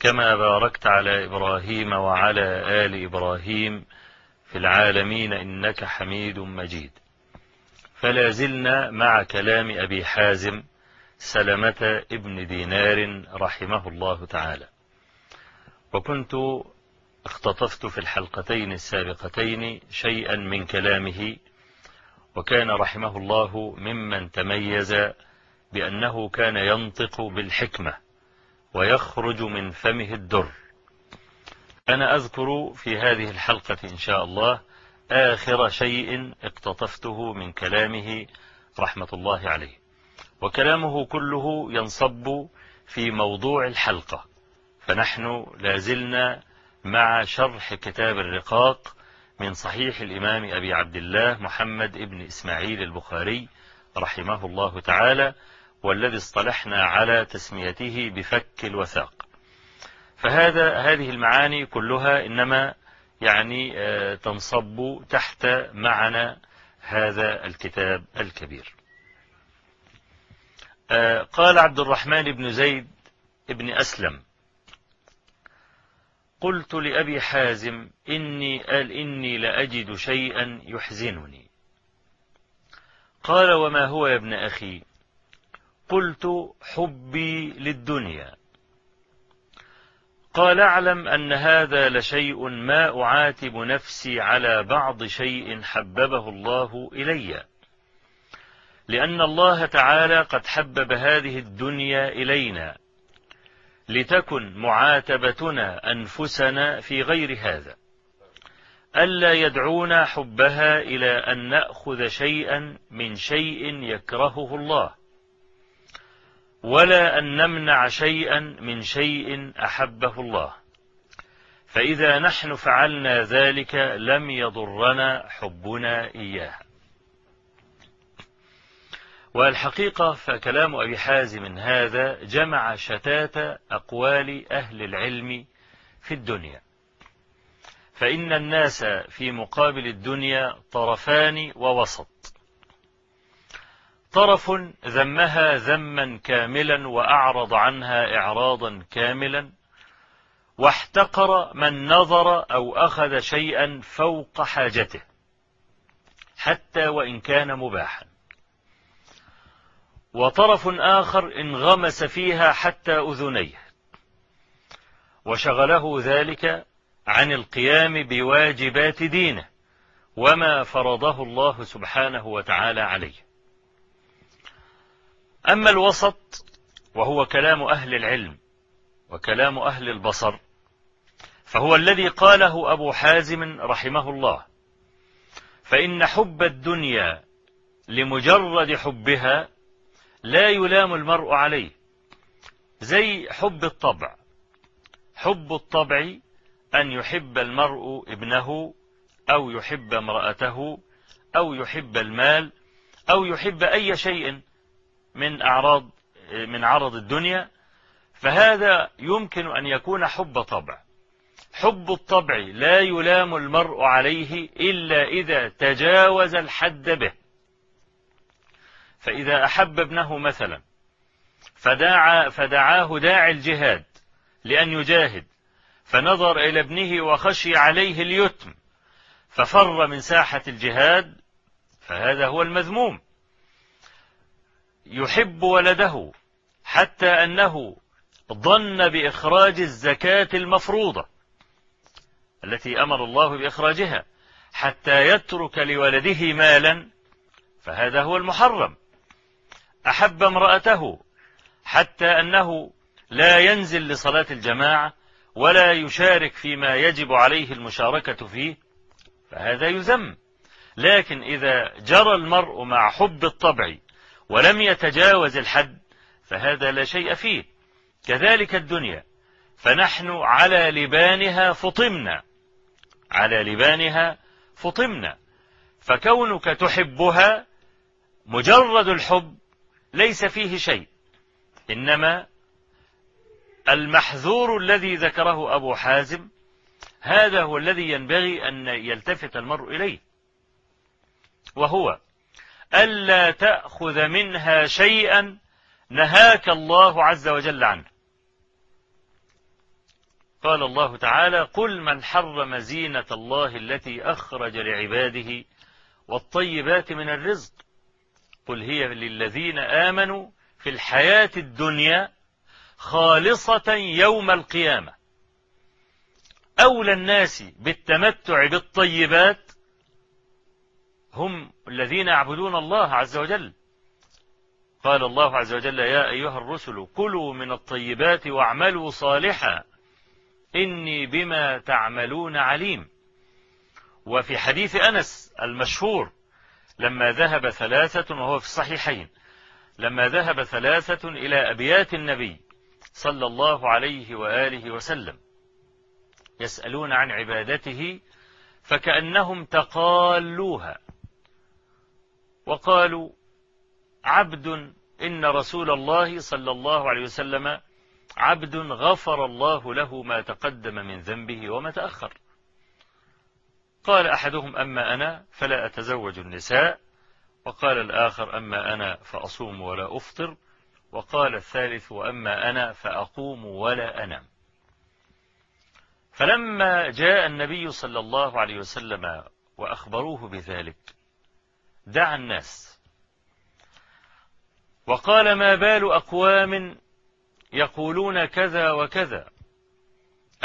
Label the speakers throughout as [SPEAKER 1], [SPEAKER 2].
[SPEAKER 1] كما باركت على إبراهيم وعلى آل إبراهيم في العالمين إنك حميد مجيد فلا زلنا مع كلام أبي حازم سلمة ابن دينار رحمه الله تعالى وكنت اختطفت في الحلقتين السابقتين شيئا من كلامه وكان رحمه الله ممن تميز بأنه كان ينطق بالحكمة ويخرج من فمه الدر أنا أذكر في هذه الحلقة إن شاء الله آخر شيء اقتطفته من كلامه رحمة الله عليه وكلامه كله ينصب في موضوع الحلقة فنحن لازلنا مع شرح كتاب الرقاق من صحيح الإمام أبي عبد الله محمد ابن إسماعيل البخاري رحمه الله تعالى والذي اصطلحنا على تسميته بفك الوثاق فهذا هذه المعاني كلها إنما يعني آه، تنصب تحت معنى هذا الكتاب الكبير آه، قال عبد الرحمن بن زيد بن أسلم قلت لأبي حازم إني قال إني لأجد شيئا يحزنني قال وما هو يا ابن أخي قلت حبي للدنيا قال اعلم أن هذا لشيء ما أعاتب نفسي على بعض شيء حببه الله إلي لأن الله تعالى قد حبب هذه الدنيا إلينا لتكن معاتبتنا أنفسنا في غير هذا ألا يدعونا حبها إلى أن نأخذ شيئا من شيء يكرهه الله ولا أن نمنع شيئا من شيء أحبه الله فإذا نحن فعلنا ذلك لم يضرنا حبنا إياه والحقيقة فكلام أبي حازم هذا جمع شتات أقوال أهل العلم في الدنيا فإن الناس في مقابل الدنيا طرفان ووسط طرف ذمها ذما كاملا وأعرض عنها إعراضا كاملا واحتقر من نظر أو أخذ شيئا فوق حاجته حتى وإن كان مباحا وطرف آخر انغمس فيها حتى أذنيه وشغله ذلك عن القيام بواجبات دينه وما فرضه الله سبحانه وتعالى عليه أما الوسط وهو كلام أهل العلم وكلام أهل البصر فهو الذي قاله أبو حازم رحمه الله فإن حب الدنيا لمجرد حبها لا يلام المرء عليه زي حب الطبع حب الطبع أن يحب المرء ابنه أو يحب امرأته أو يحب المال أو يحب أي شيء من أعراض من عرض الدنيا فهذا يمكن أن يكون حب طبع حب الطبع لا يلام المرء عليه إلا إذا تجاوز الحد به فإذا أحب ابنه مثلا فدعا فدعاه داعي الجهاد لأن يجاهد فنظر إلى ابنه وخشي عليه اليتم ففر من ساحة الجهاد فهذا هو المذموم يحب ولده حتى أنه ظن بإخراج الزكاة المفروضة التي أمر الله بإخراجها حتى يترك لولده مالا فهذا هو المحرم أحب امرأته حتى أنه لا ينزل لصلاة الجماعة ولا يشارك فيما يجب عليه المشاركة فيه فهذا يذم لكن إذا جرى المرء مع حب الطبع ولم يتجاوز الحد فهذا لا شيء فيه كذلك الدنيا فنحن على لبانها فطمنا على لبانها فطمنا فكونك تحبها مجرد الحب ليس فيه شيء إنما المحذور الذي ذكره أبو حازم هذا هو الذي ينبغي أن يلتفت المرء إليه وهو ألا تأخذ منها شيئا نهاك الله عز وجل عنه قال الله تعالى قل من حرم زينة الله التي أخرج لعباده والطيبات من الرزق قل هي للذين آمنوا في الحياة الدنيا خالصة يوم القيامة أولى الناس بالتمتع بالطيبات هم الذين يعبدون الله عز وجل قال الله عز وجل يا أيها الرسل كلوا من الطيبات واعملوا صالحا إني بما تعملون عليم وفي حديث أنس المشهور لما ذهب ثلاثة وهو في الصحيحين لما ذهب ثلاثة إلى أبيات النبي صلى الله عليه وآله وسلم يسألون عن عبادته فكأنهم تقالوها وقالوا عبد إن رسول الله صلى الله عليه وسلم عبد غفر الله له ما تقدم من ذنبه وما تأخر قال أحدهم أما أنا فلا أتزوج النساء وقال الآخر أما أنا فأصوم ولا أفطر وقال الثالث وأما أنا فأقوم ولا أنام فلما جاء النبي صلى الله عليه وسلم وأخبروه بذلك دعا الناس وقال ما بال أقوام يقولون كذا وكذا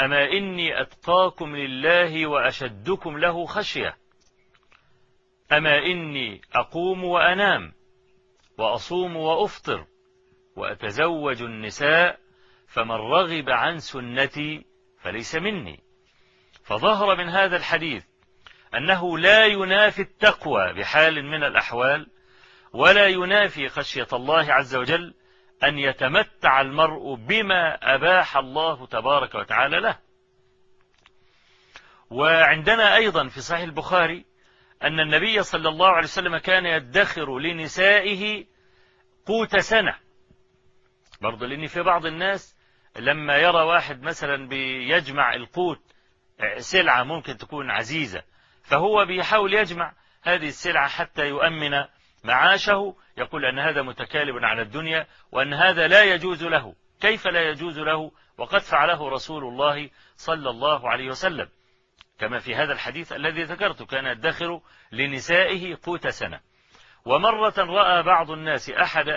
[SPEAKER 1] أما إني أتقاكم لله وأشدكم له خشية أما إني أقوم وأنام وأصوم وأفطر وأتزوج النساء فمن رغب عن سنتي فليس مني فظهر من هذا الحديث أنه لا ينافي التقوى بحال من الأحوال ولا ينافي خشية الله عز وجل أن يتمتع المرء بما أباح الله تبارك وتعالى له وعندنا أيضا في صحيح البخاري أن النبي صلى الله عليه وسلم كان يدخر لنسائه قوت سنة برضو لأن في بعض الناس لما يرى واحد مثلا بيجمع القوت سلعة ممكن تكون عزيزة فهو بيحاول يجمع هذه السلعة حتى يؤمن معاشه يقول أن هذا متكالب على الدنيا وأن هذا لا يجوز له كيف لا يجوز له وقد فعله رسول الله صلى الله عليه وسلم كما في هذا الحديث الذي ذكرته كان يدخر لنسائه قوت سنة ومرة رأى بعض الناس أحد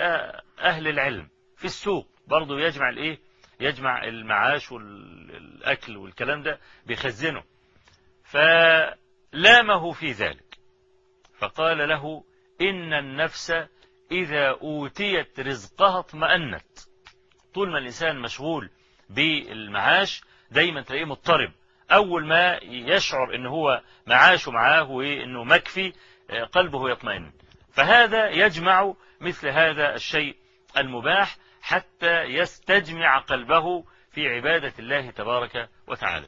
[SPEAKER 1] أهل العلم في السوق برضه يجمع الإيه يجمع المعاش والأكل والكلام ده بيخزنه فقال لامه في ذلك فقال له إن النفس إذا أوتيت رزقها اطمأنت طول ما الإنسان مشغول بالمعاش دايما تلاقيه مضطرب أول ما يشعر إن هو معاشه معاه وإنه مكفي قلبه يطمئن فهذا يجمع مثل هذا الشيء المباح حتى يستجمع قلبه في عبادة الله تبارك وتعالى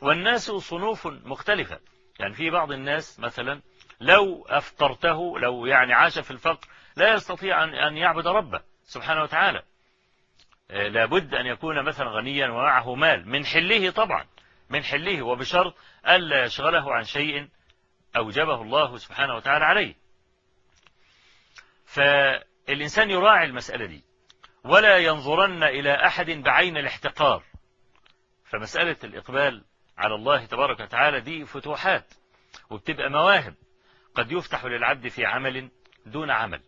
[SPEAKER 1] والناس صنوف مختلفة يعني في بعض الناس مثلا لو أفطرته لو يعني عاش في الفقر لا يستطيع أن يعبد ربه سبحانه وتعالى آه، لابد أن يكون مثلا غنيا ومعه مال من حله طبعا من حله وبشرط ألا يشغله عن شيء أوجبه الله سبحانه وتعالى عليه فالإنسان يراعي المسألة دي ولا ينظرن إلى أحد بعين الاحتقار فمسألة الإقبال على الله تبارك وتعالى دي فتوحات وبتبقى مواهب قد يفتح للعبد في عمل دون عمل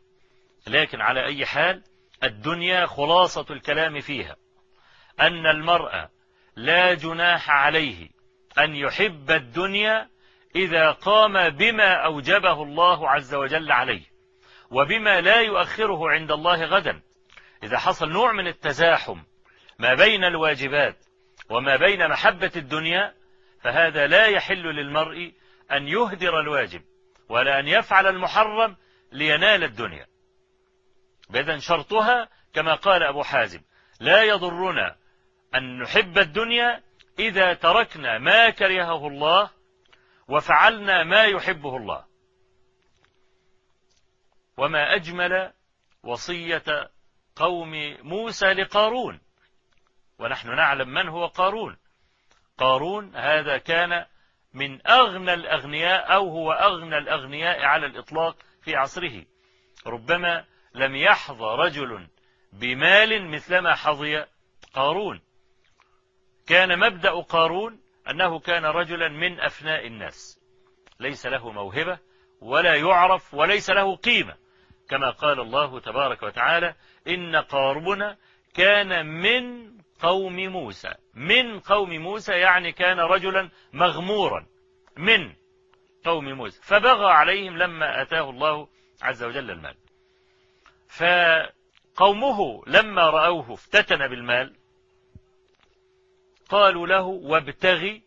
[SPEAKER 1] لكن على أي حال الدنيا خلاصة الكلام فيها أن المرأة لا جناح عليه أن يحب الدنيا إذا قام بما أوجبه الله عز وجل عليه وبما لا يؤخره عند الله غدا إذا حصل نوع من التزاحم ما بين الواجبات وما بين محبة الدنيا فهذا لا يحل للمرء أن يهدر الواجب ولا أن يفعل المحرم لينال الدنيا بإذن شرطها كما قال أبو حازم لا يضرنا أن نحب الدنيا إذا تركنا ما كرهه الله وفعلنا ما يحبه الله وما أجمل وصية قوم موسى لقارون ونحن نعلم من هو قارون قارون هذا كان من أغنى الأغنياء أو هو أغنى الأغنياء على الإطلاق في عصره ربما لم يحظى رجل بمال مثلما حظي قارون كان مبدأ قارون أنه كان رجلا من أفناء الناس ليس له موهبة ولا يعرف وليس له قيمة كما قال الله تبارك وتعالى إن قارون كان من قوم موسى من قوم موسى يعني كان رجلا مغمورا من قوم موسى فبغى عليهم لما أتاه الله عز وجل المال فقومه لما رأوه افتتن بالمال قالوا له وابتغي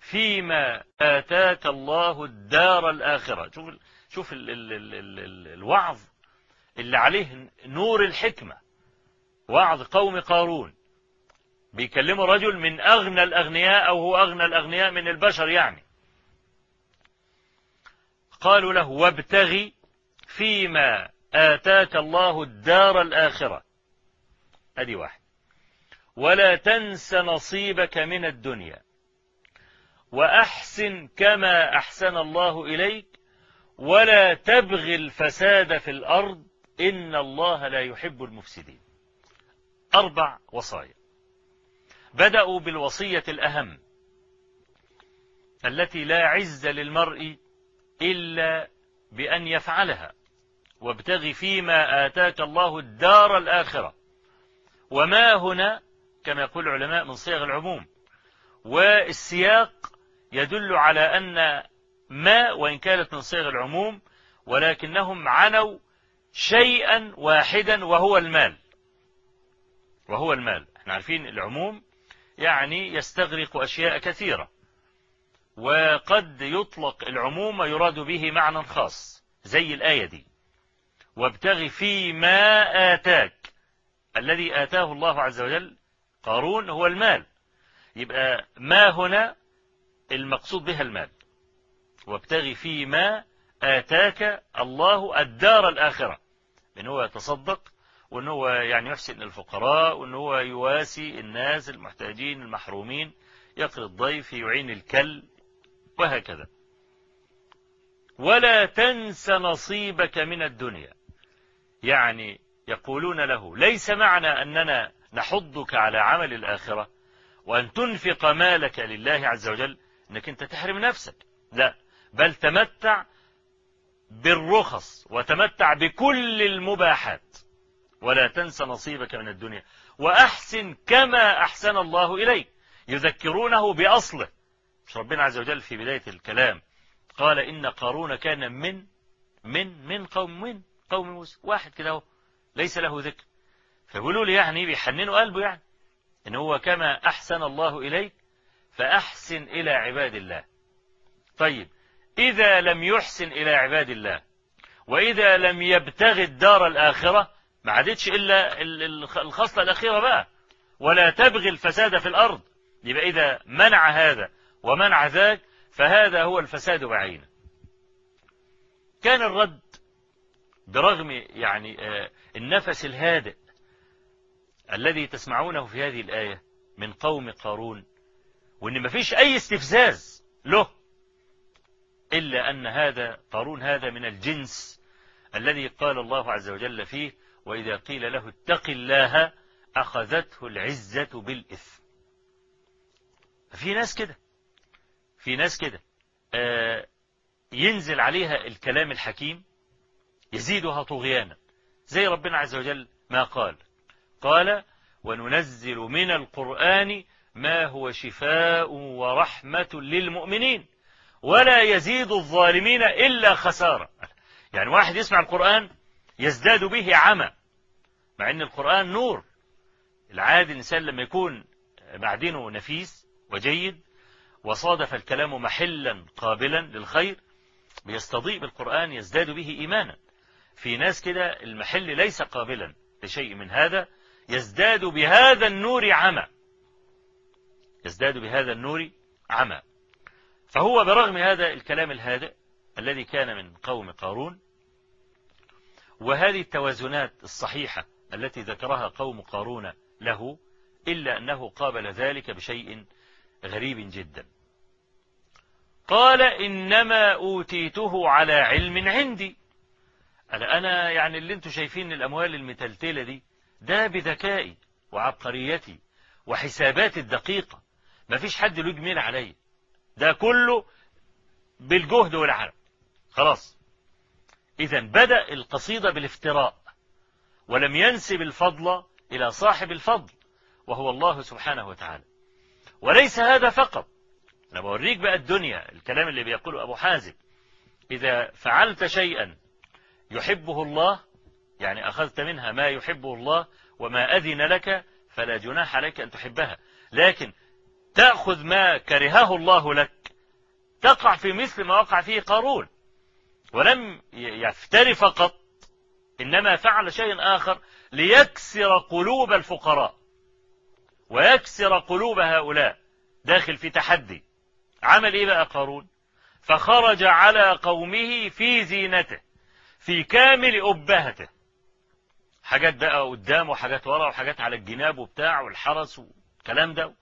[SPEAKER 1] فيما آتاك الله الدار الآخرة شوف, شوف الوعظ اللي عليه نور الحكمة وعظ قوم قارون بيكلمه رجل من أغنى الأغنياء أو هو أغنى الأغنياء من البشر يعني قالوا له وابتغي فيما آتاك الله الدار الآخرة أدي واحد ولا تنس نصيبك من الدنيا وأحسن كما أحسن الله إليك ولا تبغ الفساد في الأرض إن الله لا يحب المفسدين أربع وصايا بدأوا بالوصية الأهم التي لا عز للمرء إلا بأن يفعلها وابتغ فيما آتاك الله الدار الآخرة وما هنا كما يقول العلماء من صيغ العموم والسياق يدل على أن ما وإن كانت من صيغ العموم ولكنهم عنوا شيئا واحدا وهو المال وهو المال احنا عارفين العموم يعني يستغرق أشياء كثيرة وقد يطلق العموم يراد به معنى خاص زي الآية دي وابتغ فيما آتاك الذي آتاه الله عز وجل قارون هو المال يبقى ما هنا المقصود بها المال وابتغ فيما آتاك الله الدار الآخرة إن هو يتصدق وأن هو يعني يحسن الفقراء وأن هو يواسي الناس المحتاجين المحرومين يقري الضيف يعين الكل وهكذا ولا تنس نصيبك من الدنيا يعني يقولون له ليس معنى أننا نحضك على عمل الآخرة وأن تنفق مالك لله عز وجل أنك أنت تحرم نفسك لا بل تمتع بالرخص وتمتع بكل المباحات ولا تنس نصيبك من الدنيا وأحسن كما أحسن الله إليك يذكرونه بأصله مش ربنا عز وجل في بداية الكلام قال إن قارون كان من من من قوم من قوم موسى واحد كده هو ليس له ذكر فقولوا لي يعني بيحننوا قلبه يعني إن هو كما أحسن الله إليك فأحسن إلى عباد الله طيب إذا لم يحسن إلى عباد الله وإذا لم يبتغ الدار الآخرة ما عادتش إلا الخصلة الأخيرة بقى ولا تبغي الفساد في الأرض يبقى إذا منع هذا ومنع ذاك فهذا هو الفساد بعينه كان الرد برغم يعني آه، النفس الهادئ الذي تسمعونه في هذه الآية من قوم قارون وإن ما فيش أي استفزاز له إلا أن هذا قارون هذا من الجنس الذي قال الله عز وجل فيه وإذا قيل له اتق الله أخذته العزة بالإثم في ناس كده في ناس كده آه، ينزل عليها الكلام الحكيم يزيدها طغيانا زي ربنا عز وجل ما قال قال وننزل من القرآن ما هو شفاء ورحمة للمؤمنين ولا يزيد الظالمين إلا خسارة يعني واحد يسمع القرآن يزداد به عمى مع ان القرآن نور العادي الإنسان لما يكون معدنه نفيس وجيد وصادف الكلام محلا قابلا للخير بيستضيء بالقرآن يزداد به إيمانا في ناس كده المحل ليس قابلا لشيء من هذا يزداد بهذا النور عمى يزداد بهذا النور عمى فهو برغم هذا الكلام الهادئ الذي كان من قوم قارون وهذه التوازنات الصحيحة التي ذكرها قوم قارون له إلا أنه قابل ذلك بشيء غريب جدا قال إنما أوتيته على علم عندي أنا, أنا يعني اللي انتم شايفين الأموال المتلتلة دي ده بذكائي وعبقريتي وحساباتي الدقيقة ما فيش حد له جميل عليا ده كله بالجهد والعلم خلاص إذا بدأ القصيدة بالافتراء ولم ينسب الفضل إلى صاحب الفضل وهو الله سبحانه وتعالى وليس هذا فقط أنا بوريك بقى الدنيا الكلام اللي بيقوله أبو حازم إذا فعلت شيئا يحبه الله يعني أخذت منها ما يحبه الله وما أذن لك فلا جناح عليك أن تحبها لكن تأخذ ما كرهه الله لك تقع في مثل ما وقع فيه قارون ولم يفتر فقط إنما فعل شيء آخر ليكسر قلوب الفقراء ويكسر قلوب هؤلاء داخل في تحدي عمل إيه بقى قارون فخرج على قومه في زينته في كامل أبهته حاجات بقى قدامه وحاجات ورا وحاجات على الجناب وبتاع والحرس والكلام ده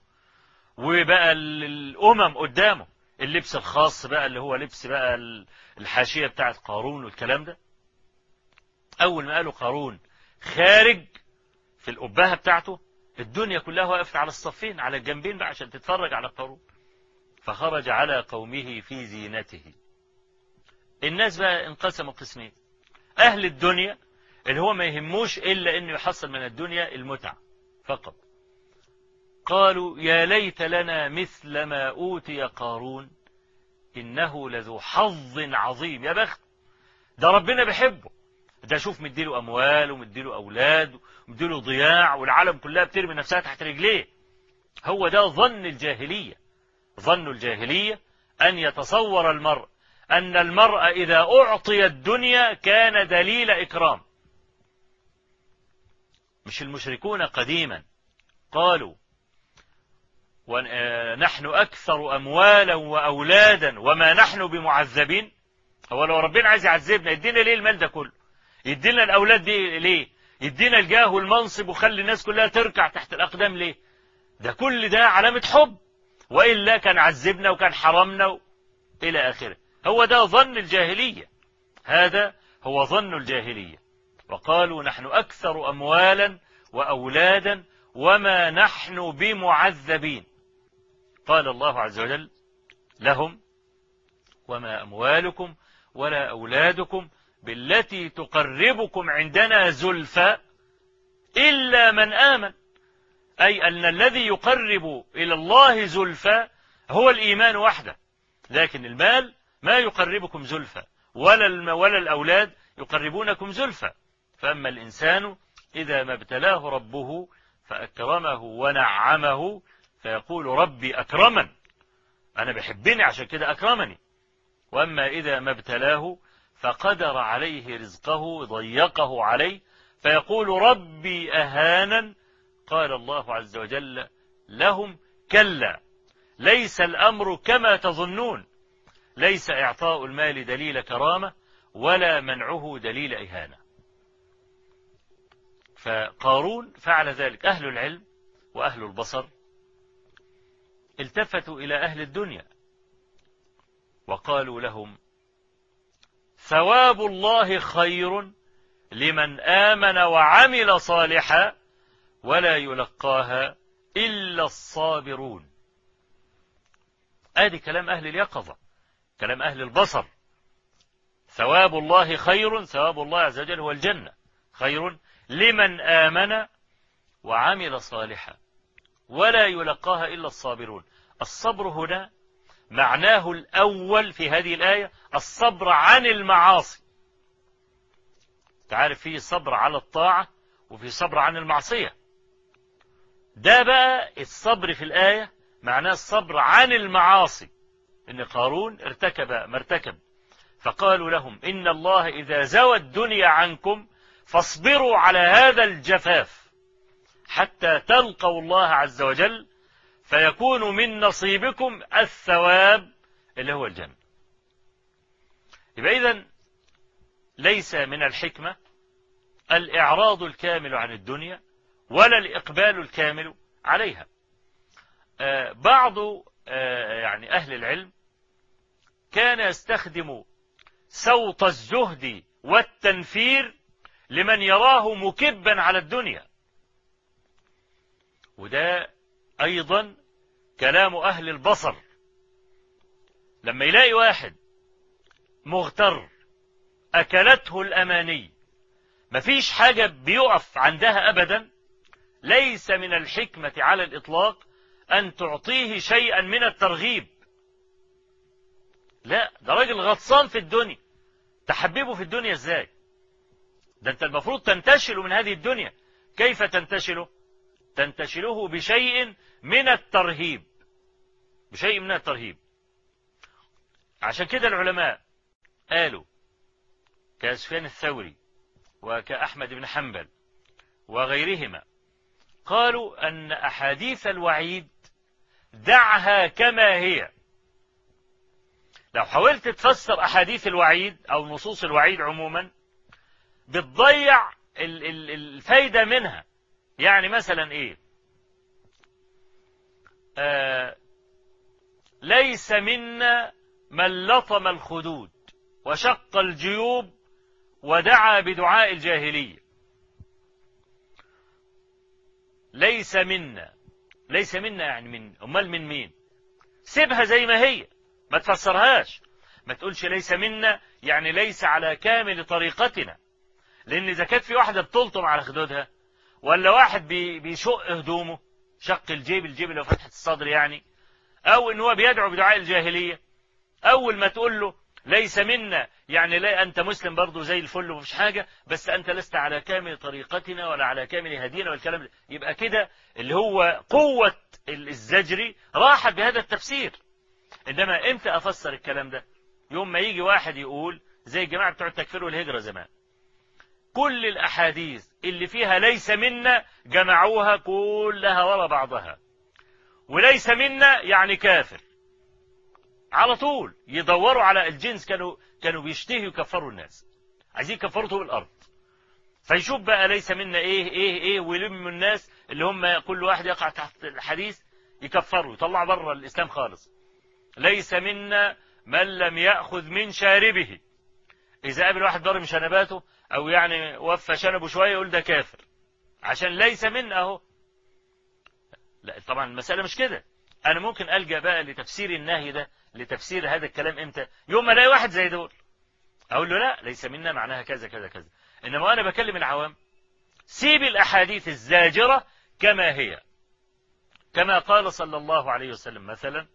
[SPEAKER 1] وبقى الأمم قدامه اللبس الخاص بقى اللي هو لبس بقى الحاشية بتاعت قارون والكلام ده أول ما قالوا قارون خارج في الأبهة بتاعته الدنيا كلها وقفت على الصفين على الجنبين بقى عشان تتفرج على قارون فخرج على قومه في زينته الناس بقى انقسموا قسمين أهل الدنيا اللي هو ما يهموش إلا أنه يحصل من الدنيا المتعة فقط قالوا يا ليت لنا مثل ما أوتي قارون إنه لذو حظ عظيم يا بخت ده ربنا بيحبه ده شوف مديله أموال ومديله أولاد ومديله ضياع والعالم كلها بترمي نفسها تحت رجليه هو ده ظن الجاهلية ظن الجاهلية أن يتصور المرء أن المرأة إذا أعطي الدنيا كان دليل إكرام مش المشركون قديما قالوا ونحن آه، أكثر أموالا وأولادا وما نحن بمعذبين هو لو ربنا عايز يعذبنا يدينا ليه المال ده كله يدينا الأولاد دي ليه يدينا الجاه والمنصب وخلي الناس كلها تركع تحت الأقدام ليه ده كل ده علامة حب وإلا كان عذبنا وكان حرمنا و... إلى آخره هو ده ظن الجاهلية هذا هو ظن الجاهلية وقالوا نحن أكثر أموالا وأولادا وما نحن بمعذبين قال الله عز وجل لهم وما أموالكم ولا أولادكم بالتي تقربكم عندنا زلفى إلا من آمن أي أن الذي يقرب إلى الله زلفى هو الإيمان وحده لكن المال ما يقربكم زلفى ولا ولا الأولاد يقربونكم زلفى فأما الإنسان إذا ما ابتلاه ربه فأكرمه ونعمه فيقول ربي أكرمن أنا بحبني عشان كده أكرمني وأما إذا ما ابتلاه فقدر عليه رزقه ضيقه عليه فيقول ربي أهانا قال الله عز وجل لهم كلا ليس الأمر كما تظنون ليس إعطاء المال دليل كرامة ولا منعه دليل إهانة فقارون فعل ذلك أهل العلم وأهل البصر التفتوا إلى أهل الدنيا وقالوا لهم ثواب الله خير لمن آمن وعمل صالحا ولا يلقاها إلا الصابرون آدي كلام أهل اليقظة كلام أهل البصر ثواب الله خير ثواب الله عز وجل هو الجنة خير لمن آمن وعمل صالحا ولا يلقاها إلا الصابرون الصبر هنا معناه الأول في هذه الآية الصبر عن المعاصي تعرف في صبر على الطاعة وفي صبر عن المعصية ده بقى الصبر في الآية معناه الصبر عن المعاصي إن قارون ارتكب ما ارتكب فقالوا لهم إن الله إذا زوى الدنيا عنكم فاصبروا على هذا الجفاف حتى تلقوا الله عز وجل فيكون من نصيبكم الثواب اللي هو الجنة يبقى ليس من الحكمة الإعراض الكامل عن الدنيا ولا الإقبال الكامل عليها آه، بعض آه، يعني أهل العلم كان يستخدم سوط الزهد والتنفير لمن يراه مكبا على الدنيا وده أيضا كلام أهل البصر لما يلاقي واحد مغتر أكلته الأماني مفيش حاجة بيقف عندها أبدا ليس من الحكمة على الإطلاق أن تعطيه شيئا من الترغيب لا ده راجل غطسان في الدنيا تحببه في الدنيا ازاي ده انت المفروض تنتشله من هذه الدنيا كيف تنتشله تنتشله بشيء من الترهيب بشيء من الترهيب عشان كده العلماء قالوا كاسفين الثوري وكأحمد بن حنبل وغيرهما قالوا أن أحاديث الوعيد دعها كما هي لو حاولت تفسر أحاديث الوعيد أو نصوص الوعيد عموما بتضيع الفايدة منها يعني مثلا إيه آه ليس منا من لطم الخدود وشق الجيوب ودعا بدعاء الجاهلية ليس منا ليس منا يعني من أمال من مين سيبها زي ما هي ما تفسرهاش ما تقولش ليس منا يعني ليس على كامل طريقتنا لأن إذا كانت في واحدة بتلطم على خدودها ولا واحد بيشق هدومه شق الجيب الجيب لو فتحت الصدر يعني أو إن هو بيدعو بدعاء الجاهلية أول ما تقول له ليس منا يعني لا أنت مسلم برضه زي الفل ومفيش حاجة بس أنت لست على كامل طريقتنا ولا على كامل هدينا والكلام ده يبقى كده اللي هو قوة الزجري راحت بهذا التفسير إنما إمتى أفسر الكلام ده يوم ما يجي واحد يقول زي الجماعة بتوع التكفير والهجرة زمان كل الأحاديث اللي فيها ليس منا جمعوها كلها ورا بعضها وليس منا يعني كافر على طول يدوروا على الجنس كانوا كانوا بيشتهوا يكفروا الناس عايزين يكفروا بالارض فيشوف بقى ليس منا ايه ايه ايه ويلم الناس اللي هم كل واحد يقع تحت الحديث يكفروا يطلع بره الاسلام خالص ليس منا من لم ياخذ من شاربه اذا قابل واحد ضارب شنباته أو يعني وفى شنبه شوية يقول ده كافر عشان ليس من أهو لا طبعا المسألة مش كده أنا ممكن ألجأ بقى لتفسير النهي ده لتفسير هذا الكلام إمتى يوم ما ألاقي واحد زي دول أقول له لا ليس منا معناها كذا كذا كذا إنما أنا بكلم العوام سيب الأحاديث الزاجرة كما هي كما قال صلى الله عليه وسلم مثلا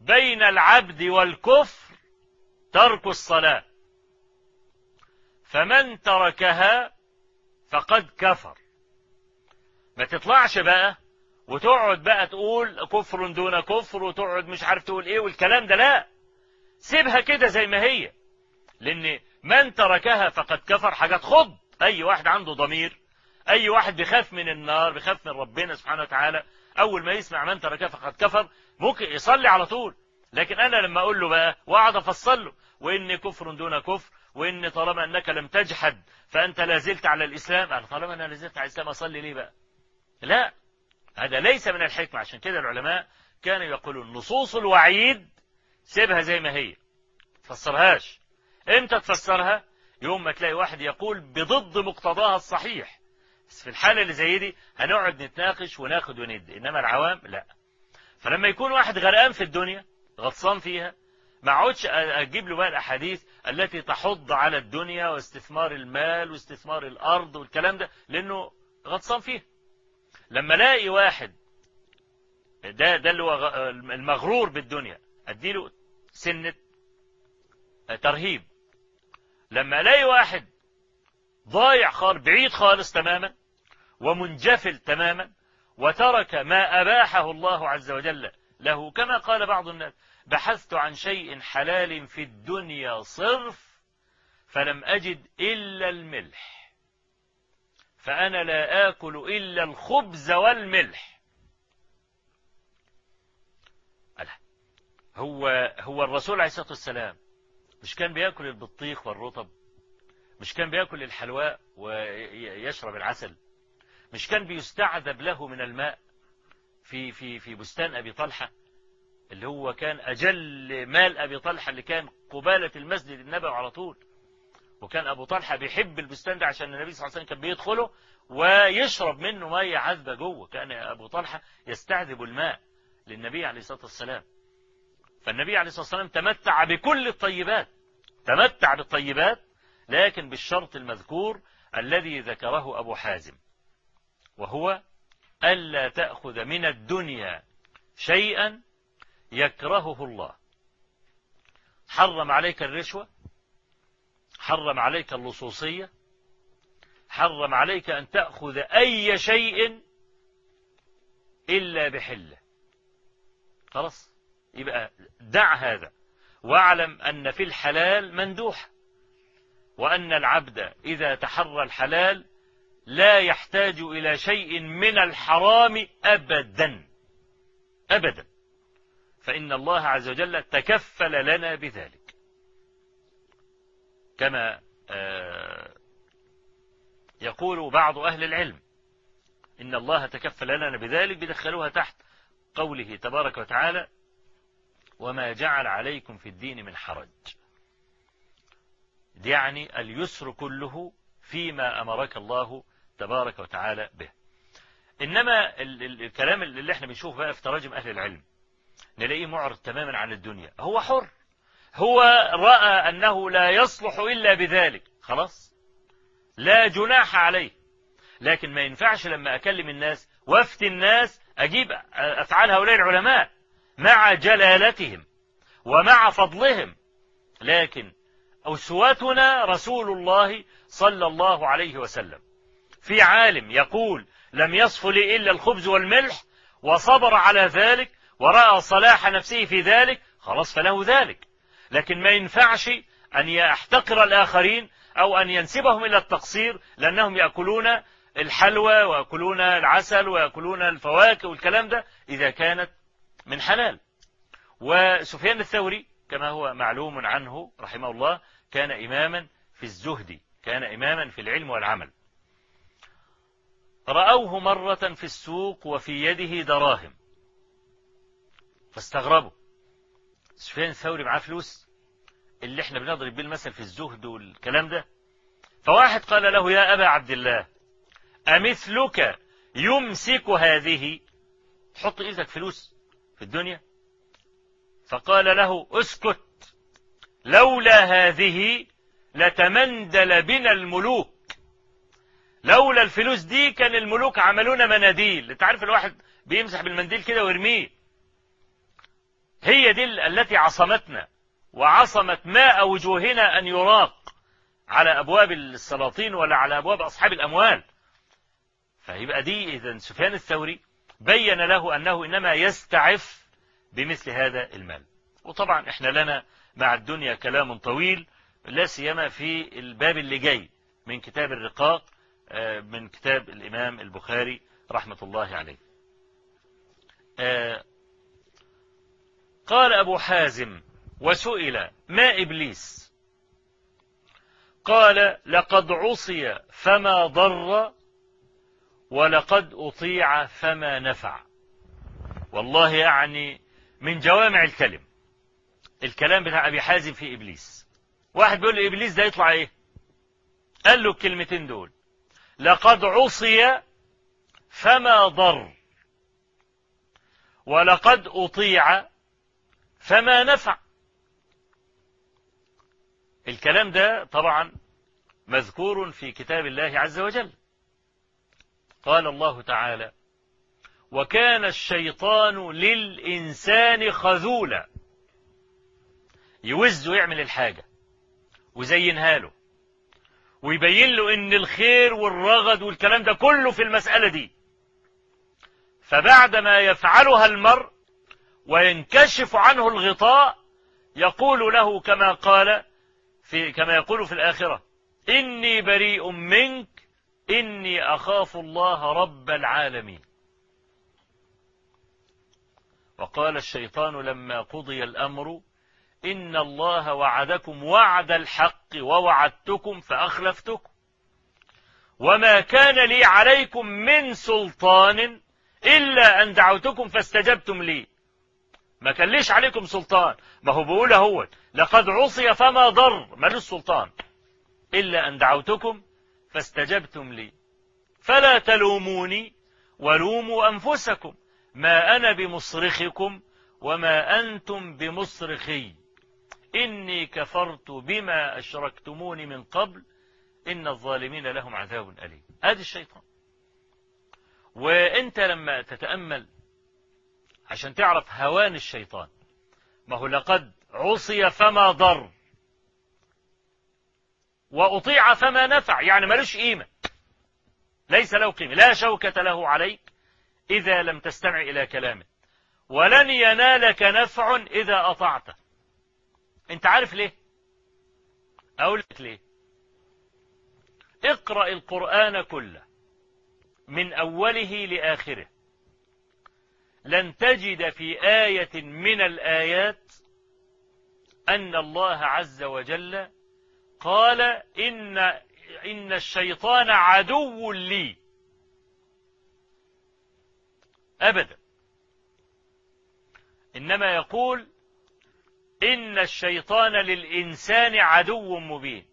[SPEAKER 1] بين العبد والكفر ترك الصلاة فمن تركها فقد كفر ما تطلعش بقى وتقعد بقى تقول كفر دون كفر وتقعد مش عارف تقول ايه والكلام ده لا سيبها كده زي ما هي لان من تركها فقد كفر حاجة تخض اي واحد عنده ضمير اي واحد بيخاف من النار بيخاف من ربنا سبحانه وتعالى اول ما يسمع من تركها فقد كفر ممكن يصلي على طول لكن انا لما اقول له بقى واقعد افصل له وان كفر دون كفر وإن طالما أنك لم تجحد فأنت لازلت على الإسلام أنا طالما أنا لازلت على الإسلام أصلي ليه بقى لا هذا ليس من الحكمة عشان كده العلماء كانوا يقولون نصوص الوعيد سيبها زي ما هي تفسرهاش امتى تفسرها يوم ما تلاقي واحد يقول بضد مقتضاها الصحيح بس في الحالة اللي زي دي هنقعد نتناقش وناخد وندي إنما العوام لا فلما يكون واحد غرقان في الدنيا غطسان فيها ما اقعدش اجيب له بقى الاحاديث التي تحض على الدنيا واستثمار المال واستثمار الأرض والكلام ده لأنه غطسان فيها لما الاقي واحد ده ده اللي هو المغرور بالدنيا اديله سنة ترهيب لما الاقي واحد ضايع خالص بعيد خالص تماما ومنجفل تماما وترك ما أباحه الله عز وجل له كما قال بعض الناس بحثت عن شيء حلال في الدنيا صرف فلم أجد إلا الملح فأنا لا آكل إلا الخبز والملح هو هو الرسول عليه الصلاة والسلام مش كان بياكل البطيخ والرطب مش كان بياكل الحلواء ويشرب العسل مش كان بيستعذب له من الماء في في في بستان أبي طلحة اللي هو كان أجل مال أبي طلحة اللي كان قبالة المسجد النبوي على طول وكان أبو طلحة بيحب البستان ده عشان النبي صلى الله عليه وسلم كان بيدخله ويشرب منه مية عذبة جوه كان أبو طلحة يستعذب الماء للنبي عليه الصلاة والسلام فالنبي عليه الصلاة والسلام تمتع بكل الطيبات تمتع بالطيبات لكن بالشرط المذكور الذي ذكره أبو حازم وهو ألا تأخذ من الدنيا شيئا يكرهه الله حرم عليك الرشوة حرم عليك اللصوصية حرم عليك أن تأخذ أي شيء إلا بحلة خلاص يبقى دع هذا واعلم أن في الحلال مندوح وأن العبد إذا تحرى الحلال لا يحتاج إلى شيء من الحرام أبدا أبدا فإن الله عز وجل تكفل لنا بذلك كما آه، يقول بعض أهل العلم إن الله تكفل لنا بذلك بدخلوها تحت قوله تبارك وتعالى وما جعل عليكم في الدين من حرج يعني اليسر كله فيما أمرك الله تبارك وتعالى به إنما الكلام اللي احنا بنشوفه بقى في تراجم أهل العلم نلاقيه معرض تماما عن الدنيا هو حر هو رأى أنه لا يصلح إلا بذلك خلاص لا جناح عليه لكن ما ينفعش لما أكلم الناس وافتي الناس أجيب أفعال هؤلاء العلماء مع جلالتهم ومع فضلهم لكن أسوتنا رسول الله صلى الله عليه وسلم في عالم يقول لم يصف لي إلا الخبز والملح وصبر على ذلك ورأى صلاح نفسه في ذلك خلاص فله ذلك لكن ما ينفعش أن يحتقر الآخرين أو أن ينسبهم إلى التقصير لأنهم يأكلون الحلوى ويأكلون العسل ويأكلون الفواكه والكلام ده إذا كانت من حلال وسفيان الثوري كما هو معلوم عنه رحمه الله كان إماما في الزهد كان إماما في العلم والعمل رأوه مرة في السوق وفي يده دراهم فاستغربوا سفيان الثوري معاه فلوس اللي احنا بنضرب بيه المثل في الزهد والكلام ده فواحد قال له يا أبا عبد الله أمثلك يمسك هذه تحط إيدك فلوس في الدنيا فقال له اسكت لولا هذه لتمندل بنا الملوك لولا الفلوس دي كان الملوك عملونا مناديل انت عارف الواحد بيمسح بالمنديل كده ويرميه هي دي التي عصمتنا وعصمت ماء وجوهنا أن يراق على أبواب السلاطين ولا على أبواب أصحاب الأموال فيبقى دي إذا سفيان الثوري بين له أنه إنما يستعف بمثل هذا المال وطبعا إحنا لنا مع الدنيا كلام طويل لا سيما في الباب اللي جاي من كتاب الرقاق آه، من كتاب الإمام البخاري رحمة الله عليه آه، قال أبو حازم وسئل ما إبليس قال لقد عصي فما ضر ولقد أطيع فما نفع والله يعني من جوامع الكلم الكلام بتاع أبي حازم في إبليس واحد بيقول له إبليس ده يطلع إيه قال له الكلمتين دول لقد عصي فما ضر ولقد أطيع فما نفع الكلام ده طبعا مذكور في كتاب الله عز وجل قال الله تعالى وكان الشيطان للإنسان خذولا يوز ويعمل الحاجة ويزينها له ويبين له ان الخير والرغد والكلام ده كله في المسألة دي فبعد ما يفعلها المرء وينكشف عنه الغطاء يقول له كما قال في كما يقول في الآخرة إني بريء منك إني أخاف الله رب العالمين وقال الشيطان لما قضي الأمر إن الله وعدكم وعد الحق ووعدتكم فأخلفتكم وما كان لي عليكم من سلطان إلا أن دعوتكم فاستجبتم لي ما كان ليش عليكم سلطان ما هو بقول اهوت لقد عصي فما ضر مالوش سلطان إلا أن دعوتكم فاستجبتم لي فلا تلوموني ولوموا أنفسكم ما أنا بمصرخكم وما أنتم بمصرخي إني كفرت بما أشركتموني من قبل إن الظالمين لهم عذاب أليم هذا الشيطان وإنت لما تتأمل عشان تعرف هوان الشيطان ما هو لقد عصي فما ضر وأطيع فما نفع يعني ملوش قيمة ليس له قيمة لا شوكة له عليك إذا لم تستمع إلى كلامه ولن ينالك نفع إذا أطعته أنت عارف ليه أقول لك ليه اقرأ القرآن كله من أوله لآخره لن تجد في آية من الآيات أن الله عز وجل قال إن, إن الشيطان عدو لي أبدا إنما يقول إن الشيطان للإنسان عدو مبين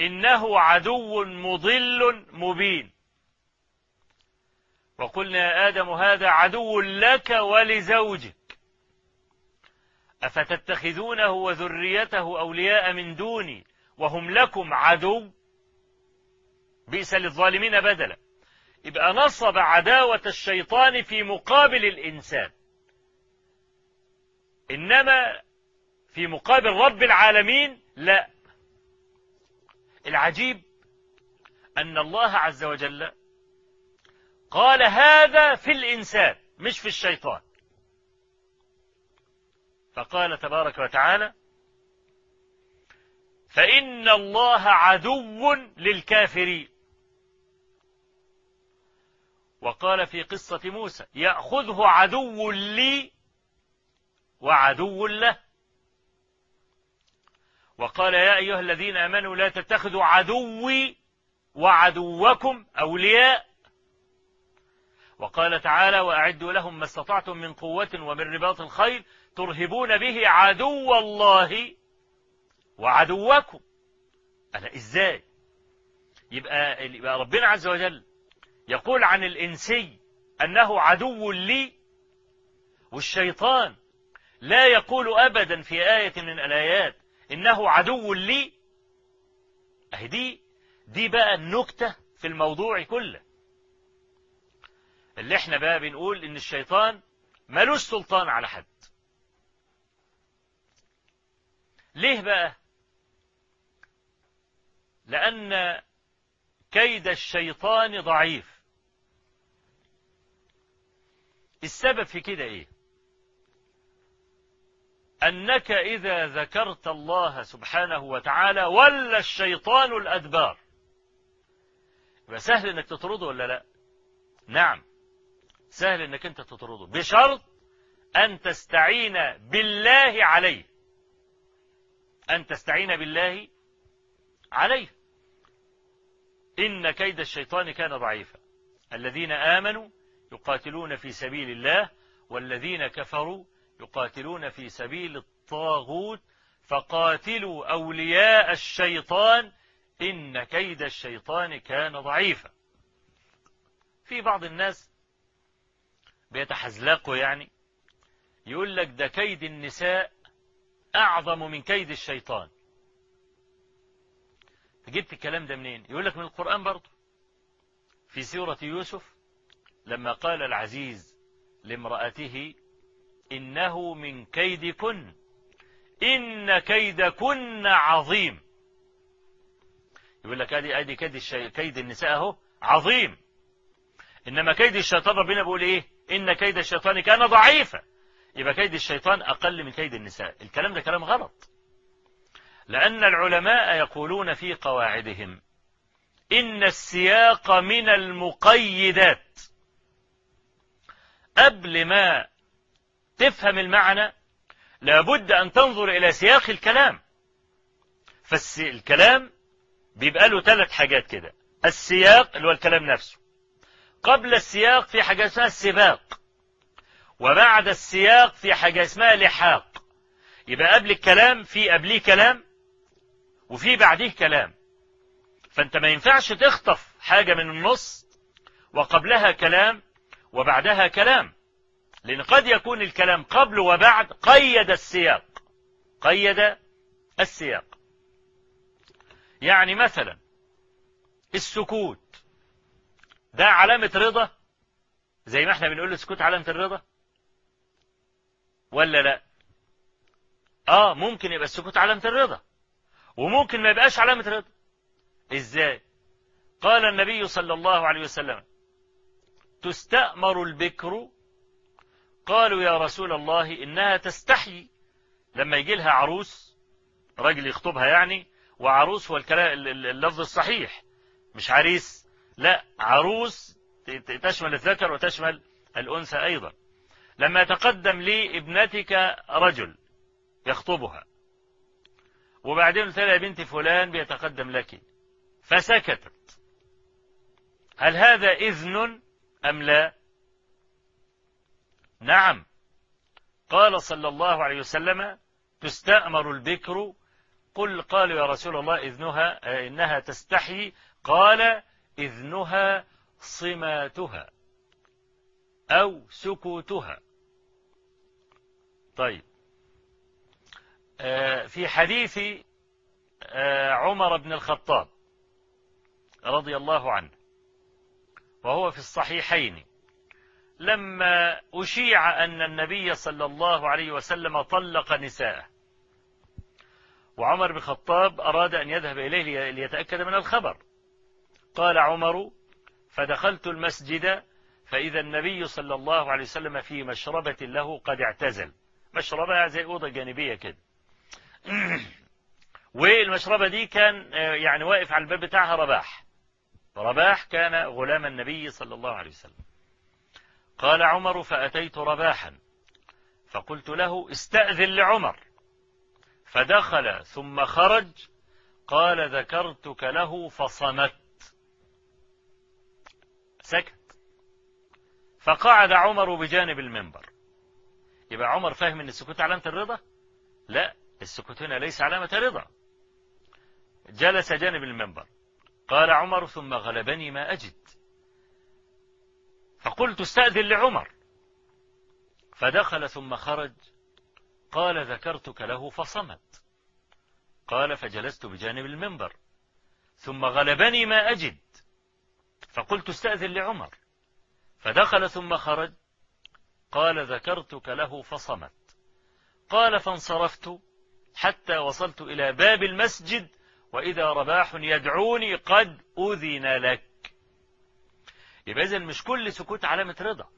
[SPEAKER 1] إنه عدو مضل مبين وقلنا يا آدم هذا عدو لك ولزوجك أفتتخذونه وذريته أولياء من دوني وهم لكم عدو بئس للظالمين بدلا يبقى نصب عداوة الشيطان في مقابل الإنسان إنما في مقابل رب العالمين لا العجيب أن الله عز وجل قال هذا في الإنسان مش في الشيطان فقال تبارك وتعالى فإن الله عدو للكافرين وقال في قصة موسى يأخذه عدو لي وعدو له وقال يا أيها الذين أمنوا لا تتخذوا عدوي وعدوكم أولياء وقال تعالى وأعدوا لهم ما استطعتم من قوة ومن رباط الخيل ترهبون به عدو الله وعدوكم أنا إزاي يبقى, يبقى ربنا عز وجل يقول عن الإنسي أنه عدو لي والشيطان لا يقول أبدا في آية من الآيات إنه عدو لي أهدي دي بقى النكتة في الموضوع كله اللي احنا بقى بنقول ان الشيطان ملوش سلطان على حد ليه بقى لأن كيد الشيطان ضعيف السبب في كده ايه أنك إذا ذكرت الله سبحانه وتعالى ولا الشيطان الأدبار يبقى سهل أنك تطرده ولا لا نعم سهل انك انت تطرده بشرط ان تستعين بالله عليه ان تستعين بالله عليه ان كيد الشيطان كان ضعيفا الذين امنوا يقاتلون في سبيل الله والذين كفروا يقاتلون في سبيل الطاغوت فقاتلوا أولياء الشيطان إن كيد الشيطان كان ضعيفا في بعض الناس بيتحزلقوا يعني يقول لك ده كيد النساء أعظم من كيد الشيطان جبت الكلام ده منين يقول لك من القرآن برضه في سورة يوسف لما قال العزيز لامرأته إنه من كيدكن إن كيدكن عظيم يقول لك ادي ادي كيد كيد النساء اهو عظيم انما كيد الشيطان ربنا بيقول ايه إن كيد الشيطان كان ضعيفا يبقى كيد الشيطان أقل من كيد النساء الكلام ده كلام غلط لأن العلماء يقولون في قواعدهم إن السياق من المقيدات قبل ما تفهم المعنى لابد أن تنظر إلى سياق الكلام فالكلام بيبقى له ثلاث حاجات كده السياق اللي هو الكلام نفسه قبل السياق في حاجة اسمها السباق وبعد السياق في حاجة اسمها لحاق يبقى قبل الكلام في قبليه كلام وفي بعديه كلام فانت ما ينفعش تخطف حاجة من النص وقبلها كلام وبعدها كلام لأن قد يكون الكلام قبل وبعد قيد السياق قيد السياق يعني مثلا السكوت ده علامة رضا زي ما احنا بنقول السكوت علامة الرضا ولا لا اه ممكن يبقى السكوت علامة الرضا وممكن ما يبقاش علامة رضا ازاي قال النبي صلى الله عليه وسلم تستأمر البكر قالوا يا رسول الله إنها تستحي لما يجي لها عروس راجل يخطبها يعني وعروس هو اللفظ الصحيح مش عريس لا عروس تشمل الذكر وتشمل الأنثى أيضا لما يتقدم لي ابنتك رجل يخطبها وبعدين قلت لها يا بنت فلان بيتقدم لك فسكتت هل هذا إذن أم لا نعم قال صلى الله عليه وسلم تستأمر البكر قل قالوا يا رسول الله إذنها إنها تستحي قال إذنها صماتها أو سكوتها طيب آه، في حديث آه، عمر بن الخطاب رضي الله عنه وهو في الصحيحين لما أشيع أن النبي صلى الله عليه وسلم طلق نساءه وعمر بن الخطاب أراد أن يذهب إليه ليتأكد من الخبر قال عمر فدخلت المسجد فإذا النبي صلى الله عليه وسلم في مشربة له قد اعتزل مشربة زي أوضة جانبية كده والمشربة دي كان آه، يعني واقف على الباب بتاعها رباح رباح كان غلام النبي صلى الله عليه وسلم قال عمر فأتيت رباحا فقلت له استأذن لعمر فدخل ثم خرج قال ذكرتك له فصمت سكت فقعد عمر بجانب المنبر يبقى عمر فاهم ان السكوت علامة الرضا لا السكوت هنا ليس علامة رضا جلس جانب المنبر قال عمر ثم غلبني ما أجد فقلت استأذن لعمر فدخل ثم خرج قال ذكرتك له فصمت قال فجلست بجانب المنبر ثم غلبني ما أجد فقلت استأذن لعمر فدخل ثم خرج قال ذكرتك له فصمت قال فانصرفت حتى وصلت إلى باب المسجد وإذا رباح يدعوني قد أذن لك يبقى إذن مش كل سكوت علامة رضا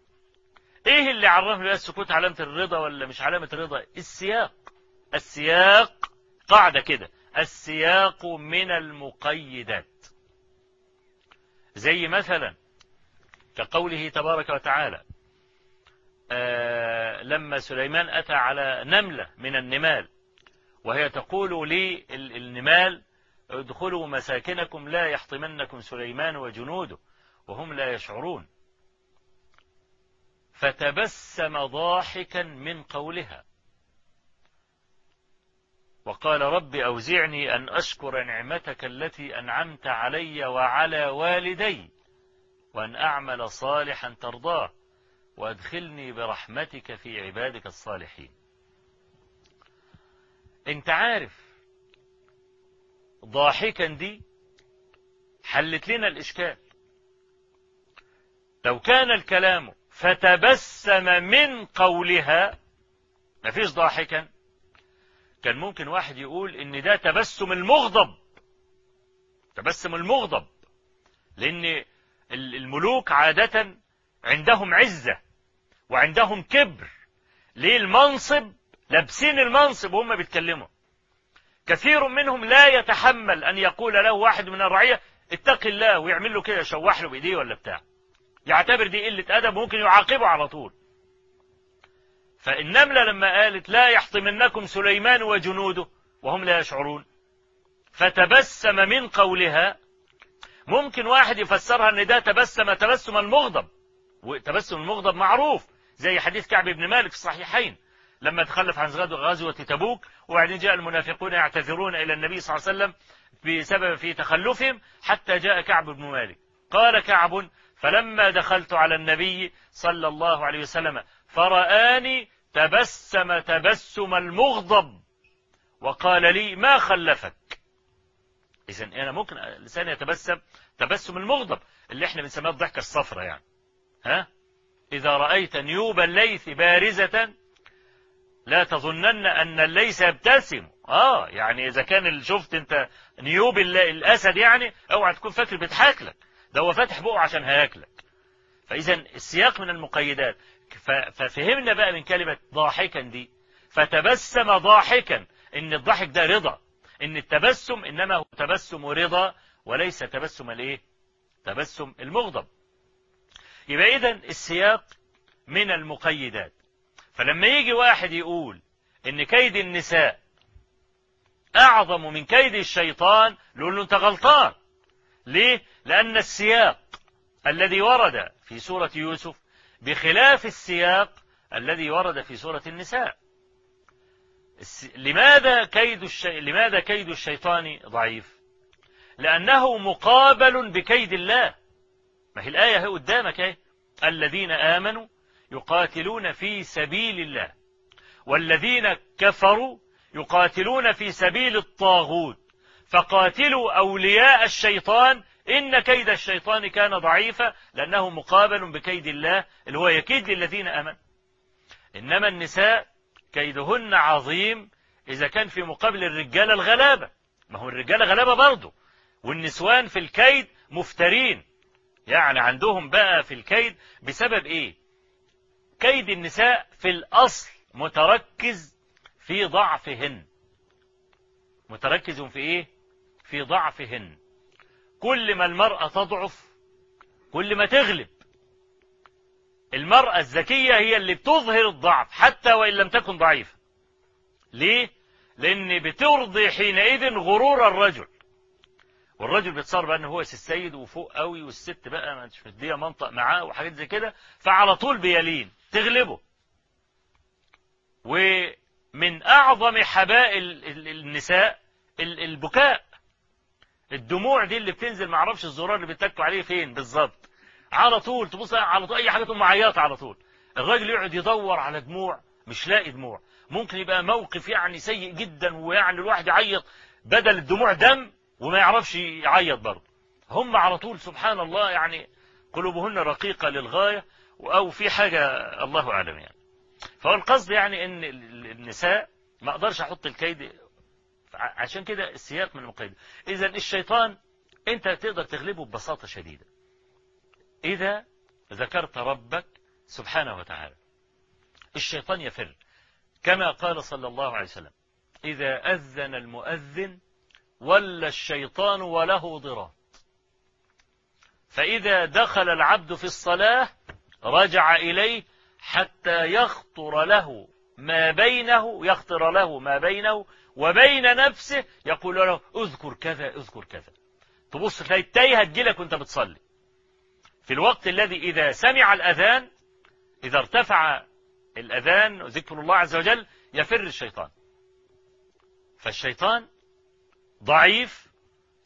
[SPEAKER 1] إيه اللي عرفني بقى السكوت علامة الرضا ولا مش علامة رضا السياق السياق قاعدة كده السياق من المقيدات زي مثلا كقوله تبارك وتعالى آه لما سليمان أتى على نملة من النمال وهي تقول للنمال ادخلوا مساكنكم لا يحطمنكم سليمان وجنوده وهم لا يشعرون فتبسم ضاحكا من قولها وقال رب أوزعني أن أشكر نعمتك التي أنعمت علي وعلى والدي وأن أعمل صالحا ترضاه وأدخلني برحمتك في عبادك الصالحين انت عارف ضاحكا دي حلت لنا الإشكال لو كان الكلام فتبسم من قولها مفيش ضاحكا كان ممكن واحد يقول ان ده تبسم المغضب تبسم المغضب لان الملوك عادة عندهم عزة وعندهم كبر ليه المنصب لابسين المنصب وهم بيتكلموا كثير منهم لا يتحمل أن يقول له واحد من الرعية اتق الله ويعمل له كده يشوح له بإيديه ولا بتاع يعتبر دي قلة أدب ممكن يعاقبه على طول فالنملة لما قالت لا يحطمنكم سليمان وجنوده وهم لا يشعرون فتبسم من قولها ممكن واحد يفسرها ان ده تبسم تبسم المغضب وتبسم المغضب معروف زي حديث كعب بن مالك في الصحيحين لما تخلف عن غزوة تبوك وبعدين جاء المنافقون يعتذرون إلى النبي صلى الله عليه وسلم بسبب في تخلفهم حتى جاء كعب بن مالك قال كعب فلما دخلت على النبي صلى الله عليه وسلم فرآني تبسم تبسم المغضب وقال لي ما خلفك إذا أنا ممكن لساني يتبسم تبسم المغضب اللي احنا بنسميه الضحكة الصفراء يعني ها إذا رأيت نيوب الليث بارزة لا تظنن أن الليث يبتسم آه يعني إذا كان شفت أنت نيوب الأسد يعني أوعى تكون فاكر بيضحك لك ده هو فاتح بقه عشان هياكلك فإذا السياق من المقيدات ففهمنا بقى من كلمة ضاحكا دي فتبسم ضاحكا ان الضحك ده رضا ان التبسم انما هو تبسم رضا وليس تبسم الايه تبسم المغضب يبقى اذا السياق من المقيدات فلما يجي واحد يقول ان كيد النساء اعظم من كيد الشيطان نقول له انت غلطان ليه لان السياق الذي ورد في سورة يوسف بخلاف السياق الذي ورد في سورة النساء لماذا كيد, الشي... لماذا كيد الشيطان ضعيف لأنه مقابل بكيد الله ما هي الآية هي قدامك هي. الذين آمنوا يقاتلون في سبيل الله والذين كفروا يقاتلون في سبيل الطاغوت فقاتلوا أولياء الشيطان إن كيد الشيطان كان ضعيفا لأنه مقابل بكيد الله اللي هو يكيد للذين أمنوا إنما النساء كيدهن عظيم إذا كان في مقابل الرجال الغلابة ما هو الرجال غلابة برضه والنسوان في الكيد مفترين يعني عندهم بقى في الكيد بسبب إيه كيد النساء في الأصل متركز في ضعفهن متركز في إيه في ضعفهن كل ما المرأة تضعف كل ما تغلب المرأة الذكية هي اللي بتظهر الضعف حتى وإن لم تكن ضعيفة ليه؟ لأن بترضي حينئذ غرور الرجل والرجل بيتصار بقى ان هو السيد وفوق قوي والست بقى ما مش مديه منطق معاه وحاجات زي كده فعلى طول بيلين تغلبه ومن اعظم حباء النساء البكاء الدموع دي اللي بتنزل ما اعرفش الزرار اللي بيتكوا عليه فين بالظبط على طول تبص على طول اي حاجه تقوم معيطه على طول الراجل يقعد يدور على دموع مش لاقي دموع ممكن يبقى موقف يعني سيء جدا ويعني الواحد يعيط بدل الدموع دم وما يعرفش يعيط برضه هم على طول سبحان الله يعني قلوبهن رقيقة للغاية أو في حاجة الله أعلم يعني فهو القصد يعني أن النساء ما أقدرش أحط الكيد عشان كده السياق من المقيد إذا الشيطان أنت تقدر تغلبه ببساطة شديدة إذا ذكرت ربك سبحانه وتعالى الشيطان يفر كما قال صلى الله عليه وسلم إذا أذن المؤذن ولا الشيطان وله ضراط فإذا دخل العبد في الصلاة رجع إليه حتى يخطر له ما بينه يخطر له ما بينه وبين نفسه يقول له اذكر كذا اذكر كذا تبص تلاقي التايه هتجيلك وانت بتصلي في الوقت الذي إذا سمع الأذان إذا ارتفع الأذان ذكر الله عز وجل يفر الشيطان فالشيطان ضعيف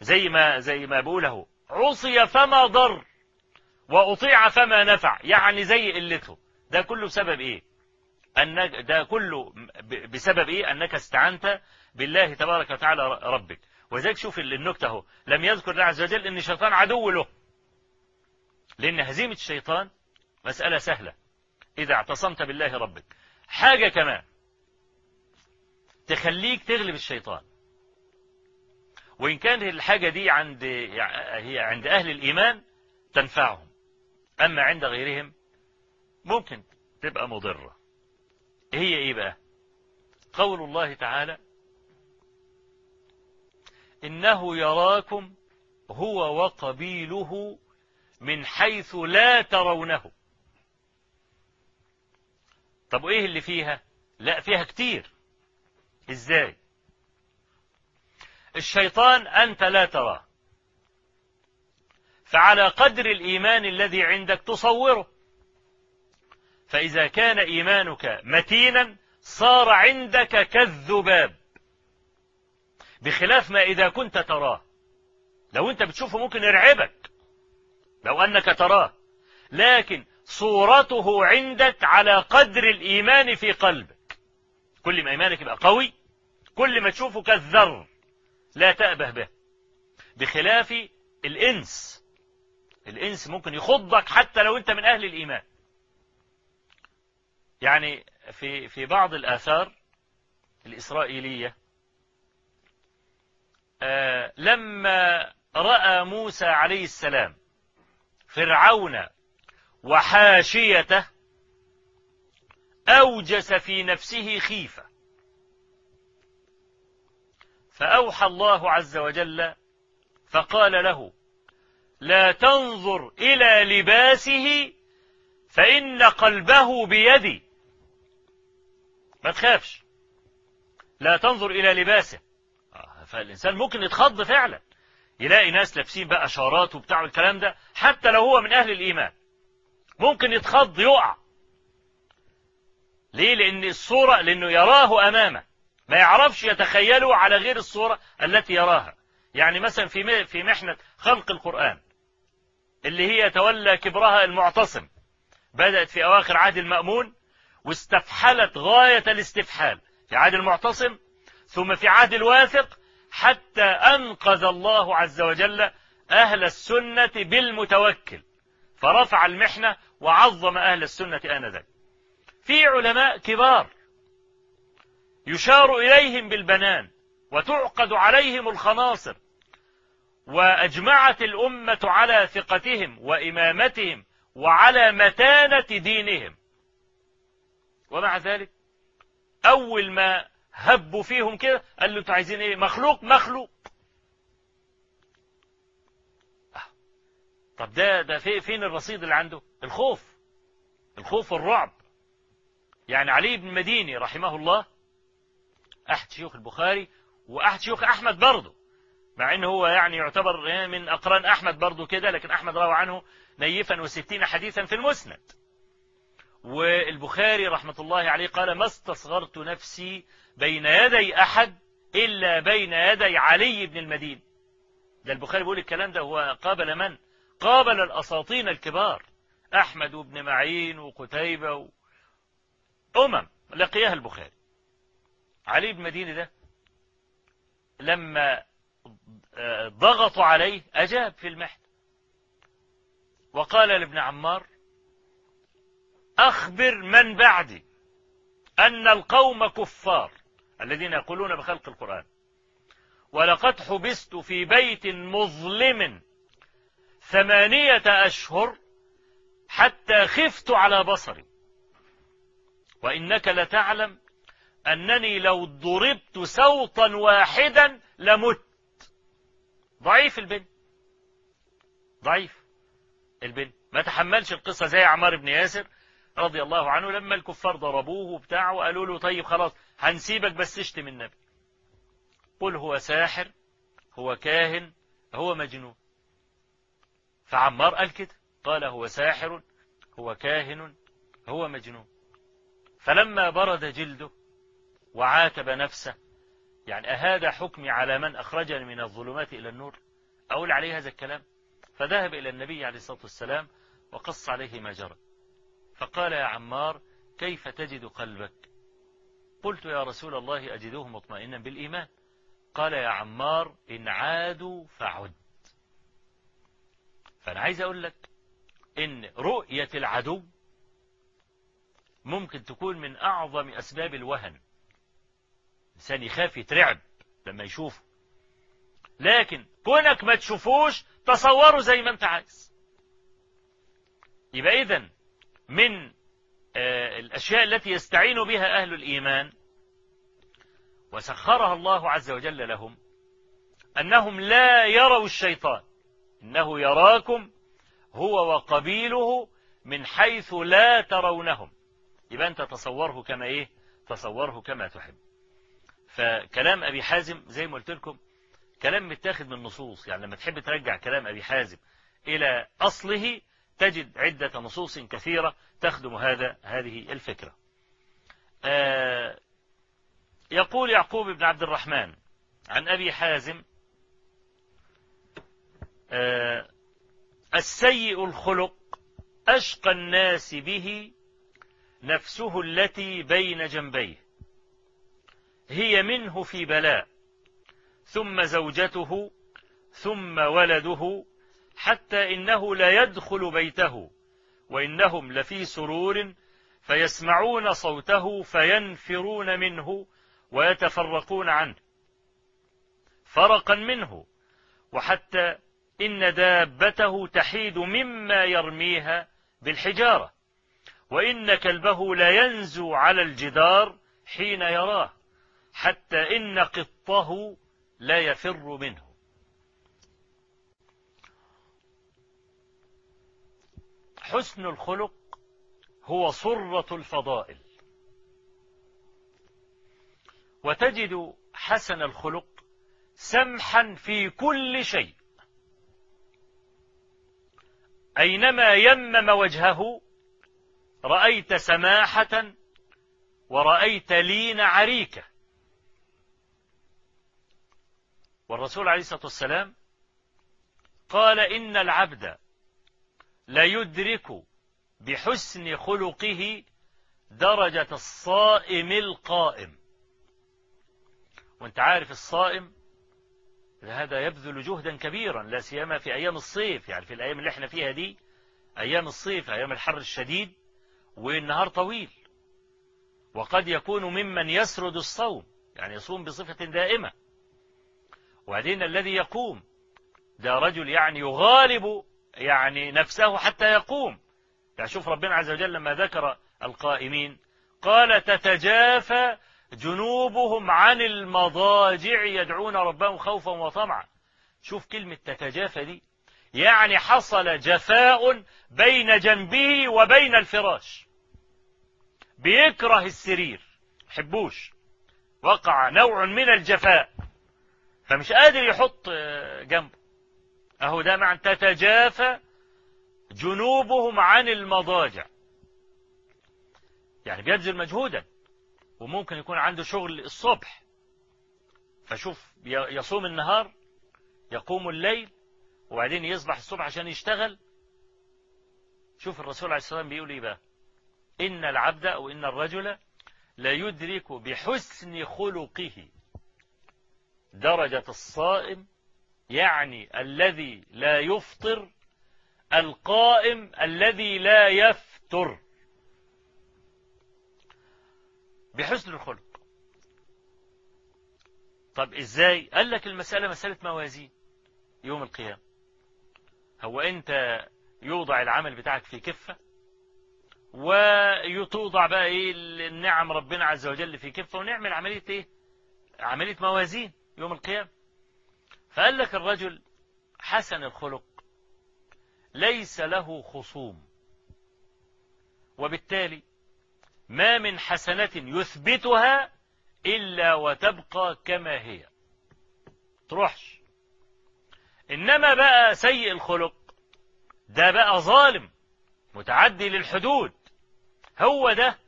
[SPEAKER 1] زي ما زي ما بقوله عصي فما ضر وأطيع فما نفع يعني زي قلته ده كله بسبب إيه أنك ده كله بسبب إيه أنك استعنت بالله تبارك وتعالى ربك وذلك شوف النكتة اهو لم يذكر الله عز وجل ان الشيطان عدو له لان هزيمة الشيطان مسألة سهلة اذا اعتصمت بالله ربك حاجة كمان تخليك تغلب الشيطان وإن كانت الحاجة دي عند هي عند أهل الإيمان تنفعهم أما عند غيرهم ممكن تبقى مضرة هي إيه بقى قول الله تعالى إنه يراكم هو وقبيله من حيث لا ترونه طب وإيه اللي فيها لا فيها كتير إزاي الشيطان أنت لا تراه فعلى قدر الإيمان الذي عندك تصوره فإذا كان إيمانك متينا صار عندك كالذباب بخلاف ما إذا كنت تراه لو أنت بتشوفه ممكن يرعبك لو أنك تراه لكن صورته عندك على قدر الإيمان في قلبك كل ما إيمانك يبقى قوي كل ما تشوفه كالذر لا تأبه به بخلاف الإنس الإنس ممكن يخضك حتى لو أنت من أهل الإيمان يعني في في بعض الآثار الإسرائيلية آه، لما رأى موسى عليه السلام فرعون وحاشيته أوجس في نفسه خيفة فأوحى الله عز وجل فقال له لا تنظر إلى لباسه فإن قلبه بيدي ما تخافش لا تنظر إلى لباسه فالإنسان ممكن يتخض فعلا يلاقي ناس لابسين بقى شارات وبتاع الكلام ده حتى لو هو من أهل الإيمان ممكن يتخض يقع ليه لأن الصورة لأنه يراه أمامه ما يعرفش يتخيله على غير الصورة التي يراها يعني مثلا في في محنة خلق القرآن اللي هي تولى كبرها المعتصم بدأت في أواخر عهد المأمون واستفحلت غاية الاستفحال في عهد المعتصم ثم في عهد الواثق حتى أنقذ الله عز وجل أهل السنة بالمتوكل فرفع المحنة وعظم أهل السنة آنذاك في علماء كبار يشار إليهم بالبنان وتعقد عليهم الخناصر وأجمعت الأمة على ثقتهم وإمامتهم وعلى متانة دينهم ومع ذلك أول ما هبوا فيهم كده قال له انتوا عايزين ايه مخلوق مخلوق آه. طب ده ده في فين الرصيد اللي عنده الخوف الخوف والرعب يعني علي بن مديني رحمه الله أحد شيوخ البخاري وأحد شيوخ أحمد برضه مع ان هو يعني يعتبر آه، من أقران أحمد برضه كده لكن أحمد روى عنه نيفا وستين حديثا في المسند والبخاري رحمة الله عليه قال ما استصغرت نفسي بين يدي أحد إلا بين يدي علي بن المدين ده البخاري بيقول الكلام ده هو قابل من قابل الأساطين الكبار أحمد وابن معين وقتيبة و... أمم لقيها البخاري علي بن المدين ده لما ضغطوا عليه أجاب في المحن وقال لابن عمار أخبر من بعدي أن القوم كفار الذين يقولون بخلق القرآن ولقد حبست في بيت مظلم ثمانية أشهر حتى خفت على بصري وإنك لتعلم أنني لو ضربت سوطا واحدا لمت ضعيف البن ضعيف البن ما تحملش القصة زي عمار بن ياسر رضي الله عنه لما الكفار ضربوه وبتاعه وقالوا له طيب خلاص هنسيبك بس اشتم النبي قل هو ساحر هو كاهن هو مجنون فعمار قال كده قال هو ساحر هو كاهن هو مجنون فلما برد جلده وعاتب نفسه يعني أهذا حكمي على من أخرجني من الظلمات إلى النور أقول عليه هذا الكلام فذهب إلى النبي عليه الصلاة والسلام وقص عليه ما جرى فقال يا عمار كيف تجد قلبك قلت يا رسول الله أجدوه مطمئنا بالإيمان قال يا عمار إن عادوا فعد فأنا عايز أقول لك إن رؤية العدو ممكن تكون من أعظم أسباب الوهن إنسان يخاف يترعب لما يشوفه لكن كونك ما تشوفوش تصوره زي ما أنت عايز يبقى إذا من آه، الأشياء التي يستعين بها أهل الإيمان وسخرها الله عز وجل لهم أنهم لا يروا الشيطان إنه يراكم هو وقبيله من حيث لا ترونهم يبقى أنت تصوره كما إيه تصوره كما تحب فكلام أبي حازم زي ما قلت لكم كلام متاخد من نصوص يعني لما تحب ترجع كلام أبي حازم إلى أصله تجد عدة نصوص كثيرة تخدم هذا هذه الفكرة آه، يقول يعقوب بن عبد الرحمن عن أبي حازم آه، السيء الخلق أشقى الناس به نفسه التي بين جنبيه هي منه في بلاء ثم زوجته ثم ولده حتى إنه لا يدخل بيته وإنهم لفي سرور فيسمعون صوته فينفرون منه ويتفرقون عنه فرقا منه وحتى إن دابته تحيد مما يرميها بالحجارة وإن كلبه لينزو على الجدار حين يراه حتى إن قطه لا يفر منه حسن الخلق هو صرة الفضائل وتجد حسن الخلق سمحا في كل شيء أينما يمم وجهه رأيت سماحة ورأيت لين عريكة والرسول عليه الصلاة والسلام قال إن العبد ليدرك بحسن خلقه درجة الصائم القائم وانت عارف الصائم هذا يبذل جهدا كبيرا لا سيما في أيام الصيف يعني في الأيام اللي احنا فيها دي أيام الصيف أيام الحر الشديد والنهار طويل وقد يكون ممن يسرد الصوم يعني يصوم بصفة دائمة وبعدين الذي يقوم ده رجل يعني يغالب يعني نفسه حتى يقوم يعني شوف ربنا عز وجل لما ذكر القائمين قال تتجافى جنوبهم عن المضاجع يدعون ربهم خوفا وطمعا شوف كلمة تتجافى دي يعني حصل جفاء بين جنبه وبين الفراش بيكره السرير حبوش وقع نوع من الجفاء فمش قادر يحط جنبه أهو ده معنى تتجافى جنوبهم عن المضاجع يعني بيبذل مجهودا وممكن يكون عنده شغل الصبح فشوف يصوم النهار يقوم الليل وبعدين يصبح الصبح عشان يشتغل شوف الرسول عليه الصلاة والسلام بيقول إيه بقى إن العبد أو إن الرجل لا يدرك بحسن خلقه درجة الصائم يعني الذي لا يفطر القائم الذي لا يفتر بحسن الخلق طب ازاي قال لك المسألة مسألة موازين يوم القيامة هو انت يوضع العمل بتاعك في كفة ويتوضع بقى ايه النعم ربنا عز وجل في كفة ونعمل عملية ايه عملية موازين يوم القيامة فقال لك الرجل حسن الخلق ليس له خصوم وبالتالي ما من حسنة يثبتها إلا وتبقى كما هي تروحش إنما بقى سيء الخلق ده بقى ظالم متعدي للحدود هو ده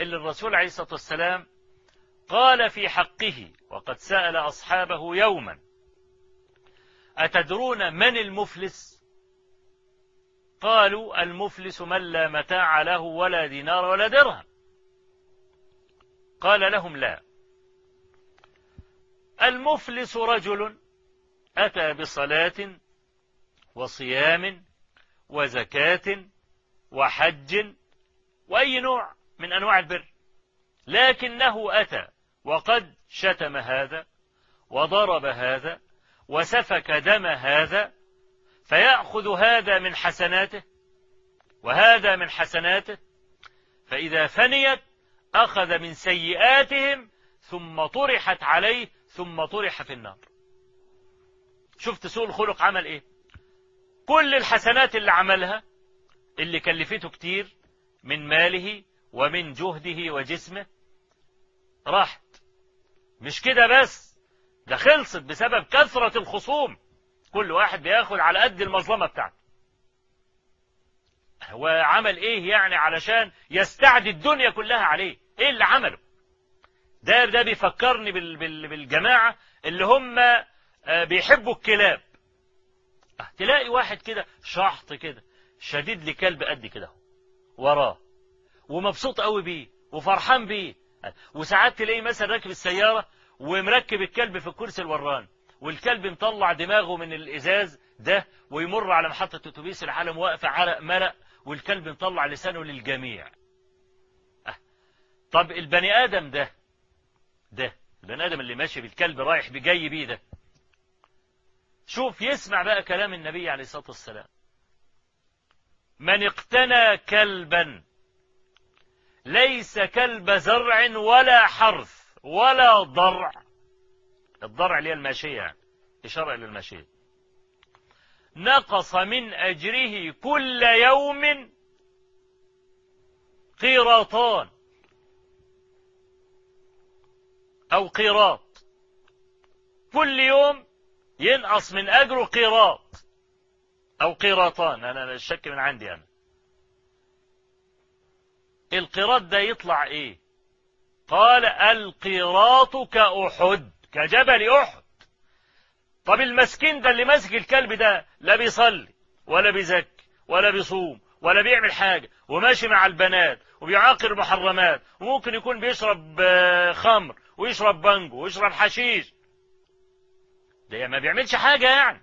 [SPEAKER 1] اللي الرسول عليه الصلاة والسلام قال في حقه وقد سأل أصحابه يوما أتدرون من المفلس قالوا المفلس من لا متاع له ولا دينار ولا درهم قال لهم لا المفلس رجل أتى بصلاة وصيام وزكاة وحج وأي نوع من أنواع البر لكنه أتى وقد شتم هذا وضرب هذا وسفك دم هذا فيأخذ هذا من حسناته وهذا من حسناته فإذا فنيت أخذ من سيئاتهم ثم طرحت عليه ثم طرح في النار شفت سوء الخلق عمل ايه كل الحسنات اللي عملها اللي كلفته كتير من ماله ومن جهده وجسمه راحت مش كده بس ده خلصت بسبب كثرة الخصوم كل واحد بياخد على قد المظلمة بتاعته وعمل ايه يعني علشان يستعدي الدنيا كلها عليه ايه اللي عمله ده ده بيفكرني بالجماعة اللي هم آه، بيحبوا الكلاب آه، تلاقي واحد كده شحط كده شديد لكلب قد كده وراه ومبسوط قوي بيه وفرحان بيه آه، وساعات تلاقيه مثلا راكب السيارة ومركب الكلب في الكرسي الوران والكلب مطلع دماغه من الإزاز ده ويمر على محطة أتوبيس العالم واقف عرق مرق والكلب مطلع لسانه للجميع أه. طب البني آدم ده ده البني آدم اللي ماشي بالكلب رايح بجاي بيه ده شوف يسمع بقى كلام النبي عليه الصلاة والسلام من اقتنى كلبا ليس كلب زرع ولا حرث ولا ضرع الضرع اللي هي الماشية إشارة إلى الماشية نقص من أجره كل يوم قيراطان أو قيراط كل يوم ينقص من أجره قيراط أو قيراطان أنا الشك من عندي أنا القيراط ده يطلع إيه قال القراط كأحد كجبل أحد طب المسكين ده اللي ماسك الكلب ده لا بيصلي ولا بيزكي ولا بيصوم ولا بيعمل حاجة وماشي مع البنات وبيعاقر المحرمات وممكن يكون بيشرب آه، خمر ويشرب بانجو ويشرب حشيش ده ما بيعملش حاجة يعني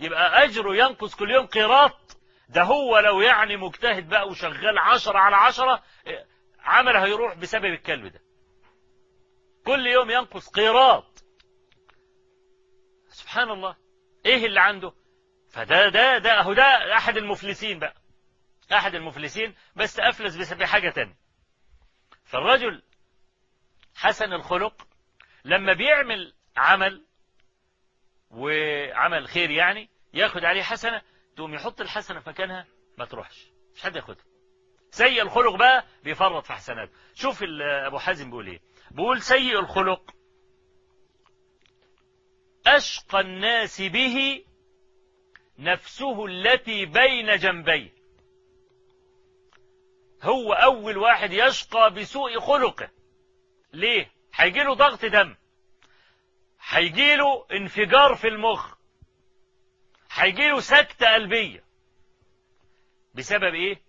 [SPEAKER 1] يبقى أجره ينقص كل يوم قيراط ده هو لو يعني مجتهد بقى وشغال عشرة على عشرة آه، عمل هيروح بسبب الكلب ده كل يوم ينقص قيراط سبحان الله ايه اللي عنده فده ده ده اهو ده احد المفلسين بقى احد المفلسين بس افلس بحاجه تانية فالرجل حسن الخلق لما بيعمل عمل وعمل خير يعني ياخد عليه حسنه تقوم يحط الحسنه في مكانها ما تروحش مش حد ياخدها سيء الخلق بقى بيفرط في حسناته شوف ابو حازم بيقول ايه بقول سيء الخلق أشقى الناس به نفسه التي بين جنبيه هو أول واحد يشقى بسوء خلقه ليه؟ هيجيله ضغط دم هيجيله انفجار في المخ هيجيله سكتة قلبية بسبب ايه؟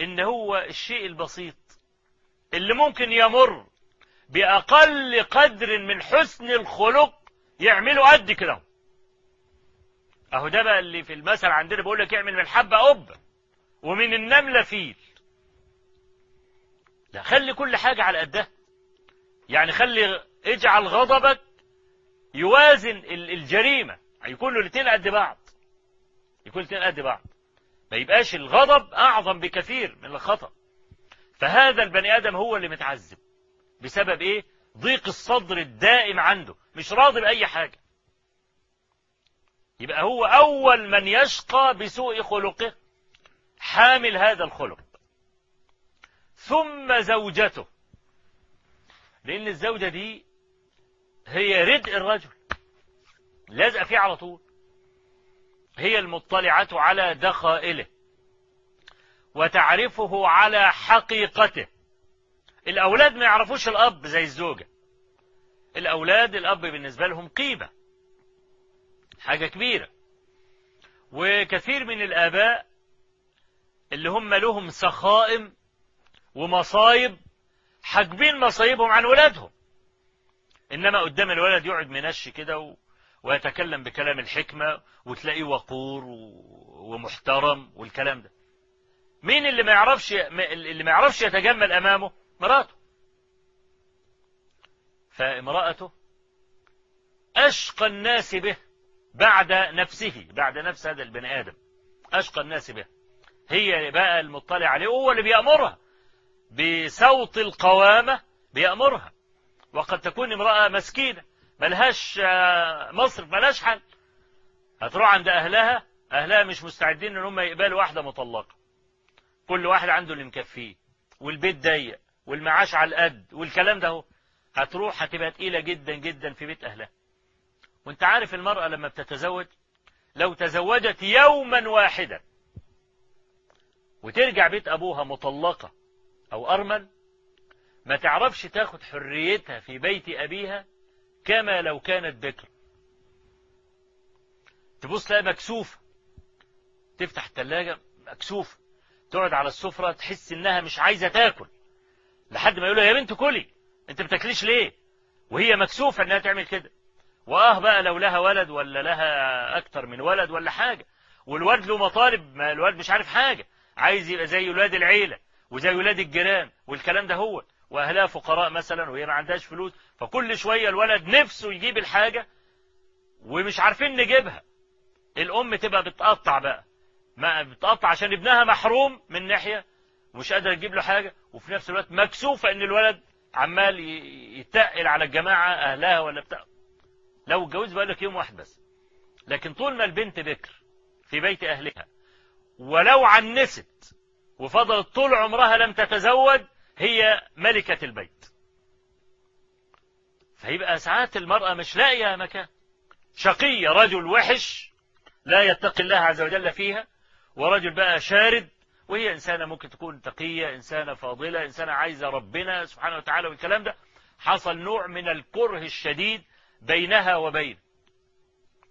[SPEAKER 1] ان هو الشيء البسيط اللي ممكن يمر بأقل قدر من حسن الخلق يعملوا قد كده أهو ده بقى اللي في المثل عندنا بيقول لك اعمل من الحبة قبة ومن النملة فيل لا خلي كل حاجة على قدها يعني خلي اجعل غضبك يوازن الجريمة هيكون الاثنين قد بعض يكون الاثنين قد بعض ما يبقاش الغضب أعظم بكثير من الخطأ فهذا البني آدم هو اللي متعذب بسبب ايه ضيق الصدر الدائم عنده مش راضي بأي حاجة يبقى هو أول من يشقى بسوء خلقه حامل هذا الخلق ثم زوجته لأن الزوجة دي هي ردء الرجل لازقة فيه على طول هي المطلعة على دخائله وتعرفه على حقيقته الأولاد ما يعرفوش الأب زي الزوجة الأولاد الأب بالنسبة لهم قيمة حاجة كبيرة وكثير من الآباء اللي هم لهم سخائم ومصايب حاجبين مصايبهم عن ولادهم إنما قدام الولد يقعد منش كده ويتكلم بكلام الحكمة وتلاقيه وقور ومحترم والكلام ده مين اللي ما يعرفش اللي ما يعرفش يتجمل أمامه مراته فامرأته أشقى الناس به بعد نفسه بعد نفس هذا البني آدم أشقى الناس به هي بقى المطلع عليه هو اللي بيأمرها بصوت القوامة بيأمرها وقد تكون امرأة مسكينة ملهاش آه، مصرف ملهاش حل هتروح عند أهلها أهلها مش مستعدين إن هم يقبلوا واحدة مطلقة كل واحد عنده اللي مكفيه والبيت ضيق والمعاش على القد والكلام ده هتروح هتبقى تقيلة جدا جدا في بيت أهلها وانت عارف المرأة لما بتتزوج لو تزوجت يوما واحدا وترجع بيت أبوها مطلقة أو أرمل ما تعرفش تاخد حريتها في بيت أبيها كما لو كانت بكر تبص لها مكسوفة تفتح التلاجة مكسوفة تقعد على السفرة تحس إنها مش عايزة تاكل لحد ما يقول يا بنت كلي انت بتاكليش ليه وهي مكسوفة انها تعمل كده واه بقى لو لها ولد ولا لها اكتر من ولد ولا حاجة والواد له مطالب ما الواد مش عارف حاجة عايز يبقى زي ولاد العيلة وزي ولاد الجيران والكلام ده هو واهلها فقراء مثلا وهي ما عندهاش فلوس فكل شوية الولد نفسه يجيب الحاجة ومش عارفين نجيبها الام تبقى بتقطع بقى ما بتقطع عشان ابنها محروم من ناحية مش قادر تجيب له حاجة وفي نفس الوقت مكسوفة ان الولد عمال يتقل على الجماعة اهلها ولا بتاع لو اتجوز بقول لك يوم واحد بس لكن طول ما البنت بكر في بيت اهلها ولو عنست وفضلت طول عمرها لم تتزوج هي ملكة البيت فيبقى ساعات المرأة مش لاقية مكان شقية رجل وحش لا يتقي الله عز وجل فيها ورجل بقى شارد وهي إنسانة ممكن تكون تقية إنسانة فاضلة إنسانة عايزة ربنا سبحانه وتعالى والكلام ده حصل نوع من الكره الشديد بينها وبين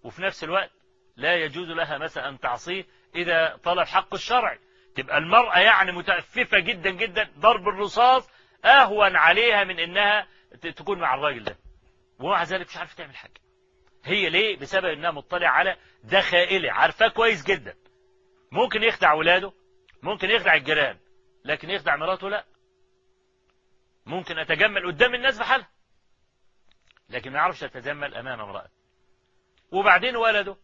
[SPEAKER 1] وفي نفس الوقت لا يجوز لها مثلا أن تعصيه إذا طلب حق الشرعي تبقى المرأة يعني متأففة جدا جدا ضرب الرصاص أهون عليها من إنها تكون مع الراجل ده ومع ذلك مش عارفة تعمل حاجة هي ليه بسبب إنها مطلعة على دخائله عارفاه كويس جدا ممكن يخدع ولاده ممكن يخدع الجيران لكن يخدع مراته لا ممكن أتجمل قدام الناس بحالها لكن ما يعرفش أتجمل أمام امرأة وبعدين ولده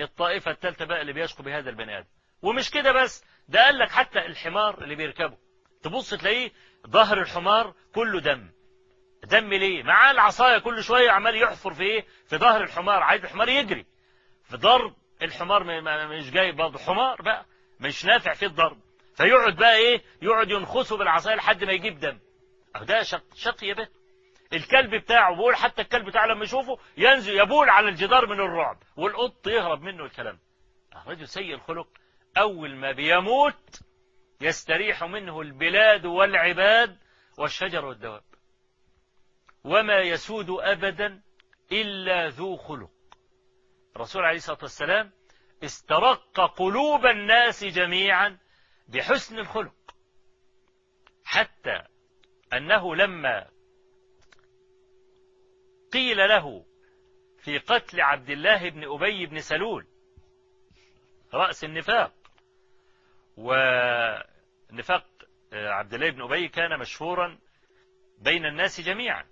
[SPEAKER 1] الطائفة الثالثة بقى اللي بيشكو بهذا البني آدم ومش كده بس ده قال لك حتى الحمار اللي بيركبه تبص تلاقيه ظهر الحمار كله دم دم ليه معاه العصايه كل شويه عمال يحفر في ايه في ظهر الحمار عايز الحمار يجري في ضرب الحمار مش جاي برضه حمار بقى مش نافع فيه الضرب فيقعد بقى ايه يقعد ينخسه بالعصايه لحد ما يجيب دم اهو ده شق شق يا بيه الكلب بتاعه بقول حتى الكلب بتاعه لما يشوفه ينزل يبول على الجدار من الرعب والقط يهرب منه الكلام رجل سيء الخلق أول ما بيموت يستريح منه البلاد والعباد والشجر والدواب وما يسود أبدا إلا ذو خلق الرسول عليه الصلاة والسلام استرق قلوب الناس جميعا بحسن الخلق حتى أنه لما قيل له في قتل عبد الله بن أبي بن سلول رأس النفاق ونفاق عبد الله بن أبي كان مشهورا بين الناس جميعا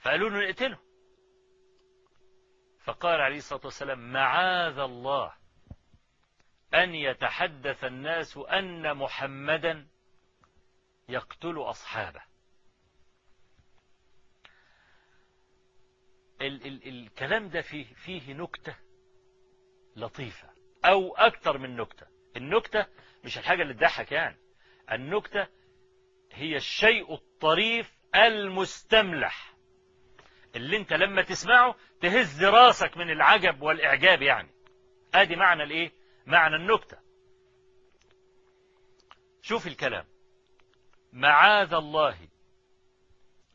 [SPEAKER 1] فقالوا له نقتله فقال عليه الصلاة والسلام معاذ الله أن يتحدث الناس أن محمدا يقتل أصحابه ال ال الكلام ده فيه, فيه نكتة لطيفة أو أكتر من نكتة النكتة مش الحاجة اللي تضحك يعني النكتة هي الشيء الطريف المستملح اللي انت لما تسمعه تهز راسك من العجب والإعجاب يعني ادي معنى الايه معنى النكتة شوف الكلام معاذ الله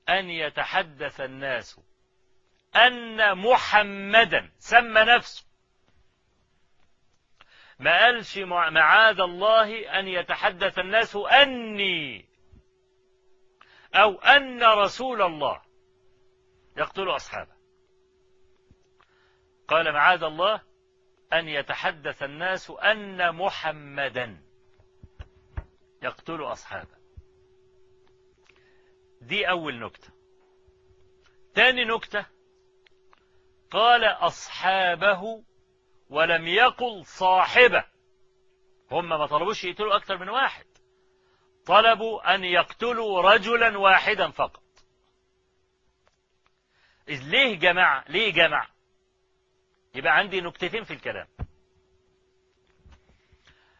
[SPEAKER 1] أن يتحدث الناس أن محمدا سمى نفسه ما قالش معاذ الله أن يتحدث الناس أني أو أن رسول الله يقتلوا أصحابه قال معاذ الله أن يتحدث الناس أن محمدا يقتل أصحابه دي أول نكتة ثاني نكتة قال أصحابه ولم يقل صاحبه هم ما طلبوش يقتلوا أكثر من واحد طلبوا أن يقتلوا رجلا واحدا فقط إذ ليه جمع ليه جمع يبقى عندي نكتتين في الكلام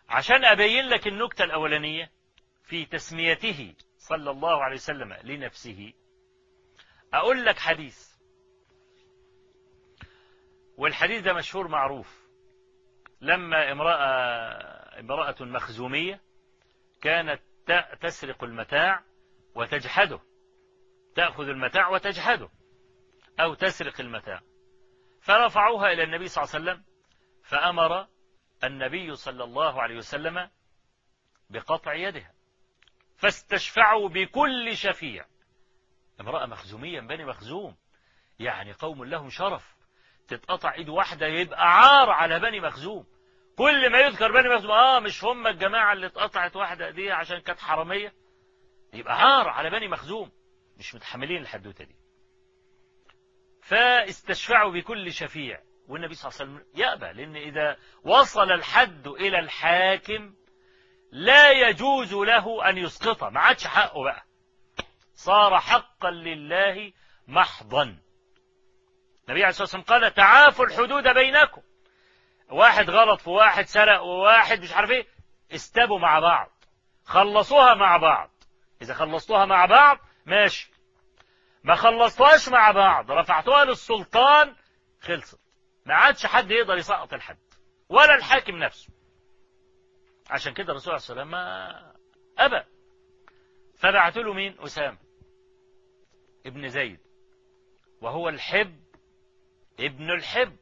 [SPEAKER 1] عشان أبين لك النكتة الأولانية في تسميته صلى الله عليه وسلم لنفسه أقول لك حديث والحديث ده مشهور معروف لما امرأة, امرأة مخزومية كانت تسرق المتاع وتجحده تأخذ المتاع وتجحده أو تسرق المتاع فرفعوها إلى النبي صلى الله عليه وسلم فأمر النبي صلى الله عليه وسلم بقطع يدها فاستشفعوا بكل شفيع امرأة مخزومية بني مخزوم يعني قوم لهم شرف تتقطع ايد واحدة يبقى عار على بني مخزوم كل ما يذكر بني مخزوم اه مش هم الجماعة اللي اتقطعت واحدة دي عشان كانت حرامية يبقى عار على بني مخزوم مش متحملين الحدوتة دي فاستشفعوا بكل شفيع والنبي صلى الله عليه وسلم يأبى لأن إذا وصل الحد إلى الحاكم لا يجوز له أن يسقط ما عادش حقه بقى صار حقا لله محضا النبي عليه الصلاة والسلام قال تعافوا الحدود بينكم واحد غلط في واحد سرق وواحد مش عارف ايه استبوا مع بعض خلصوها مع بعض إذا خلصتوها مع بعض ماشي ما خلصتهاش مع بعض رفعتها للسلطان خلصت ما عادش حد يقدر يسقط الحد ولا الحاكم نفسه عشان كده الرسول عليه السلام أبى فبعت له مين أسامة ابن زيد وهو الحب ابن الحب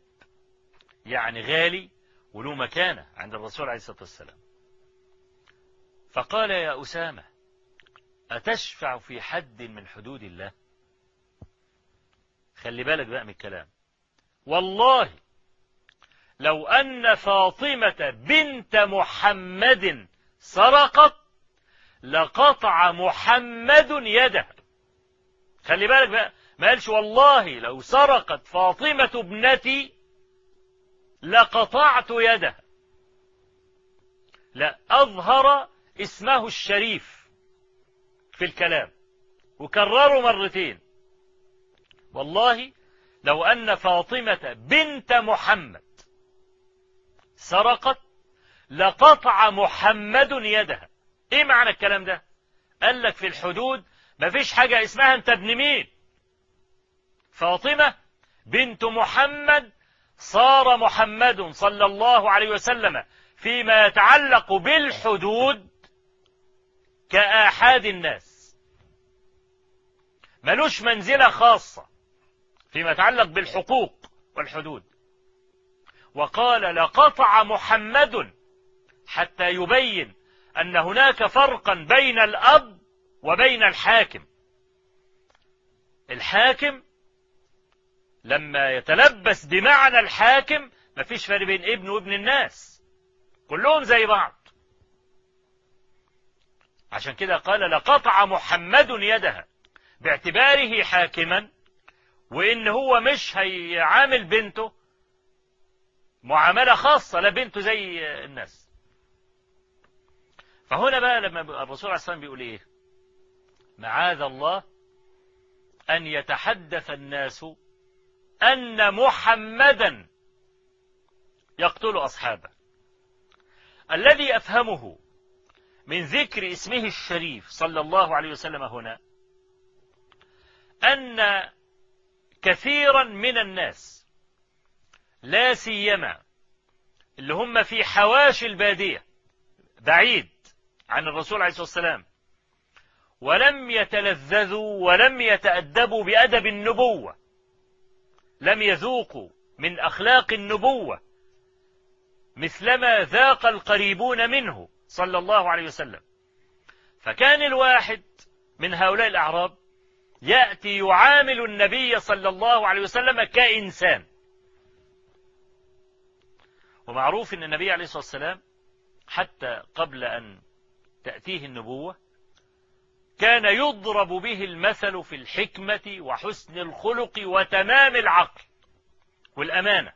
[SPEAKER 1] يعني غالي وله مكانة عند الرسول عليه الصلاة والسلام فقال يا أسامة أتشفع في حد من حدود الله خلي بالك بقى من الكلام والله لو أن فاطمة بنت محمد سرقت لقطع محمد يده خلي بالك بقى ما قالش والله لو سرقت فاطمة ابنتي لقطعت يده لا أظهر اسمه الشريف في الكلام وكرره مرتين والله لو أن فاطمة بنت محمد سرقت لقطع محمد يدها ايه معنى الكلام ده قال لك في الحدود مفيش حاجة اسمها انت ابن مين فاطمة بنت محمد صار محمد صلى الله عليه وسلم فيما يتعلق بالحدود كآحاد الناس ملوش منزلة خاصة فيما يتعلق بالحقوق والحدود وقال لقطع محمد حتى يبين أن هناك فرقا بين الأب وبين الحاكم الحاكم لما يتلبس بمعنى الحاكم مفيش فرق بين ابن وابن الناس كلهم زي بعض عشان كده قال لقطع محمد يدها باعتباره حاكما وإن هو مش هيعامل بنته معاملة خاصة لا بنته زي الناس فهنا بقى لما الرسول عليه الصلاة بيقول إيه معاذ الله أن يتحدث الناس أن محمدا يقتل أصحابه الذي أفهمه من ذكر اسمه الشريف صلى الله عليه وسلم هنا أن كثيرا من الناس لا سيما اللي هم في حواشي البادية بعيد عن الرسول عليه الصلاة والسلام ولم يتلذذوا ولم يتأدبوا بأدب النبوة لم يذوقوا من أخلاق النبوة مثلما ذاق القريبون منه صلى الله عليه وسلم فكان الواحد من هؤلاء الأعراب يأتي يعامل النبي صلى الله عليه وسلم كإنسان ومعروف أن النبي عليه الصلاة والسلام حتى قبل أن تأتيه النبوة كان يضرب به المثل في الحكمة وحسن الخلق وتمام العقل والأمانة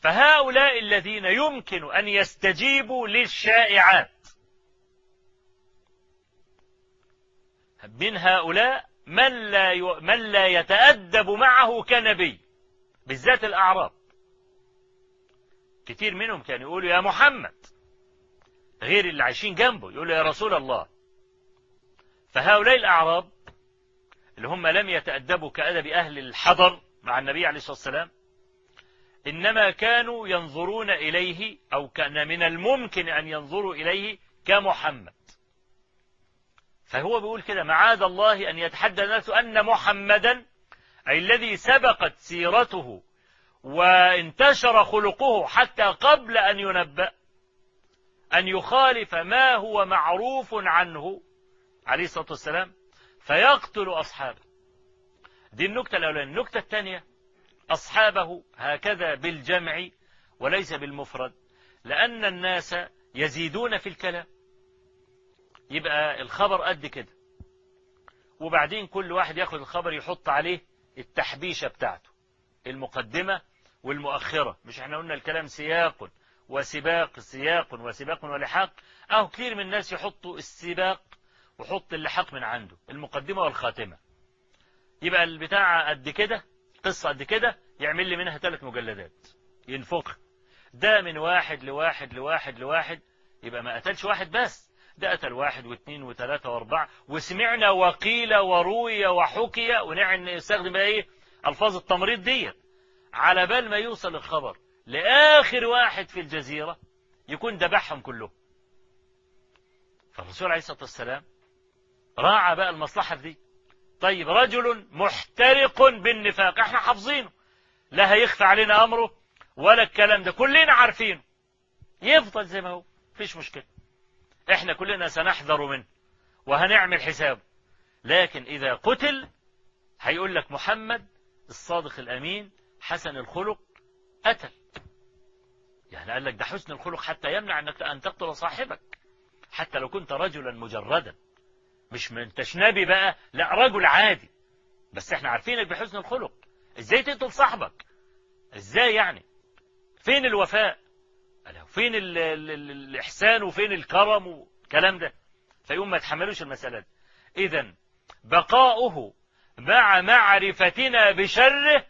[SPEAKER 1] فهؤلاء الذين يمكن أن يستجيبوا للشائعات من هؤلاء من لا, من لا يتأدب معه كنبي بالذات الأعراب كتير منهم كانوا يقولوا يا محمد غير اللي عايشين جنبه يقولوا يا رسول الله فهؤلاء الأعراب اللي هم لم يتأدبوا كأدب أهل الحضر مع النبي عليه الصلاة والسلام إنما كانوا ينظرون إليه أو كان من الممكن أن ينظروا إليه كمحمد فهو بيقول كده معاذ الله أن يتحدى الناس أن محمدا أي الذي سبقت سيرته وانتشر خلقه حتى قبل أن ينبأ أن يخالف ما هو معروف عنه عليه الصلاة والسلام فيقتل أصحابه دي النكتة الأولى النكتة الثانية أصحابه هكذا بالجمع وليس بالمفرد لأن الناس يزيدون في الكلام يبقى الخبر قد كده وبعدين كل واحد ياخد الخبر يحط عليه التحبيشة بتاعته المقدمة والمؤخرة مش احنا قلنا الكلام سياق وسباق سياق وسباق ولحاق اهو كتير من الناس يحطوا السباق وحط اللحاق من عنده المقدمة والخاتمة يبقى البتاع قد كده قصة قد كده يعمل لي منها ثلاث مجلدات ينفق ده من واحد لواحد لواحد لواحد يبقى ما قتلش واحد بس ده قتل واحد واثنين وثلاثة واربعة وسمعنا وقيل وروي وحكي ونستخدم بقى ايه الفاظ التمريض ديت على بال ما يوصل الخبر لآخر واحد في الجزيرة يكون ذبحهم كلهم فالرسول عليه الصلاة والسلام راعى بقى المصلحة دي طيب رجل محترق بالنفاق احنا حافظينه لا هيخفى علينا أمره ولا الكلام ده كلنا عارفينه يفضل زي ما هو مفيش مشكلة احنا كلنا سنحذر منه وهنعمل حسابه لكن إذا قتل هيقول لك محمد الصادق الأمين حسن الخلق قتل يعني قال لك ده حسن الخلق حتى يمنع أنك أن تقتل صاحبك حتى لو كنت رجلا مجردا مش من نبي بقى لا رجل عادي بس احنا عارفينك بحسن الخلق ازاي تقتل صاحبك ازاي يعني فين الوفاء فين الـ الـ الـ الإحسان وفين الكرم والكلام ده فيقوم ما يتحملوش المسألة دي إذا بقاؤه مع معرفتنا بشره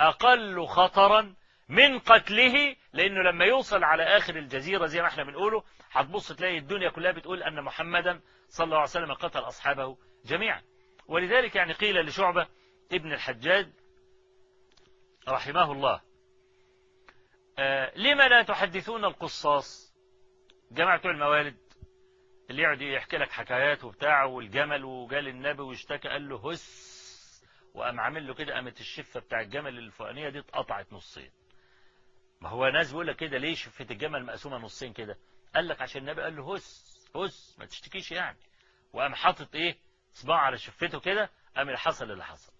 [SPEAKER 1] أقل خطرا من قتله لأنه لما يوصل على آخر الجزيرة زي ما احنا بنقوله هتبص تلاقي الدنيا كلها بتقول أن محمدا صلى الله عليه وسلم قتل أصحابه جميعا ولذلك يعني قيل لشعبة ابن الحجاج رحمه الله آه، لما لا تحدثون القصاص جماعة بتوع الموالد اللي يقعد يحكي لك حكايات وبتاع والجمل وجال النبي واشتكى قال له هس وقام عامل له كده قامت الشفة بتاع الجمل الفوقانية دي اتقطعت نصين ما هو ناس بيقول لك كده ليه شفة الجمل مقسومة نصين كده قال لك عشان النبي قال له هس هس ما تشتكيش يعني وقام حاطط ايه صباعه على شفته كده قام اللي حصل اللي حصل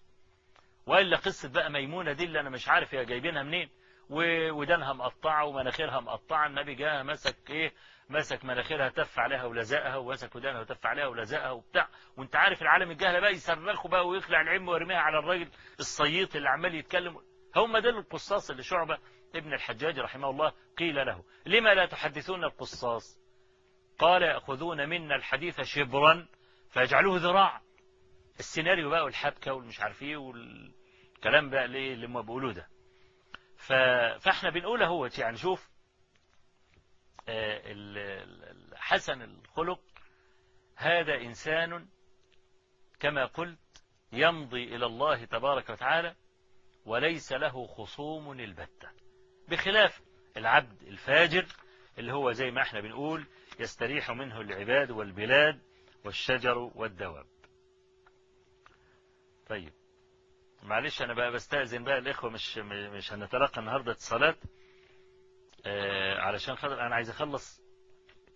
[SPEAKER 1] والا قصه بقى ميمونه دي اللي انا مش عارف هي جايبينها منين وودانها مقطعة ومناخيرها مقطعة النبي جاء مسك ايه مسك مناخيرها تف عليها ولزقها ومسك ودانها وتف عليها ولزقها وبتاع وانت عارف العالم الجهله بقى يصرخوا بقى ويخلع العم ويرميها على الراجل الصييط اللي عمال يتكلم هم دول القصاص اللي شعبة ابن الحجاج رحمه الله قيل له لما لا تحدثون القصاص قال يأخذون منا الحديث شبرا فيجعلوه ذراع السيناريو بقى والحبكة والمش عارف ايه والكلام بقى ليه اللي هم بيقولوه ده فاحنا بنقول اهوت يعني شوف آه، حسن الخلق هذا إنسان كما قلت يمضي إلى الله تبارك وتعالى وليس له خصوم البتة بخلاف العبد الفاجر اللي هو زي ما احنا بنقول يستريح منه العباد والبلاد والشجر والدواب طيب معلش انا بقى بستأذن بقى الاخوة مش مش هنتلقى النهاردة اتصالات آه علشان خاطر انا عايز اخلص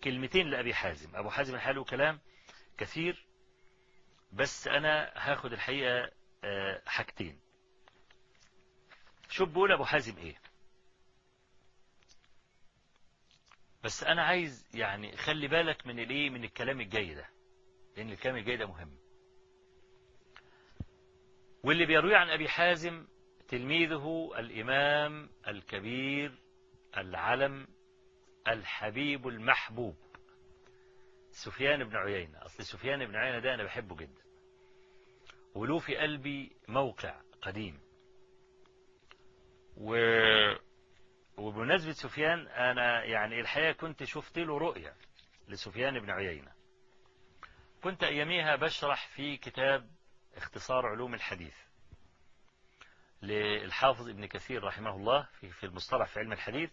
[SPEAKER 1] كلمتين لأبي حازم أبو حازم الحال كلام كثير بس أنا هاخد الحقيقة آه، حاجتين شوف بقول أبو حازم إيه بس أنا عايز يعني خلي بالك من الإيه من الكلام الجيدة ده لأن الكلام الجيدة ده مهم واللي بيروي عن أبي حازم تلميذه الإمام الكبير العلم الحبيب المحبوب سفيان بن عيينة أصل سفيان بن عيينة ده أنا بحبه جدا ولو في قلبي موقع قديم و... وبمناسبة سفيان أنا يعني الحقيقة كنت شفت له رؤية لسفيان بن عيينة كنت أياميها بشرح في كتاب اختصار علوم الحديث للحافظ ابن كثير رحمه الله في المصطلح في علم الحديث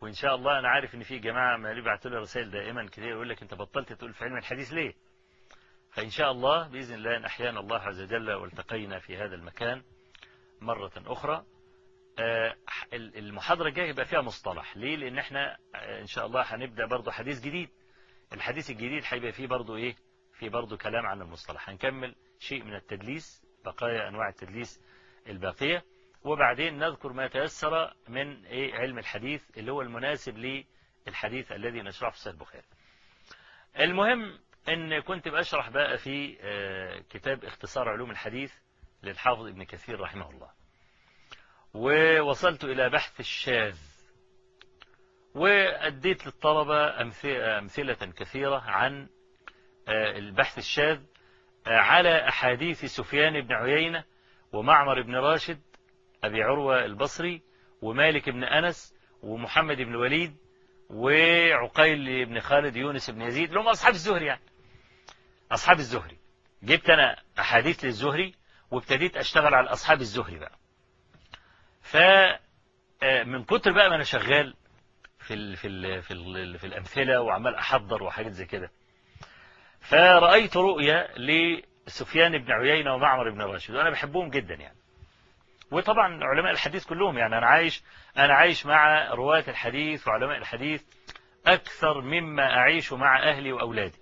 [SPEAKER 1] وإن شاء الله أنا عارف إن في جماعة ما اللي لي رسائل دائما كثير يقول لك أنت بطلت تقول في علم الحديث ليه؟ فإن شاء الله بإذن الله إن أحيانا الله عز وجل والتقينا في هذا المكان مرة أخرى آه، المحاضرة الجاية يبقى فيها مصطلح ليه؟ لأن احنا آه، إن شاء الله هنبدأ برضه حديث جديد الحديث الجديد هيبقى فيه برضه إيه؟ فيه برضه كلام عن المصطلح هنكمل شيء من التدليس بقايا أنواع التدليس الباقية وبعدين نذكر ما تيسر من إيه، علم الحديث اللي هو المناسب للحديث الذي نشرحه في البخاري المهم ان كنت بشرح بقى في آه، كتاب اختصار علوم الحديث للحافظ ابن كثير رحمه الله ووصلت إلى بحث الشاذ وأديت للطلبة أمثلة كثيرة عن آه، البحث الشاذ على أحاديث سفيان بن عيينة ومعمر بن راشد أبي عروة البصري ومالك بن أنس ومحمد بن وليد وعقيل بن خالد يونس بن يزيد لهم أصحاب الزهري يعني أصحاب الزهري جبت أنا أحاديث للزهري وابتديت أشتغل على أصحاب الزهري بقى فمن آه، كتر بقى ما أنا شغال في الـ في ال في, ال في الأمثلة وعمال أحضر وحاجات زي كده فرأيت رؤيا لسفيان بن عيينة ومعمر بن راشد وأنا بحبهم جدا يعني وطبعا علماء الحديث كلهم يعني أنا عايش أنا عايش مع رواة الحديث وعلماء الحديث أكثر مما أعيش مع أهلي وأولادي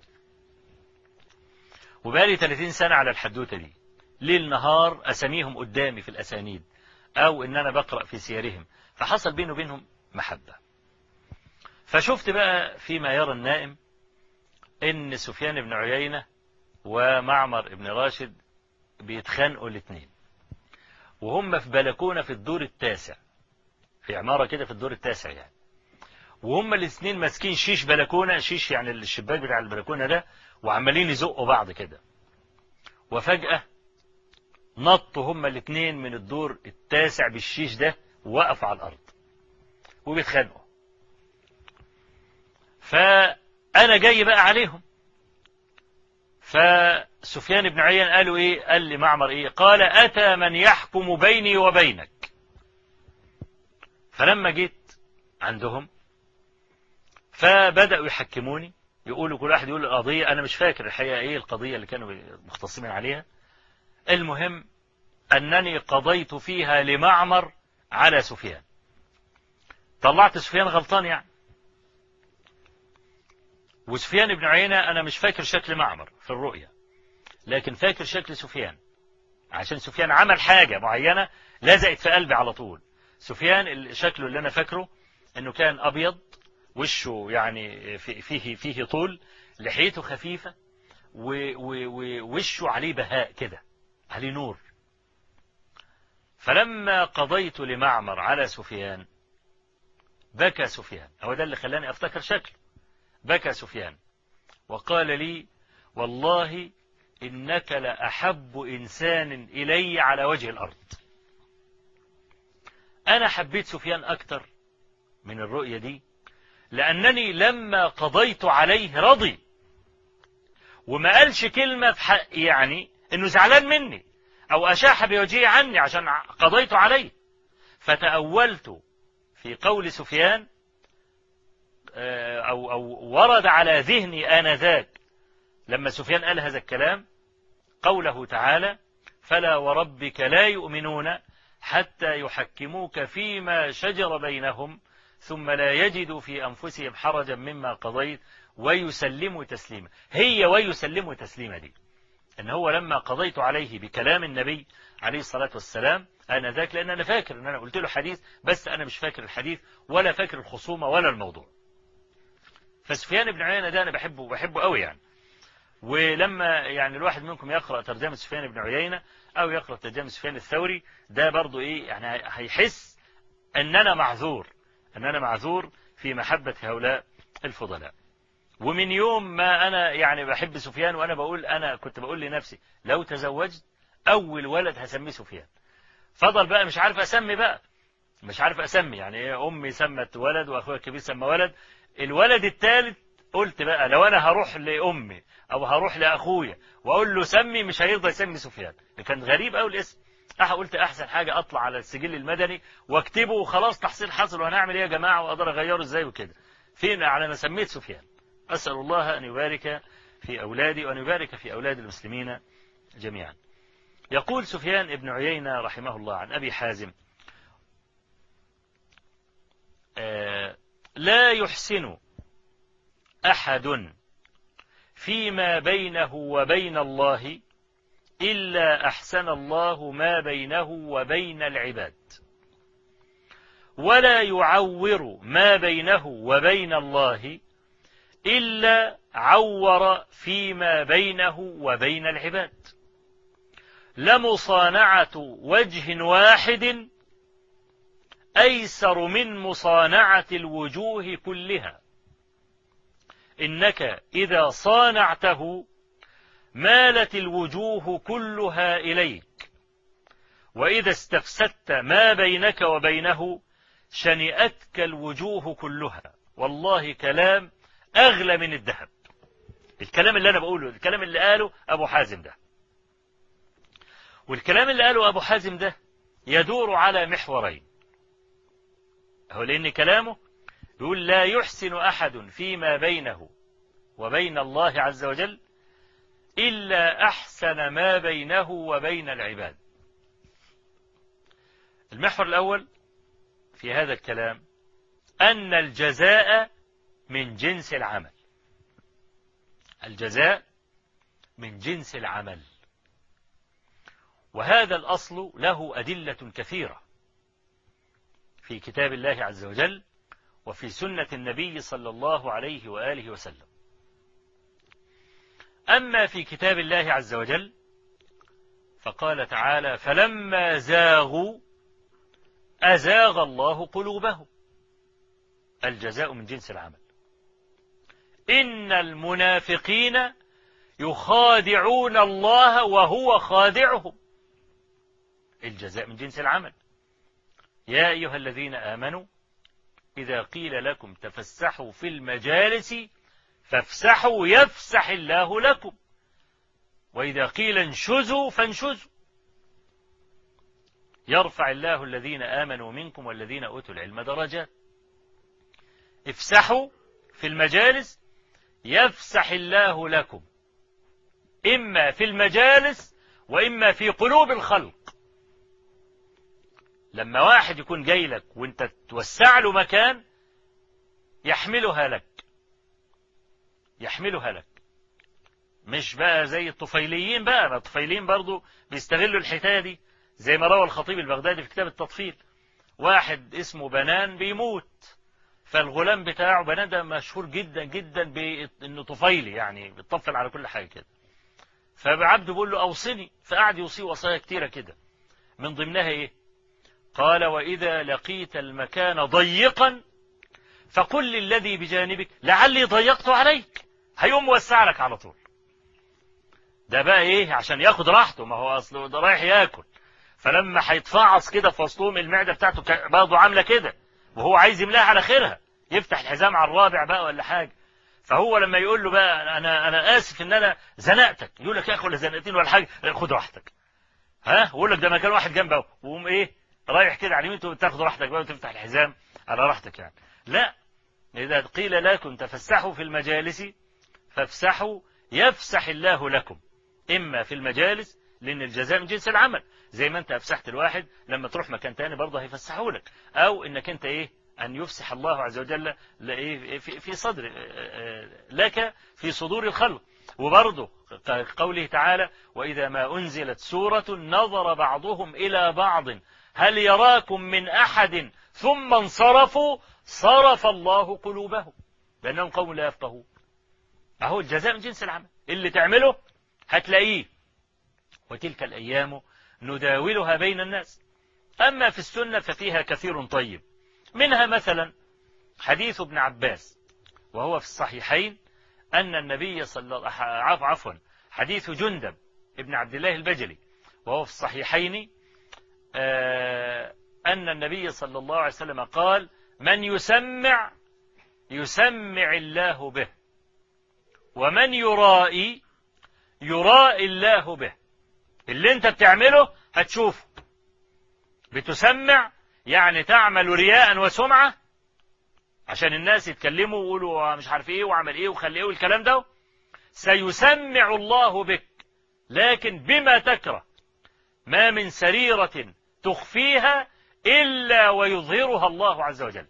[SPEAKER 1] وبالي 30 سنة على الحدوتة دي ليل نهار أساميهم قدامي في الأسانيد أو إن أنا بقرأ في سيرهم فحصل بيني وبينهم محبة فشفت بقى فيما يرى النائم ان سفيان بن عيينة ومعمر بن راشد بيتخانقوا الاثنين وهم في بلكونة في الدور التاسع في عمارة كده في الدور التاسع يعني وهم الاثنين ماسكين شيش بلكونة شيش يعني الشباك بتاع البلكونة ده وعمالين يزقوا بعض كده وفجأة نطوا هما الاثنين من الدور التاسع بالشيش ده ووقفوا على الأرض وبيتخانقوا فالمسلمين أنا جاي بقى عليهم فسفيان بن عيان قالوا إيه قال لي معمر إيه قال أتى من يحكم بيني وبينك فلما جيت عندهم فبدأوا يحكموني يقولوا كل واحد يقول القضية أنا مش فاكر الحقيقة إيه القضية اللي كانوا مختصمين عليها المهم أنني قضيت فيها لمعمر على سفيان طلعت سفيان غلطان يعني وسفيان بن عيينة أنا مش فاكر شكل معمر في الرؤية لكن فاكر شكل سفيان عشان سفيان عمل حاجة معينة لزقت في قلبي على طول سفيان شكله اللي أنا فاكره أنه كان أبيض وشه يعني فيه فيه طول لحيته خفيفة ووشه عليه بهاء كده عليه نور فلما قضيت لمعمر على سفيان بكى سفيان هو ده اللي خلاني أفتكر شكله بكى سفيان وقال لي والله إنك لأحب إنسان إلي على وجه الأرض أنا حبيت سفيان أكثر من الرؤية دي لأنني لما قضيت عليه رضي وما قالش كلمة في حق يعني إنه زعلان مني أو أشاح بوجهه عني عشان قضيت عليه فتأولت في قول سفيان آه، أو, أو ورد على ذهني آنذاك لما سفيان قال هذا الكلام قوله تعالى فلا وربك لا يؤمنون حتى يحكموك فيما شجر بينهم ثم لا يجدوا في أنفسهم حرجا مما قضيت ويسلموا تسليما هي ويسلموا تسليما دي أن هو لما قضيت عليه بكلام النبي عليه الصلاة والسلام أنا ذاك لأن أنا فاكر أن أنا قلت له حديث بس أنا مش فاكر الحديث ولا فاكر الخصومة ولا الموضوع فسفيان بن عيينة ده أنا بحبه بحبه قوي يعني ولما يعني الواحد منكم يقرأ ترجمة سفيان بن عيينة أو يقرأ ترجمة سفيان الثوري ده برضو إيه يعني هيحس أن أنا معذور أن أنا معذور في محبة هؤلاء الفضلاء ومن يوم ما أنا يعني بحب سفيان وأنا بقول أنا كنت بقول لنفسي لو تزوجت أول ولد هسميه سفيان فضل بقى مش عارف أسمي بقى مش عارف أسمي يعني إيه، أمي سمت ولد وأخويا الكبير سمى ولد الولد الثالث قلت بقى لو انا هروح لامي او هروح لاخويا واقول له سمي مش هيرضى يسمي سفيان كان غريب قوي الاسم أح قلت احسن حاجه اطلع على السجل المدني واكتبه وخلاص تحصيل حصل وهنعمل ايه يا جماعه واقدر اغيره ازاي وكده فين على ما سميت سفيان اسال الله ان يبارك في اولادي وان يبارك في اولاد المسلمين جميعا يقول سفيان ابن عيينه رحمه الله عن ابي حازم آه لا يحسن أحد فيما بينه وبين الله إلا أحسن الله ما بينه وبين العباد ولا يعور ما بينه وبين الله إلا عور فيما بينه وبين العباد لمصانعة وجه واحد أيسر من مصانعة الوجوه كلها إنك إذا صانعته مالت الوجوه كلها إليك وإذا استفسدت ما بينك وبينه شنئتك الوجوه كلها والله كلام أغلى من الذهب الكلام اللي أنا بقوله الكلام اللي قاله أبو حازم ده والكلام اللي قاله أبو حازم ده يدور على محورين هو لأن كلامه يقول لا يحسن أحد فيما بينه وبين الله عز وجل إلا أحسن ما بينه وبين العباد المحور الأول في هذا الكلام أن الجزاء من جنس العمل الجزاء من جنس العمل وهذا الأصل له أدلة كثيرة في كتاب الله عز وجل وفي سنة النبي صلى الله عليه وآله وسلم أما في كتاب الله عز وجل فقال تعالى فلما زاغوا أزاغ الله قلوبهم الجزاء من جنس العمل إن المنافقين يخادعون الله وهو خادعهم الجزاء من جنس العمل يا أيها الذين آمنوا إذا قيل لكم تفسحوا في المجالس فافسحوا يفسح الله لكم وإذا قيل انشزوا فانشزوا يرفع الله الذين آمنوا منكم والذين أوتوا العلم درجات افسحوا في المجالس يفسح الله لكم إما في المجالس وإما في قلوب الخلق لما واحد يكون جاي لك وانت توسع له مكان يحملها لك يحملها لك مش بقى زي الطفيليين بقى ما الطفيليين برضو بيستغلوا الحكايه دي زي ما روى الخطيب البغدادي في كتاب التطفيل واحد اسمه بنان بيموت فالغلام بتاعه بنان ده مشهور جدا جدا بانه طفيلي يعني بيطفل على كل حاجه كده فعبده بيقول له اوصني فقعد يوصيه وصايا كتيره كده من ضمنها ايه قال وإذا لقيت المكان ضيقا فقل للذي بجانبك لعلي ضيقت عليك هيقوم موسع لك على طول ده بقى ايه عشان ياخد راحته ما هو اصله ده رايح ياكل فلما هيتفعص كده في وسطهم المعده بتاعته برضه عامله كده وهو عايز يملاها على خيرها يفتح الحزام على الرابع بقى ولا حاجه فهو لما يقول له بقى انا انا اسف ان انا زنقتك يقول لك يا اخي ولا زنقتين ولا حاجه خد راحتك ها ويقول لك ده مكان واحد جنبه وقوم ايه رايح كده على اليمين تاخد راحتك بقى وتفتح الحزام على راحتك يعني لا إذا قيل لكم تفسحوا في المجالس فافسحوا يفسح الله لكم إما في المجالس لأن الجزاء من جنس العمل زي ما أنت أفسحت الواحد لما تروح مكان تاني برضه هيفسحوا لك أو إنك أنت إيه أن يفسح الله عز وجل في صدر آه، آه، لك في صدور الخلق وبرضه قوله تعالى وإذا ما أنزلت سورة نظر بعضهم إلى بعض هل يراكم من أحد ثم انصرفوا صرف الله قلوبهم لأنهم قوم لا يفقهون أهو الجزاء من جنس العمل اللي تعمله هتلاقيه وتلك الأيام نداولها بين الناس أما في السنة ففيها كثير طيب منها مثلا حديث ابن عباس وهو في الصحيحين أن النبي صلى الله عفوا حديث جندب ابن عبد الله البجلي وهو في الصحيحين آه، أن النبي صلى الله عليه وسلم قال من يسمع يسمع الله به ومن يرائي يرائي الله به اللي انت بتعمله هتشوفه بتسمع يعني تعمل رياء وسمعة عشان الناس يتكلموا ويقولوا مش عارف ايه وعمل ايه وخلي ايه والكلام ده سيسمع الله بك لكن بما تكره ما من سريرة تخفيها إلا ويظهرها الله عز وجل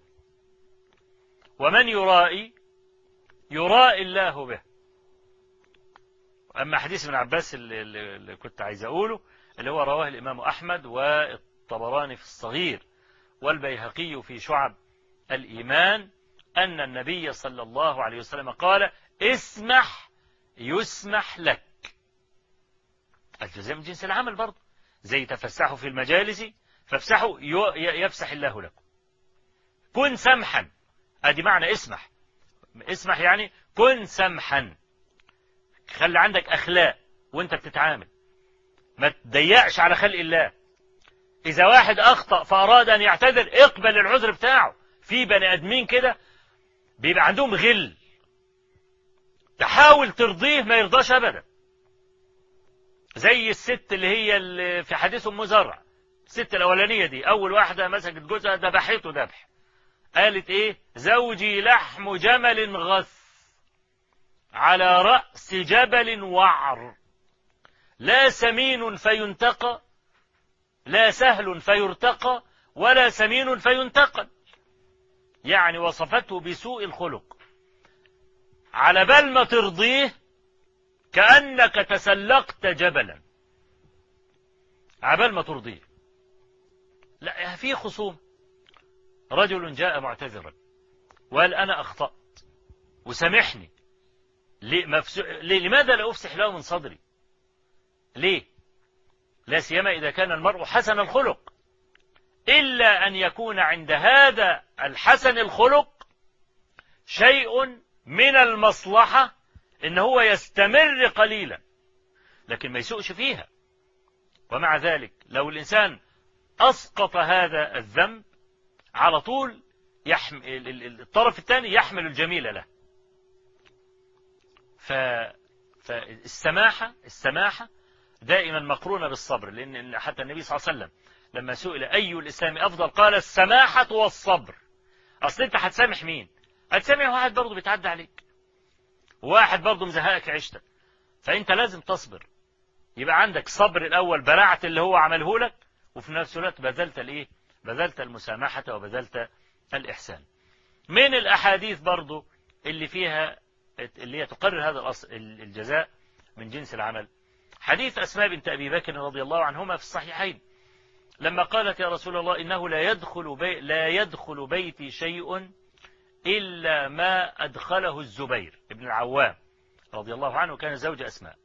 [SPEAKER 1] ومن يرائي يرائي الله به أما حديث ابن عباس اللي, اللي كنت عايز أقوله اللي هو رواه الإمام أحمد والطبراني في الصغير والبيهقي في شعب الإيمان أن النبي صلى الله عليه وسلم قال اسمح يسمح لك الجزاء من جنس العمل برضه زي تفسحوا في المجالس فافسحوا يفسح الله لكم كن سمحا ادي معنى اسمح اسمح يعني كن سمحا خلي عندك اخلاق وانت بتتعامل ما تضيقش على خلق الله اذا واحد اخطا فاراد ان يعتذر اقبل العذر بتاعه في بني ادمين كده بيبقى عندهم غل تحاول ترضيه ما يرضاش ابدا زي الست اللي هي اللي في حديث أم زرع الست الأولانية دي أول واحدة مسكت جوزها ذبحته ذبح قالت إيه زوجي لحم جمل غث على رأس جبل وعر لا سمين فينتقى لا سهل فيرتقى ولا سمين فينتقل يعني وصفته بسوء الخلق على بال ما ترضيه كأنك تسلقت جبلا عبال ما ترضيه لا في خصوم رجل جاء معتذرا وقال أنا أخطأت وسامحني ليه لماذا لا أفسح له من صدري ليه لا سيما إذا كان المرء حسن الخلق إلا أن يكون عند هذا الحسن الخلق شيء من المصلحة إن هو يستمر قليلا لكن ما يسوقش فيها ومع ذلك لو الإنسان أسقط هذا الذنب على طول يحمل الطرف الثاني يحمل الجميل له ف... فالسماحة السماحة دائما مقرونة بالصبر لأن حتى النبي صلى الله عليه وسلم لما سئل أي الإسلام أفضل قال السماحة والصبر أصل أنت هتسامح مين هتسامح واحد برضه بيتعدى عليك واحد برضه مزهقك عشتك فانت لازم تصبر يبقى عندك صبر الاول برعت اللي هو عمله لك وفي نفس الوقت بذلت الايه بذلت المسامحه وبذلت الاحسان من الاحاديث برضه اللي فيها اللي هي تقرر هذا الاصل الجزاء من جنس العمل حديث اسماء بنت ابي بكر رضي الله عنهما في الصحيحين لما قالت يا رسول الله انه لا يدخل بي لا يدخل بيتي شيء إلا ما أدخله الزبير ابن العوام رضي الله عنه كان زوج أسماء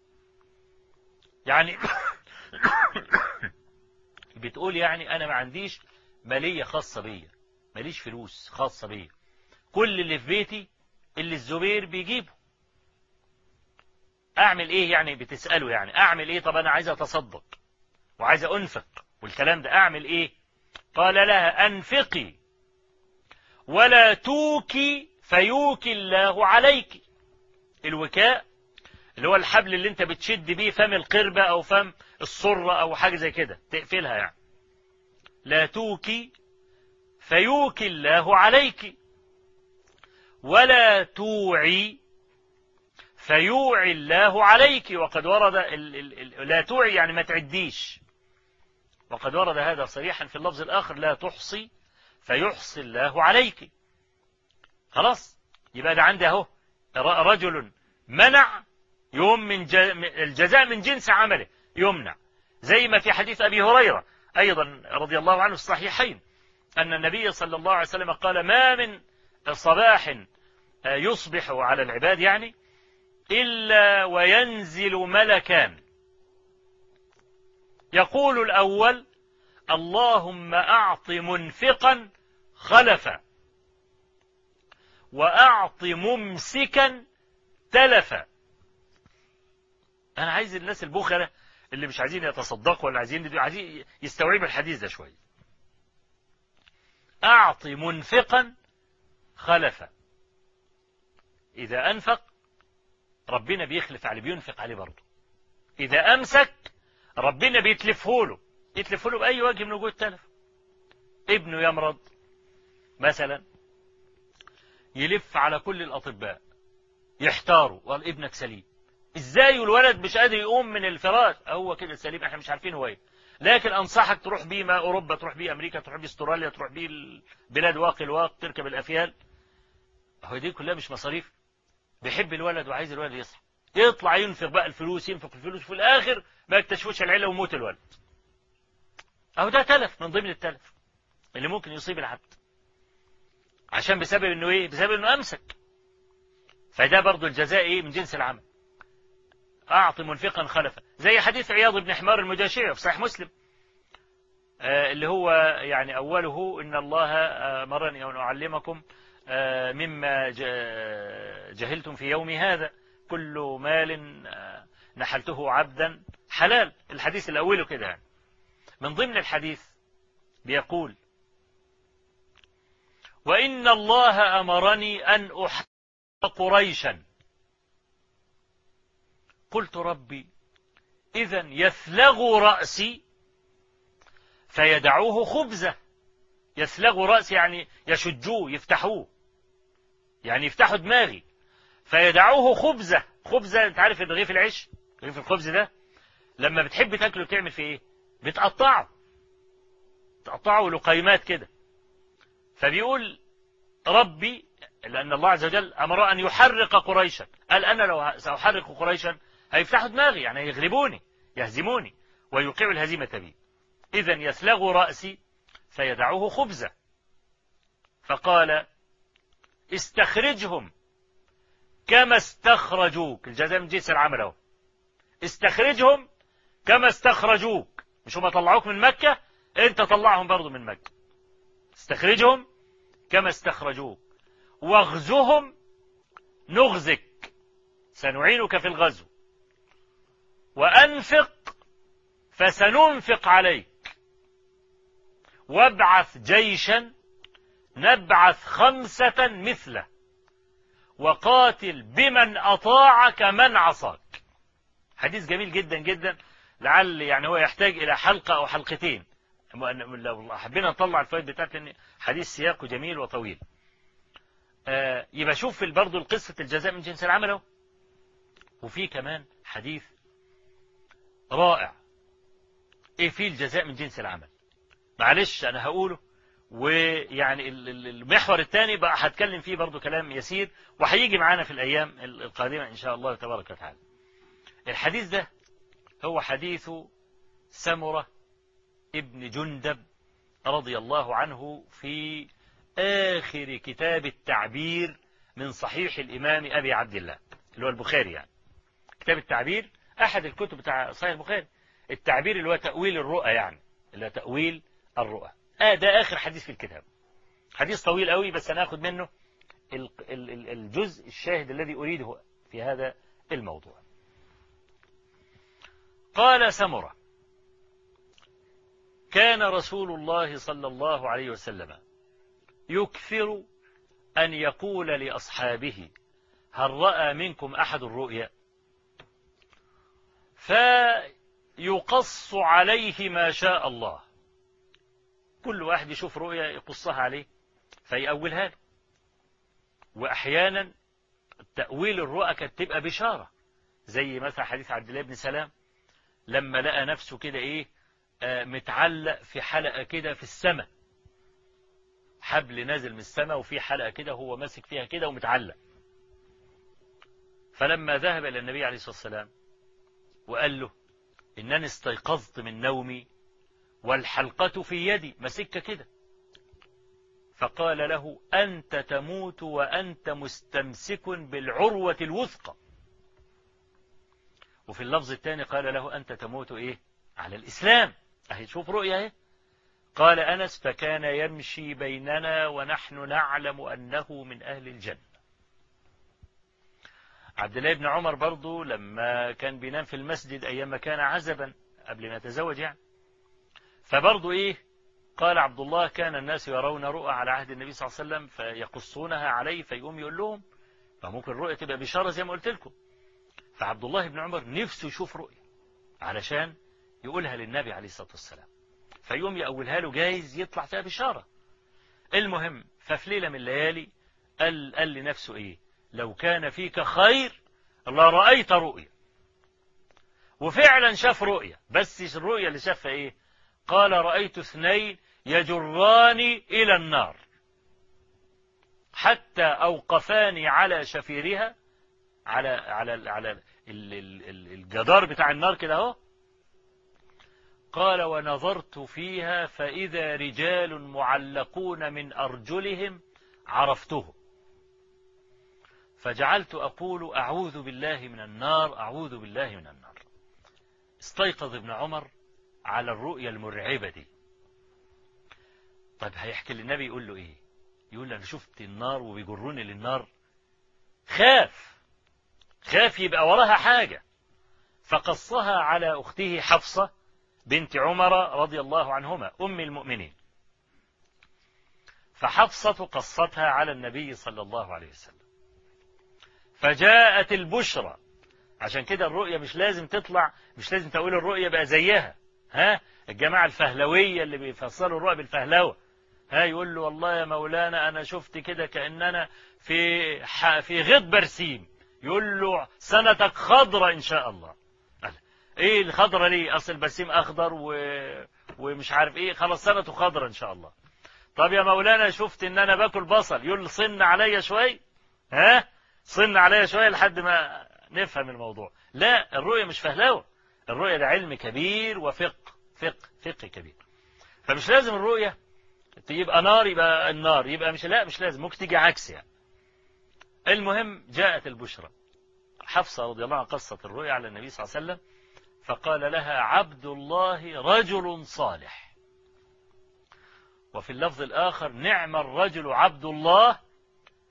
[SPEAKER 1] يعني بتقول يعني أنا ما عنديش مالية خاصة بيا ماليش فلوس خاصة بيا كل اللي في بيتي اللي الزبير بيجيبه أعمل إيه يعني بتسأله يعني أعمل إيه طب أنا عايز أتصدق وعايز أنفق والكلام ده أعمل إيه قال لها أنفقي ولا توكي فيوكي الله عليك الوكاء اللي هو الحبل اللي انت بتشد بيه فم القربة او فم الصرة او حاجة زي كده تقفلها يعني لا توكي فيوكي الله عليك ولا توعي فيوعي الله عليك وقد ورد الـ الـ الـ لا توعي يعني ما تعديش وقد ورد هذا صريحا في اللفظ الآخر لا تحصي فيحصي الله عليك خلاص يبقى ده عندي اهو رجل منع يوم من الجزاء من جنس عمله يمنع زي ما في حديث أبي هريرة أيضا رضي الله عنه الصحيحين أن النبي صلى الله عليه وسلم قال ما من صباح آه، يصبح على العباد يعني إلا وينزل ملكان يقول الأول اللهم أعط منفقا خلفا وأعط ممسكا تلفا أنا عايز الناس البخلة اللي مش عايزين يتصدقوا ولا عايزين عايزين يستوعبوا الحديث ده شوية أعط منفقا خلفا إذا أنفق ربنا بيخلف عليه بينفق عليه برضه إذا أمسك ربنا بيتلفه له يتلف له بأي وجه من وجوه التلف ابنه يمرض مثلا يلف على كل الأطباء يحتاروا وقال ابنك سليم ازاي والولد مش قادر يقوم من الفراش هو كده سليم احنا مش عارفين هو ايه لكن انصحك تروح بيه ما اوروبا تروح بيه امريكا تروح بيه استراليا تروح بيه بلاد واقي الواق تركب الافيال هو دي كلها مش مصاريف بيحب الولد وعايز الولد يصحى يطلع ينفق بقى الفلوس ينفق الفلوس في الاخر ما يكتشفوش العيله وموت الولد أو ده تلف من ضمن التلف اللي ممكن يصيب العبد عشان بسبب انه ايه بسبب انه امسك فده برضه الجزاء ايه من جنس العمل اعط منفقا خلفا زي حديث عياض بن حمار المجاشعي في صحيح مسلم آه اللي هو يعني اوله ان الله آه، امرني ان اعلمكم آه مما آه، جهلتم في يوم هذا كل مال آه، نحلته عبدا حلال الحديث الاول كده يعني من ضمن الحديث بيقول وإن الله أمرني أن أحق قريشا قلت ربي إذا يثلغ رأسي فيدعوه خبزة يثلغ رأسي يعني يشجوه يفتحوه يعني يفتحوا دماغي فيدعوه خبزة خبزة انت عارف رغيف العيش رغيف الخبز ده لما بتحب تاكله بتعمل فيه ايه بتقطعه تقطعه لقيمات كده فبيقول ربي لأن الله عز وجل أمر أن يحرق قريشا قال أنا لو سأحرق قريشا هيفتحوا دماغي يعني هيغلبوني يهزموني ويوقع الهزيمة بي إذا يسلغ رأسي فيدعوه خبزة فقال استخرجهم كما استخرجوك الجزاء من العمل اهو استخرجهم كما استخرجوك مش هم طلعوك من مكة انت طلعهم برضو من مكة استخرجهم كما استخرجوك واغزهم نغزك سنعينك في الغزو وأنفق فسننفق عليك وابعث جيشا نبعث خمسة مثله وقاتل بمن أطاعك من عصاك حديث جميل جدا جدا لعل يعني هو يحتاج إلى حلقة أو حلقتين لو حبينا نطلع الفوائد بتاعت لأن حديث سياقه جميل وطويل آه يبقى شوف برضه قصة الجزاء من جنس العمل اهو وفي كمان حديث رائع ايه فيه الجزاء من جنس العمل معلش انا هقوله ويعني المحور الثاني بقى هتكلم فيه برضه كلام يسير وهيجي معانا في الايام القادمه ان شاء الله تبارك وتعالى الحديث ده هو حديث سمرة ابن جندب رضي الله عنه في آخر كتاب التعبير من صحيح الإمام أبي عبد الله اللي هو البخاري يعني كتاب التعبير أحد الكتب بتاع صحيح البخاري التعبير اللي هو تأويل الرؤى يعني اللي هو تأويل الرؤى آه ده آخر حديث في الكتاب حديث طويل قوي بس هناخد منه الجزء الشاهد الذي أريده في هذا الموضوع قال سمرة كان رسول الله صلى الله عليه وسلم يكثر أن يقول لأصحابه هل رأى منكم أحد الرؤيا فيقص عليه ما شاء الله كل واحد يشوف رؤيا يقصها عليه فيأولها له وأحيانا تأويل الرؤى كانت تبقى بشارة زي مثلا حديث عبد الله بن سلام لما لقى نفسه كده ايه آه، متعلق في حلقة كده في السماء حبل نازل من السماء وفي حلقة كده هو ماسك فيها كده ومتعلق فلما ذهب إلى النبي عليه الصلاة والسلام وقال له إنني استيقظت من نومي والحلقة في يدي مسكة كده فقال له أنت تموت وأنت مستمسك بالعروة الوثقى وفي اللفظ الثاني قال له أنت تموت إيه على الإسلام أهي شوف رؤية إيه قال أنس فكان يمشي بيننا ونحن نعلم أنه من أهل الجنة عبد الله بن عمر برضه لما كان بينام في المسجد أيام ما كان عزبا قبل ما يتزوج يعني فبرضه إيه قال عبد الله كان الناس يرون رؤى على عهد النبي صلى الله عليه وسلم فيقصونها عليه فيقوم يقول لهم فممكن الرؤية تبقى بشارة زي ما قلت لكم فعبد الله بن عمر نفسه يشوف رؤية علشان يقولها للنبي عليه الصلاة والسلام فيقوم يأولها له جايز يطلع فيها بشارة المهم ففي ليلة من الليالي قال, قال لنفسه ايه لو كان فيك خير لرأيت رؤية وفعلا شاف رؤية بس الرؤية اللي شافها ايه قال رأيت اثنين يجراني إلى النار حتى أوقفاني على شفيرها على على على الجدار بتاع النار كده اهو قال ونظرت فيها فإذا رجال معلقون من أرجلهم عرفتهم فجعلت أقول أعوذ بالله من النار أعوذ بالله من النار استيقظ ابن عمر على الرؤية المرعبة دي طيب هيحكي للنبي يقول له إيه يقول له أنا شفت النار وبيجروني للنار خاف خاف يبقى وراها حاجة فقصها على أخته حفصة بنت عمر رضي الله عنهما أم المؤمنين فحفصة قصتها على النبي صلى الله عليه وسلم فجاءت البشرى عشان كده الرؤية مش لازم تطلع مش لازم تقول الرؤية بقى زيها ها الجماعة الفهلوية اللي بيفسروا الرؤية بالفهلوة ها يقول له والله يا مولانا أنا شفت كده كأننا في في غيط برسيم يقول له سنتك خضرة إن شاء الله قال إيه الخضرة ليه أصل البسيم أخضر و... ومش عارف إيه خلاص سنته خضرة إن شاء الله طب يا مولانا شفت إن أنا باكل بصل يقول صن عليا شوية ها صن عليا شوية لحد ما نفهم الموضوع لا الرؤية مش فهلاوة الرؤية ده علم كبير وفقه فقه فق كبير فمش لازم الرؤية يبقى نار يبقى النار يبقى مش لا مش لازم ممكن تيجي عكس يعني المهم جاءت البشرى حفصة رضي الله عنها قصت الرؤيا على النبي صلى الله عليه وسلم فقال لها عبد الله رجل صالح وفي اللفظ الآخر نعم الرجل عبد الله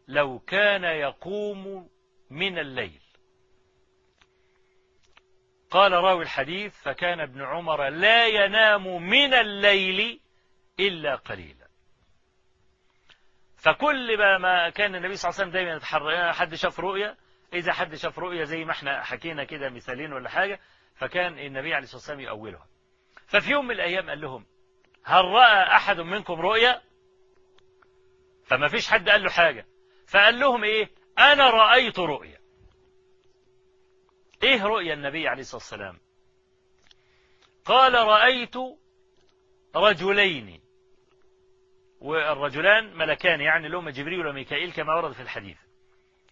[SPEAKER 1] لو كان يقوم من الليل قال راوي الحديث فكان ابن عمر لا ينام من الليل إلا قليلا فكل ما كان النبي صلى الله عليه وسلم دايما يتحرى حد شاف رؤيا إذا حد شاف رؤيا زي ما احنا حكينا كده مثالين ولا حاجة فكان النبي عليه الصلاة والسلام يؤولها ففي يوم من الأيام قال لهم هل رأى أحد منكم رؤيا فما فيش حد قال له حاجة فقال لهم إيه أنا رأيت رؤيا إيه رؤيا النبي عليه الصلاة والسلام قال رأيت رجلين والرجلان ملكان يعني لهم جبريل وميكائيل كما ورد في الحديث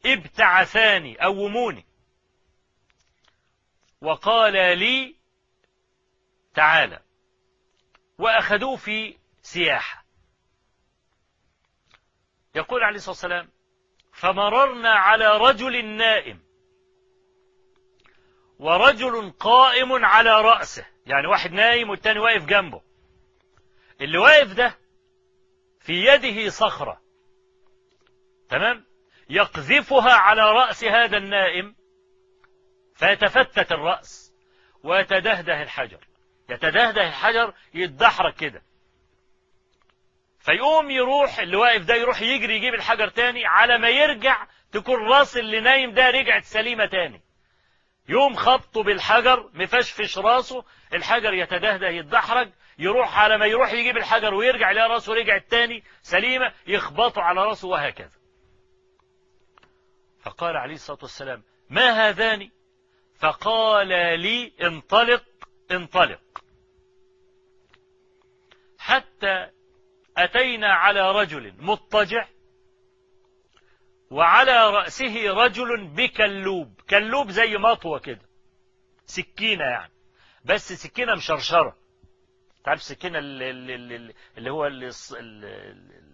[SPEAKER 1] ابتعثاني أوموني وقال لي تعالى وأخذوه في سياحة يقول عليه الصلاة والسلام فمررنا على رجل نائم ورجل قائم على رأسه يعني واحد نايم والتاني واقف جنبه اللي واقف ده في يده صخرة تمام يقذفها على رأس هذا النائم فيتفتت الرأس ويتدهده الحجر يتدهده الحجر يتدحرج كده فيقوم يروح اللي واقف ده يروح يجري يجيب الحجر تاني على ما يرجع تكون راس اللي نايم ده رجعت سليمة تاني يوم خبطه بالحجر مفشفش راسه الحجر يتدهده يتدحرج يروح على ما يروح يجيب الحجر ويرجع يلاقي راسه رجع الثاني سليمة يخبطه على راسه وهكذا فقال عليه الصلاة والسلام ما هذان فقال لي انطلق انطلق حتى أتينا على رجل مضطجع وعلى رأسه رجل بكلوب كلوب زي مطوة كده سكينة يعني بس سكينة مشرشرة عارف السكينة اللي هو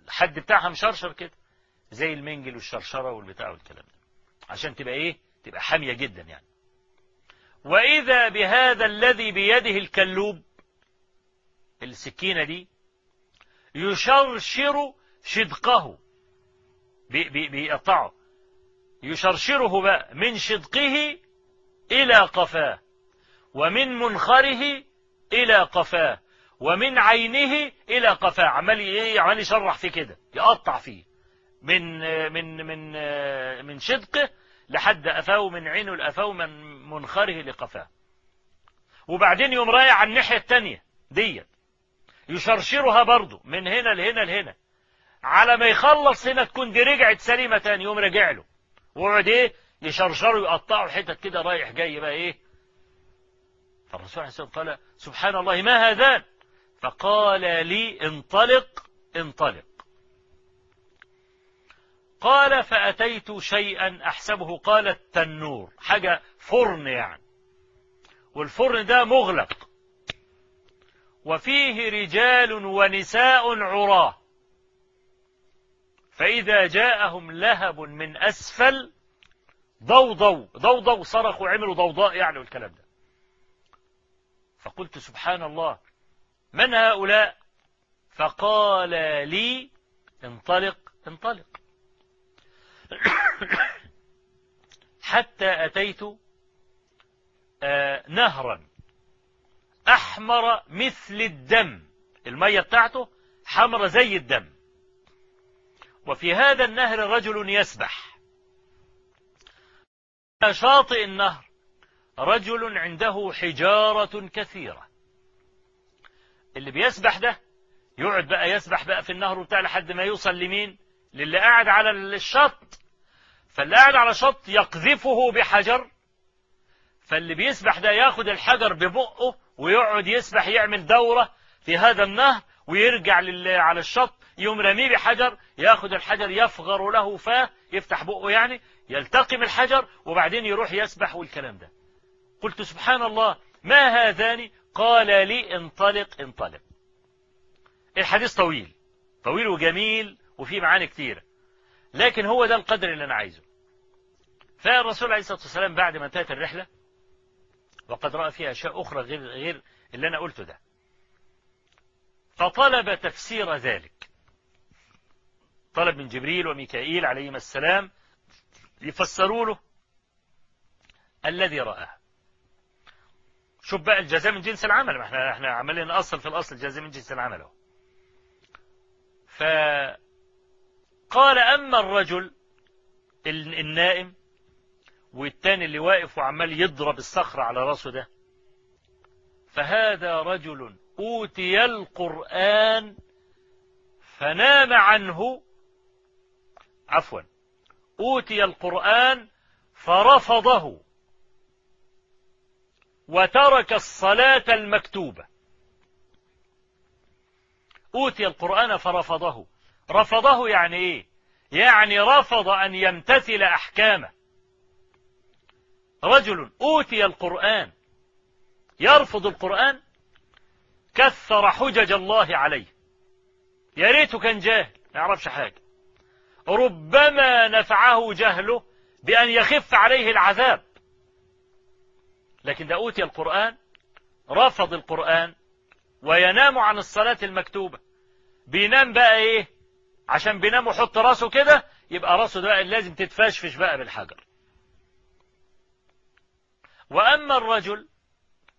[SPEAKER 1] الحد بتاعها مشرشر كده زي المنجل والشرشرة والبتاع والكلام ده عشان تبقى ايه تبقى حامية جدا يعني وإذا بهذا الذي بيده الكلوب السكينة دي يشرشر شدقه بيقطعه يشرشره بقى من شدقه إلى قفاه ومن منخره إلى قفاه ومن عينه إلى قفاه عمال إيه عمال يشرح في كده يقطع فيه من من من من شدقه لحد قفاه من عينه لقفاه من منخره لقفاه وبعدين يقوم رايح على الناحية التانية ديت يشرشرها برضه من هنا لهنا لهنا على ما يخلص هنا تكون دي رجعت سليمة تاني يقوم راجع له ويقعد ايه يشرشره يقطعه حتت كده رايح جاي بقى ايه فالرسول عليه الصلاة والسلام قال سبحان الله ما هذان فقال لي انطلق انطلق قال فأتيت شيئا أحسبه قال التنور حاجة فرن يعني والفرن ده مغلق وفيه رجال ونساء عراه فإذا جاءهم لهب من أسفل ضوضوا ضوضوا صرخوا عملوا ضوضاء يعني والكلام ده فقلت سبحان الله من هؤلاء فقال لي انطلق انطلق حتى أتيت آه، نهرا أحمر مثل الدم المية بتاعته حمر زي الدم وفي هذا النهر رجل يسبح شاطئ النهر رجل عنده حجارة كثيرة اللي بيسبح ده يقعد بقى يسبح بقى في النهر وبتاع لحد ما يوصل لمين للي قاعد على الشط فاللي قاعد على شط يقذفه بحجر فاللي بيسبح ده ياخد الحجر ببقه ويقعد يسبح يعمل دورة في هذا النهر ويرجع لل على الشط يوم رميه بحجر ياخد الحجر يفغر له فاه يفتح بقه يعني يلتقم الحجر وبعدين يروح يسبح والكلام ده قلت سبحان الله ما هذان قال لي انطلق انطلق الحديث طويل طويل وجميل وفيه معاني كثيرة لكن هو ده القدر اللي أنا عايزه فالرسول عليه الصلاة والسلام بعد ما انتهت الرحلة وقد رأى فيها أشياء أخرى غير, غير اللي أنا قلته ده فطلب تفسير ذلك طلب من جبريل وميكائيل عليهما السلام يفسروا له الذي رآه شوف بقى الجزاء من جنس العمل ما احنا احنا عمالين اصل في الأصل الجزاء من جنس العمل اهو فقال أما الرجل النائم والتاني اللي واقف وعمال يضرب الصخرة على راسه ده فهذا رجل أوتي القرآن فنام عنه عفوا أوتي القرآن فرفضه وترك الصلاة المكتوبة أوتي القرآن فرفضه رفضه يعني إيه يعني رفض أن يمتثل أحكامه رجل أوتي القرآن يرفض القرآن كثر حجج الله عليه يا ريته كان جاهل ما يعرفش حاجة ربما نفعه جهله بأن يخف عليه العذاب لكن ده أوتي القرآن رفض القرآن وينام عن الصلاة المكتوبة بينام بقى إيه عشان بينام وحط راسه كده يبقى راسه ده لازم تتفشفش بقى بالحجر وأما الرجل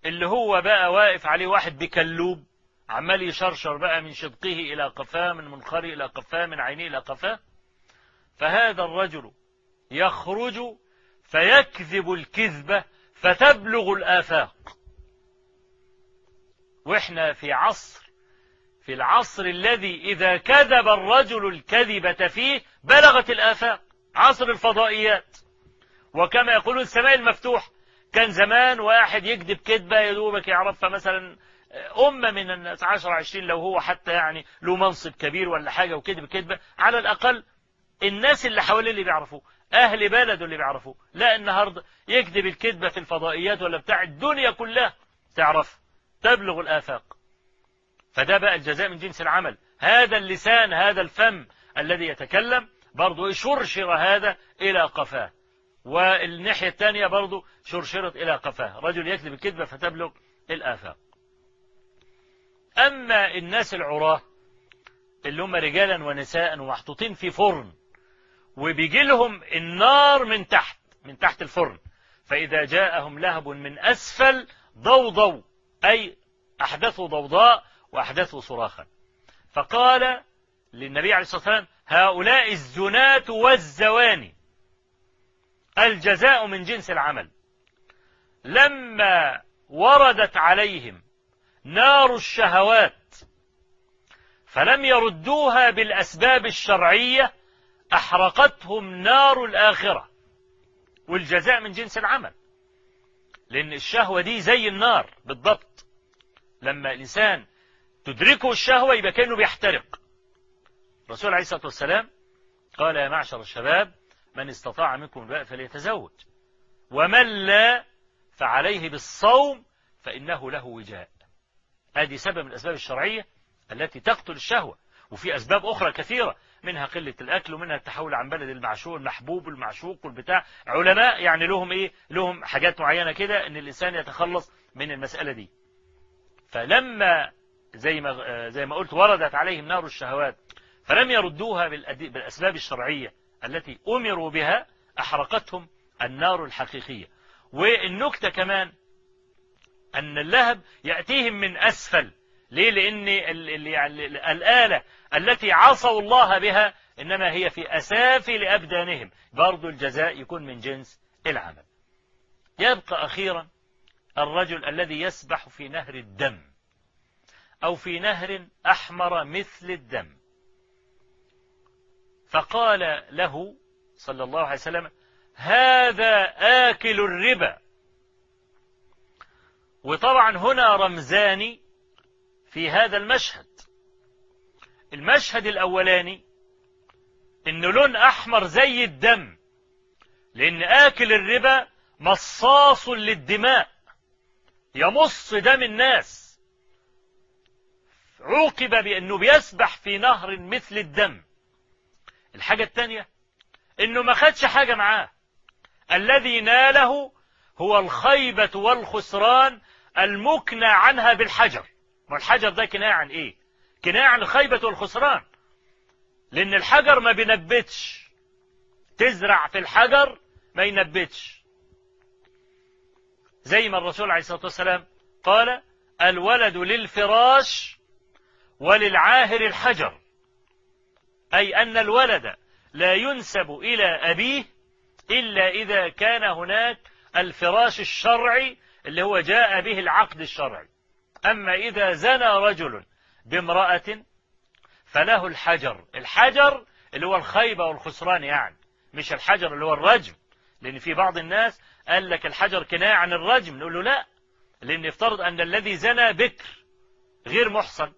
[SPEAKER 1] اللي هو بقى واقف عليه واحد بكلوب عمال يشرشر بقى من شدقه إلى قفاه من منخره إلى قفاه من عينيه إلى قفاه فهذا الرجل يخرج فيكذب الكذبة فتبلغ الآفاق وإحنا في عصر في العصر الذي إذا كذب الرجل الكذبة فيه بلغت الآفاق عصر الفضائيات وكما يقول السماء المفتوح كان زمان واحد يكذب كذبة يدوبك يعرفها مثلا أمة من الناس عشر عشرين لو هو حتى يعني له منصب كبير ولا حاجة وكذب كذبة على الأقل الناس اللي حواليه اللي بيعرفوه أهل بلده اللي بيعرفوه لا النهاردة يكذب الكذبة في الفضائيات ولا بتاع الدنيا كلها تعرف تبلغ الآفاق فده بقى الجزاء من جنس العمل هذا اللسان هذا الفم الذي يتكلم برضه شرشر هذا إلى قفاه والناحية الثانية برضه شرشرت إلى قفاه رجل يكذب الكذبة فتبلغ الآفاق أما الناس العراه اللي هم رجالا ونساء ومحطوطين في فرن وبيجي لهم النار من تحت من تحت الفرن فإذا جاءهم لهب من أسفل ضوضوا أي أحدثوا ضوضاء وأحدثوا صراخا فقال للنبي عليه الصلاة والسلام هؤلاء الزنات والزواني الجزاء من جنس العمل لما وردت عليهم نار الشهوات فلم يردوها بالأسباب الشرعية أحرقتهم نار الآخرة والجزاء من جنس العمل لأن الشهوة دي زي النار بالضبط لما الإنسان تدركه الشهوة يبقى كأنه بيحترق الرسول عليه الصلاة والسلام قال يا معشر الشباب من استطاع منكم الباء فليتزوج ومن لا فعليه بالصوم فإنه له وجاء هذه سبب من الأسباب الشرعية التي تقتل الشهوة وفي أسباب أخرى كثيرة منها قلة الأكل ومنها التحول عن بلد المعشوق المحبوب والمعشوق والبتاع علماء يعني لهم إيه لهم حاجات معينة كده أن الإنسان يتخلص من المسألة دي فلما زي ما آه، زي ما قلت وردت عليهم نار الشهوات فلم يردوها بالأسباب الشرعية التي أمروا بها أحرقتهم النار الحقيقية والنكتة كمان أن اللهب يأتيهم من أسفل ليه لأن يعني الآلة التي عصوا الله بها إنما هي في أسافل أبدانهم برضو الجزاء يكون من جنس العمل يبقى أخيرا الرجل الذي يسبح في نهر الدم أو في نهر أحمر مثل الدم فقال له صلى الله عليه وسلم هذا آكل الربا وطبعا هنا رمزان في هذا المشهد المشهد الأولاني إن لون أحمر زي الدم لأن آكل الربا مصاص للدماء يمص دم الناس عوقب بأنه بيسبح في نهر مثل الدم الحاجة الثانية إنه ما خدش حاجة معاه الذي ناله هو الخيبة والخسران المكنى عنها بالحجر ما الحجر ده كناية عن ايه كناية عن الخيبة والخسران لان الحجر ما بينبتش تزرع في الحجر ما ينبتش زي ما الرسول عليه الصلاة والسلام قال الولد للفراش وللعاهر الحجر أي أن الولد لا ينسب إلى أبيه إلا إذا كان هناك الفراش الشرعي اللي هو جاء به العقد الشرعي أما إذا زنى رجل بامرأة فله الحجر الحجر اللي هو الخيبة والخسران يعني مش الحجر اللي هو الرجم لأن في بعض الناس قال لك الحجر كناية عن الرجم نقول له لا لأن يفترض أن الذي زنى بكر غير محصن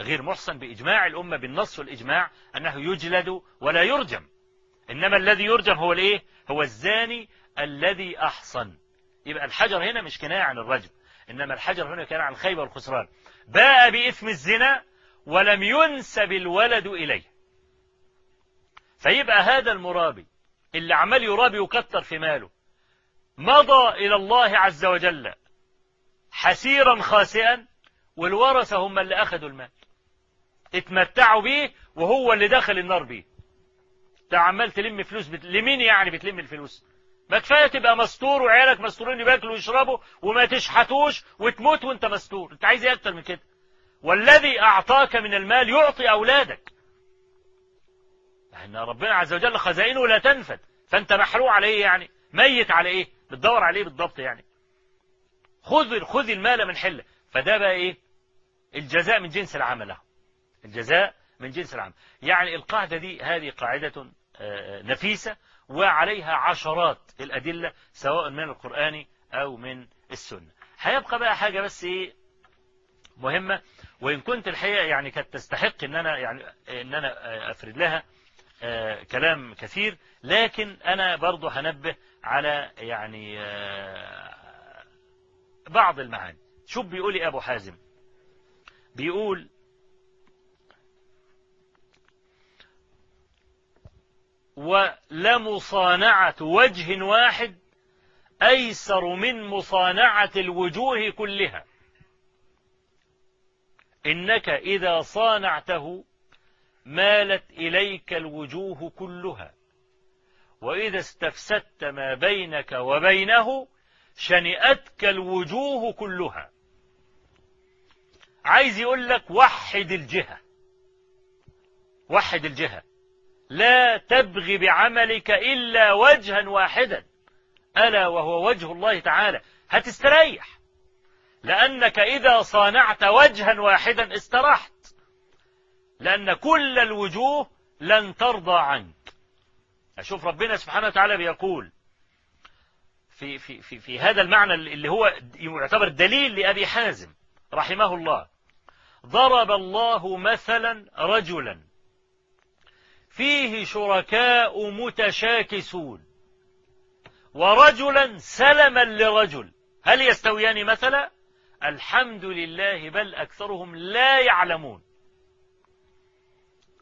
[SPEAKER 1] غير محصن بإجماع الأمة بالنص والإجماع أنه يجلد ولا يرجم إنما الذي يرجم هو الإيه هو الزاني الذي أحصن يبقى الحجر هنا مش كناية عن الرجم إنما الحجر هنا كان عن الخيبة والخسران باء بإثم الزنا ولم ينسب الولد إليه فيبقى هذا المرابي اللي عمال يرابي وكتر في ماله مضى إلى الله عز وجل حسيرا خاسئا والورثة هم اللي أخذوا المال اتمتعوا بيه وهو اللي دخل النار بيه ده عمال تلم فلوس بت... لمين يعني بتلم الفلوس ما كفايه تبقى مستور وعيالك مستورين ياكلوا ويشربوا وما تشحتوش وتموت وانت مستور انت عايز ايه اكتر من كده والذي اعطاك من المال يعطي اولادك احنا ربنا عز وجل خزائنه لا تنفد فانت محروق على ايه يعني ميت على ايه بتدور عليه إيه بالضبط يعني خذ خذ المال من حله فده بقى ايه الجزاء من جنس العمل الجزاء من جنس العمل يعني القاعده دي هذه قاعده آه، آه، نفيسه وعليها عشرات الأدلة سواء من القرآن أو من السنة هيبقى بقى حاجة بس إيه مهمة وإن كنت الحقيقة يعني كانت تستحق إن أنا يعني إن أنا أفرد لها آه، كلام كثير لكن أنا برضو هنبه على يعني آه، بعض المعاني شوف بيقول أبو حازم بيقول ولمصانعة وجه واحد أيسر من مصانعة الوجوه كلها إنك إذا صانعته مالت إليك الوجوه كلها وإذا استفسدت ما بينك وبينه شنئتك الوجوه كلها عايز يقول لك وحد الجهة وحد الجهة لا تبغ بعملك إلا وجها واحدا ألا وهو وجه الله تعالى هتستريح لأنك إذا صانعت وجها واحدا استرحت لأن كل الوجوه لن ترضى عنك أشوف ربنا سبحانه وتعالى بيقول في, في, في, في هذا المعنى اللي هو يعتبر دليل لأبي حازم رحمه الله ضرب الله مثلا رجلا فيه شركاء متشاكسون ورجلا سلما لرجل هل يستويان مثلا الحمد لله بل أكثرهم لا يعلمون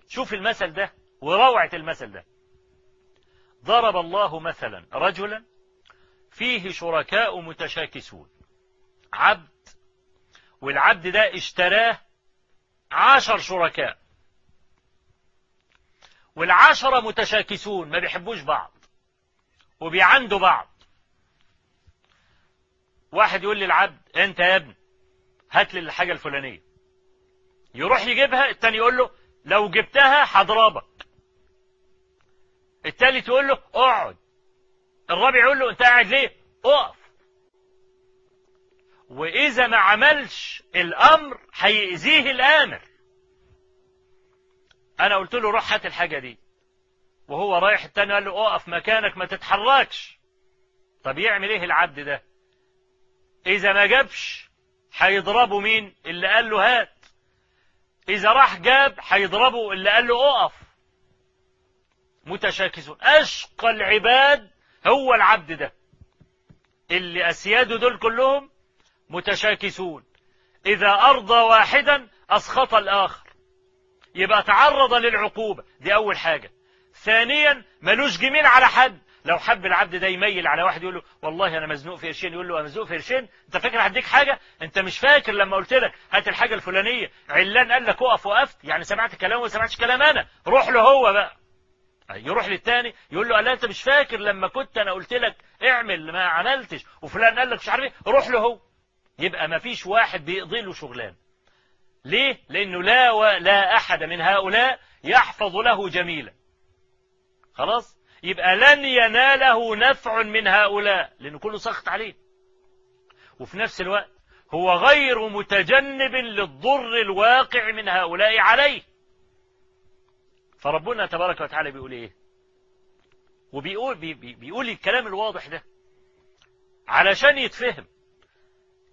[SPEAKER 1] شوف المثل ده وروعة المثل ده ضرب الله مثلا رجلا فيه شركاء متشاكسون عبد والعبد ده اشتراه عشر شركاء والعشرة متشاكسون ما بيحبوش بعض وبيعندوا بعض واحد يقول للعبد انت يا ابن هات لي الحاجة الفلانية يروح يجيبها التاني يقول له لو جبتها حضرابك التالت يقول له اقعد الرابع يقول له انت قاعد ليه اقف واذا ما عملش الامر هيأذيه الامر أنا قلت له روح هات الحاجة دي وهو رايح التاني قال له أقف مكانك ما تتحركش طب يعمل إيه العبد ده إذا ما جابش هيضربه مين اللي قال له هات إذا راح جاب هيضربه اللي قال له أقف متشاكسون أشقى العباد هو العبد ده اللي أسياده دول كلهم متشاكسون إذا أرضى واحدا أسخط الآخر يبقى تعرض للعقوبة دي أول حاجة ثانيا ملوش جميل على حد لو حب العبد ده يميل على واحد يقول له والله انا مزنوق في قرشين يقول له انا مزنوق في قرشين انت فاكر هديك حاجه انت مش فاكر لما قلت لك هات الحاجه الفلانيه علان قال لك اقف وقفت يعني سمعت كلامه وما سمعتش كلام انا روح له هو بقى يروح للتاني يقول له الا انت مش فاكر لما كنت انا قلت لك اعمل ما عملتش وفلان قال لك مش عارف ايه روح له هو يبقى ما فيش واحد بيقضي له شغلان ليه؟ لأنه لا لا أحد من هؤلاء يحفظ له جميلا خلاص؟ يبقى لن يناله نفع من هؤلاء لأنه كله سخط عليه وفي نفس الوقت هو غير متجنب للضر الواقع من هؤلاء عليه فربنا تبارك وتعالى بيقول ايه وبيقول بيقول الكلام الواضح ده علشان يتفهم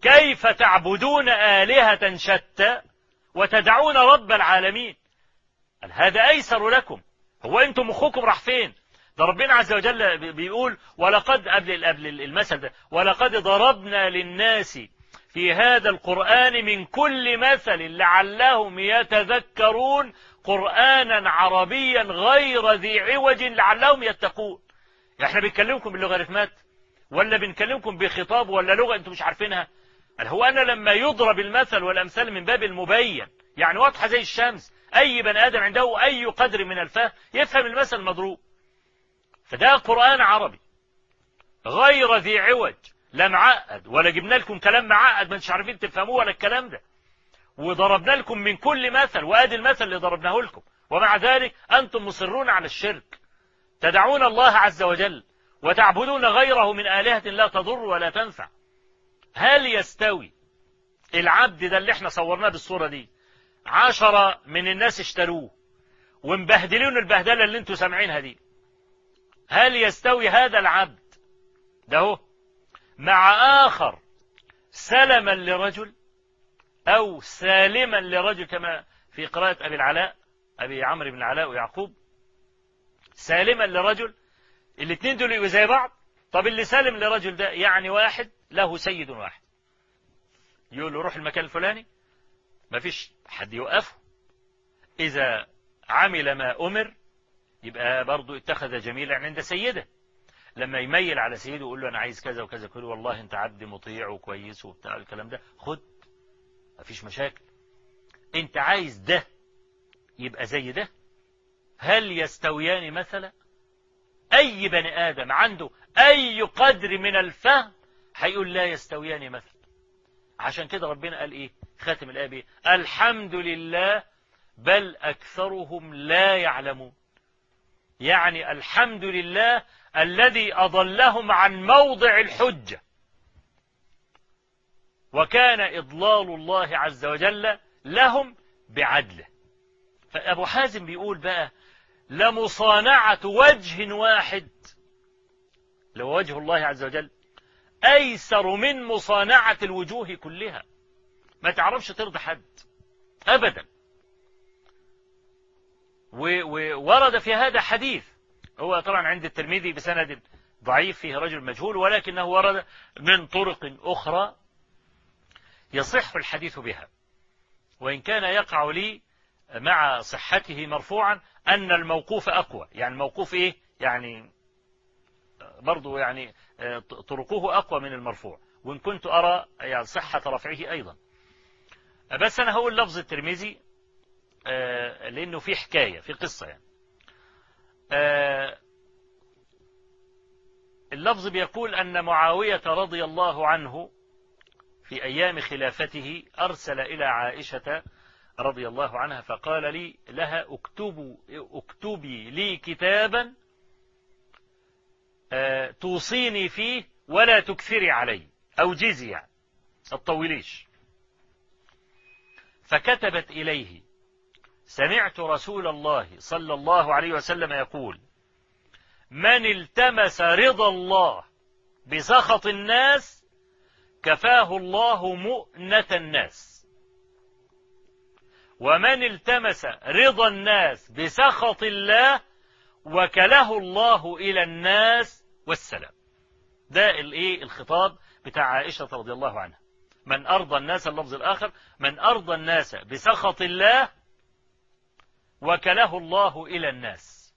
[SPEAKER 1] كيف تعبدون آلهة شتى وتدعون رب العالمين قال هذا أيسر لكم هو أنتم مخكم راح فين ده ربنا عز وجل بيقول ولقد قبل قبل المثل ده ولقد ضربنا للناس في هذا القرآن من كل مثل لعلهم يتذكرون قرآنا عربيا غير ذي عوج لعلهم يتقون احنا بنكلمكم باللغة ولا بنكلمكم بخطاب ولا لغة انتم مش عارفينها هو أنا لما يضرب المثل والأمثال من باب المبين يعني واضحة زي الشمس أي بني آدم عنده أي قدر من الفهم يفهم المثل المضروب فده قرآن عربي غير ذي عوج لا معقد ولا جبنا لكم كلام معقد ما انتش عارفين تفهموه ولا الكلام ده وضربنا لكم من كل مثل وادي المثل اللي ضربناه لكم ومع ذلك أنتم مصرون على الشرك تدعون الله عز وجل وتعبدون غيره من آلهة لا تضر ولا تنفع هل يستوي العبد ده اللي احنا صورناه بالصورة دي عشرة من الناس اشتروه ومبهدلون البهدلة اللي انتوا سامعينها دي هل يستوي هذا العبد ده هو مع آخر سلما لرجل أو سالما لرجل كما في قراءة أبي العلاء أبي عمرو بن العلاء ويعقوب سالما لرجل الاثنين دول يبقوا زي بعض طب اللي سلم لرجل ده يعني واحد له سيد واحد يقول له روح المكان الفلاني ما فيش حد يوقفه إذا عمل ما أمر يبقى برضه اتخذ جميلا عند سيده لما يميل على سيده ويقول له أنا عايز كذا وكذا كله والله أنت عبد مطيع وكويس وبتاع الكلام ده خد ما فيش مشاكل أنت عايز ده يبقى زي ده هل يستويان مثلا أي بني آدم عنده أي قدر من الفهم هيقول لا يستويان مثلا عشان كده ربنا قال إيه خاتم الآية بإيه الحمد لله بل أكثرهم لا يعلمون يعني الحمد لله الذي أضلهم عن موضع الحجة وكان إضلال الله عز وجل لهم بعدله فأبو حازم بيقول بقى لمصانعة وجه واحد اللي هو وجه الله عز وجل أيسر من مصانعة الوجوه كلها ما تعرفش ترضى حد أبدا وورد في هذا حديث هو طبعا عند الترمذي بسند ضعيف فيه رجل مجهول ولكنه ورد من طرق أخرى يصح الحديث بها وإن كان يقع لي مع صحته مرفوعا أن الموقوف أقوى يعني الموقوف إيه يعني برضو يعني آه، طرقه أقوى من المرفوع وإن كنت أرى يعني صحة رفعه أيضا بس أنا هقول لفظ الترمذي آه، لأنه في حكاية في قصة يعني آه، اللفظ بيقول أن معاوية رضي الله عنه في أيام خلافته أرسل إلى عائشة رضي الله عنها فقال لي لها اكتبوا اكتبي لي كتابا آه، توصيني فيه ولا تكثري علي أو جزية يعني. الطوليش فكتبت إليه سمعت رسول الله صلى الله عليه وسلم يقول من التمس رضا الله بسخط الناس كفاه الله مؤنة الناس ومن التمس رضا الناس بسخط الله وكله الله إلى الناس والسلام ده الايه الخطاب بتاع عائشة رضي الله عنها من أرضى الناس اللفظ الآخر من أرضى الناس بسخط الله وكله الله إلى الناس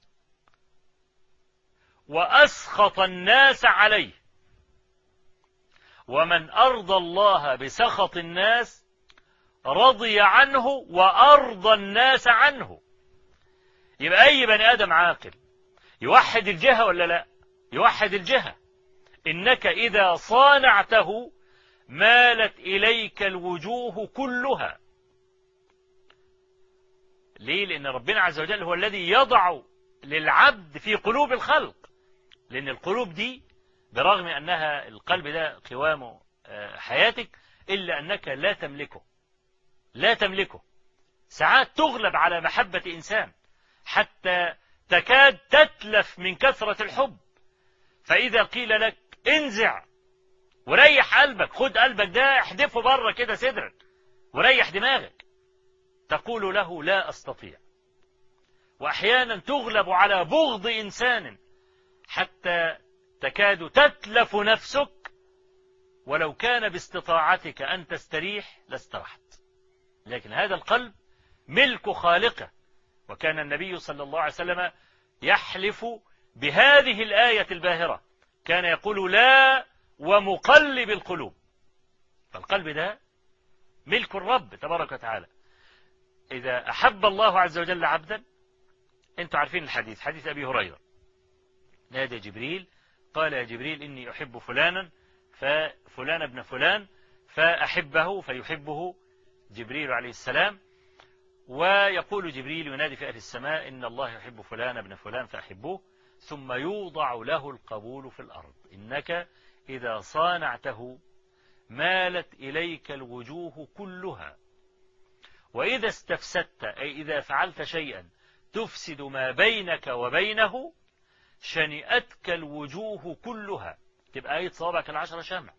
[SPEAKER 1] وأسخط الناس عليه ومن أرضى الله بسخط الناس رضي عنه وأرضى الناس عنه يبقى أي بني آدم عاقل يوحد الجهة ولا لا يوحد الجهة إنك إذا صانعته مالت إليك الوجوه كلها ليه لأن ربنا عز وجل هو الذي يضع للعبد في قلوب الخلق لأن القلوب دي برغم أنها القلب ده قوامه آه، حياتك إلا أنك لا تملكه لا تملكه ساعات تغلب على محبة إنسان حتى تكاد تتلف من كثرة الحب فإذا قيل لك انزع وريح قلبك خد قلبك ده احدفه بره كده صدرك وريح دماغك تقول له لا أستطيع وأحيانا تغلب على بغض إنسان حتى تكاد تتلف نفسك ولو كان باستطاعتك أن تستريح لاسترحت لكن هذا القلب ملك خالقه وكان النبي صلى الله عليه وسلم يحلف بهذه الآية الباهرة كان يقول لا ومقلب القلوب فالقلب ده ملك الرب تبارك وتعالى إذا أحب الله عز وجل عبدا أنتم عارفين الحديث حديث أبي هريرة نادى جبريل قال يا جبريل إني أحب فلانا ففلان ابن فلان فأحبه فيحبه جبريل عليه السلام ويقول جبريل ينادي في أهل السماء إن الله يحب فلان ابن فلان فأحبوه ثم يوضع له القبول في الأرض إنك إذا صانعته مالت إليك الوجوه كلها وإذا استفسدت أي إذا فعلت شيئا تفسد ما بينك وبينه شنئتك الوجوه كلها تبقى أي صوابعك العشرة شمع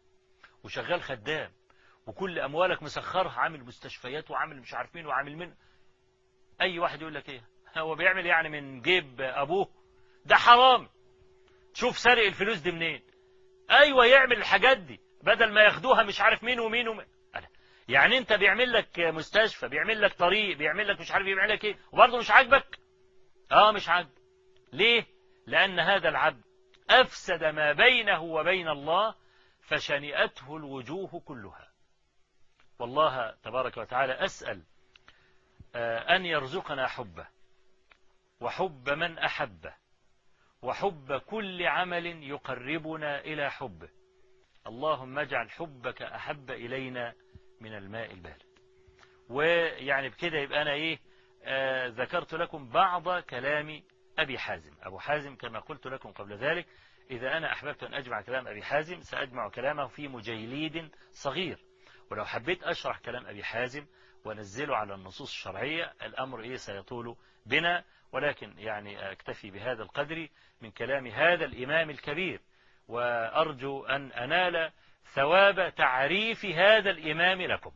[SPEAKER 1] وشغال خدام وكل أموالك مسخرها عامل مستشفيات وعامل مش عارفين وعامل من أي واحد يقول لك إيه هو بيعمل يعني من جيب أبوه ده حرام تشوف سرق الفلوس دي منين ايوه يعمل الحاجات دي بدل ما ياخدوها مش عارف مين ومين ومين يعني انت بيعمل لك مستشفى بيعمل لك طريق بيعمل لك مش عارف بيعمل لك ايه وبرضه مش عاجبك اه مش عاجبك ليه لان هذا العبد افسد ما بينه وبين الله فشنئته الوجوه كلها والله تبارك وتعالى اسال آه، ان يرزقنا حبه وحب من احبه وحب كل عمل يقربنا إلى حبه اللهم اجعل حبك أحب إلينا من الماء البارد ويعني بكده يبقى أنا إيه آه ذكرت لكم بعض كلام أبي حازم أبو حازم كما قلت لكم قبل ذلك إذا أنا أحببت أن أجمع كلام أبي حازم سأجمع كلامه في مجيليد صغير ولو حبيت أشرح كلام أبي حازم ونزله على النصوص الشرعية الأمر إيه سيطول بنا ولكن يعني أكتفي بهذا القدر من كلام هذا الإمام الكبير وأرجو أن أنال ثواب تعريف هذا الإمام لكم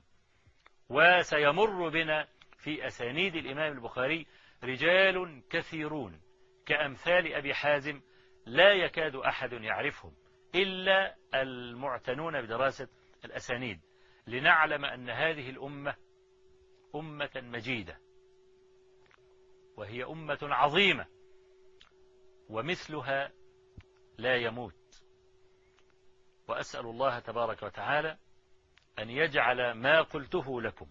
[SPEAKER 1] وسيمر بنا في أسانيد الإمام البخاري رجال كثيرون كأمثال أبي حازم لا يكاد أحد يعرفهم إلا المعتنون بدراسة الأسانيد لنعلم أن هذه الأمة أمة مجيدة وهي أمة عظيمة ومثلها لا يموت وأسأل الله تبارك وتعالى أن يجعل ما قلته لكم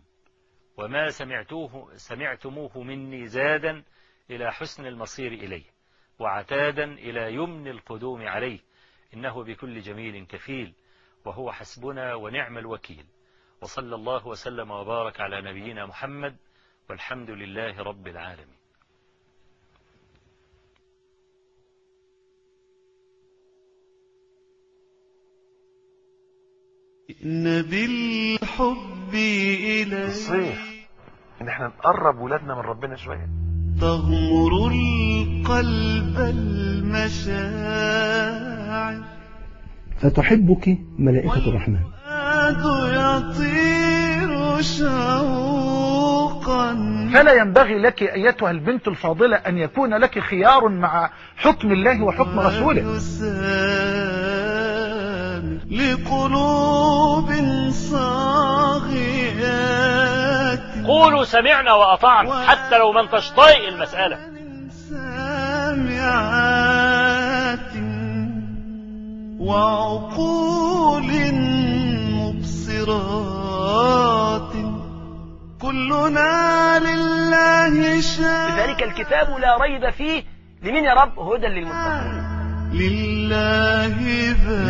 [SPEAKER 1] وما سمعتوه سمعتموه مني زادا إلى حسن المصير إليه وعتادا إلى يمن القدوم عليه إنه بكل جميل كفيل وهو حسبنا ونعم الوكيل وصلى الله وسلم وبارك على نبينا محمد والحمد لله رب العالمين نبي الحب إلى الصيف إن احنا نقرب ولادنا من ربنا شوية تغمر القلب المشاعر فتحبك ملائكة الرحمن يطير شوقا فلا ينبغي لك أيتها البنت الفاضلة أن يكون لك خيار مع حكم الله وحكم رسوله لقلوب صاغية قولوا سمعنا وأطعنا حتى لو ما انتش طايق المسألة سامعات وعقول مبصرات كلنا لله شاء لذلك الكتاب لا ريب فيه لمين يا رب هدى للمتقين لله ذا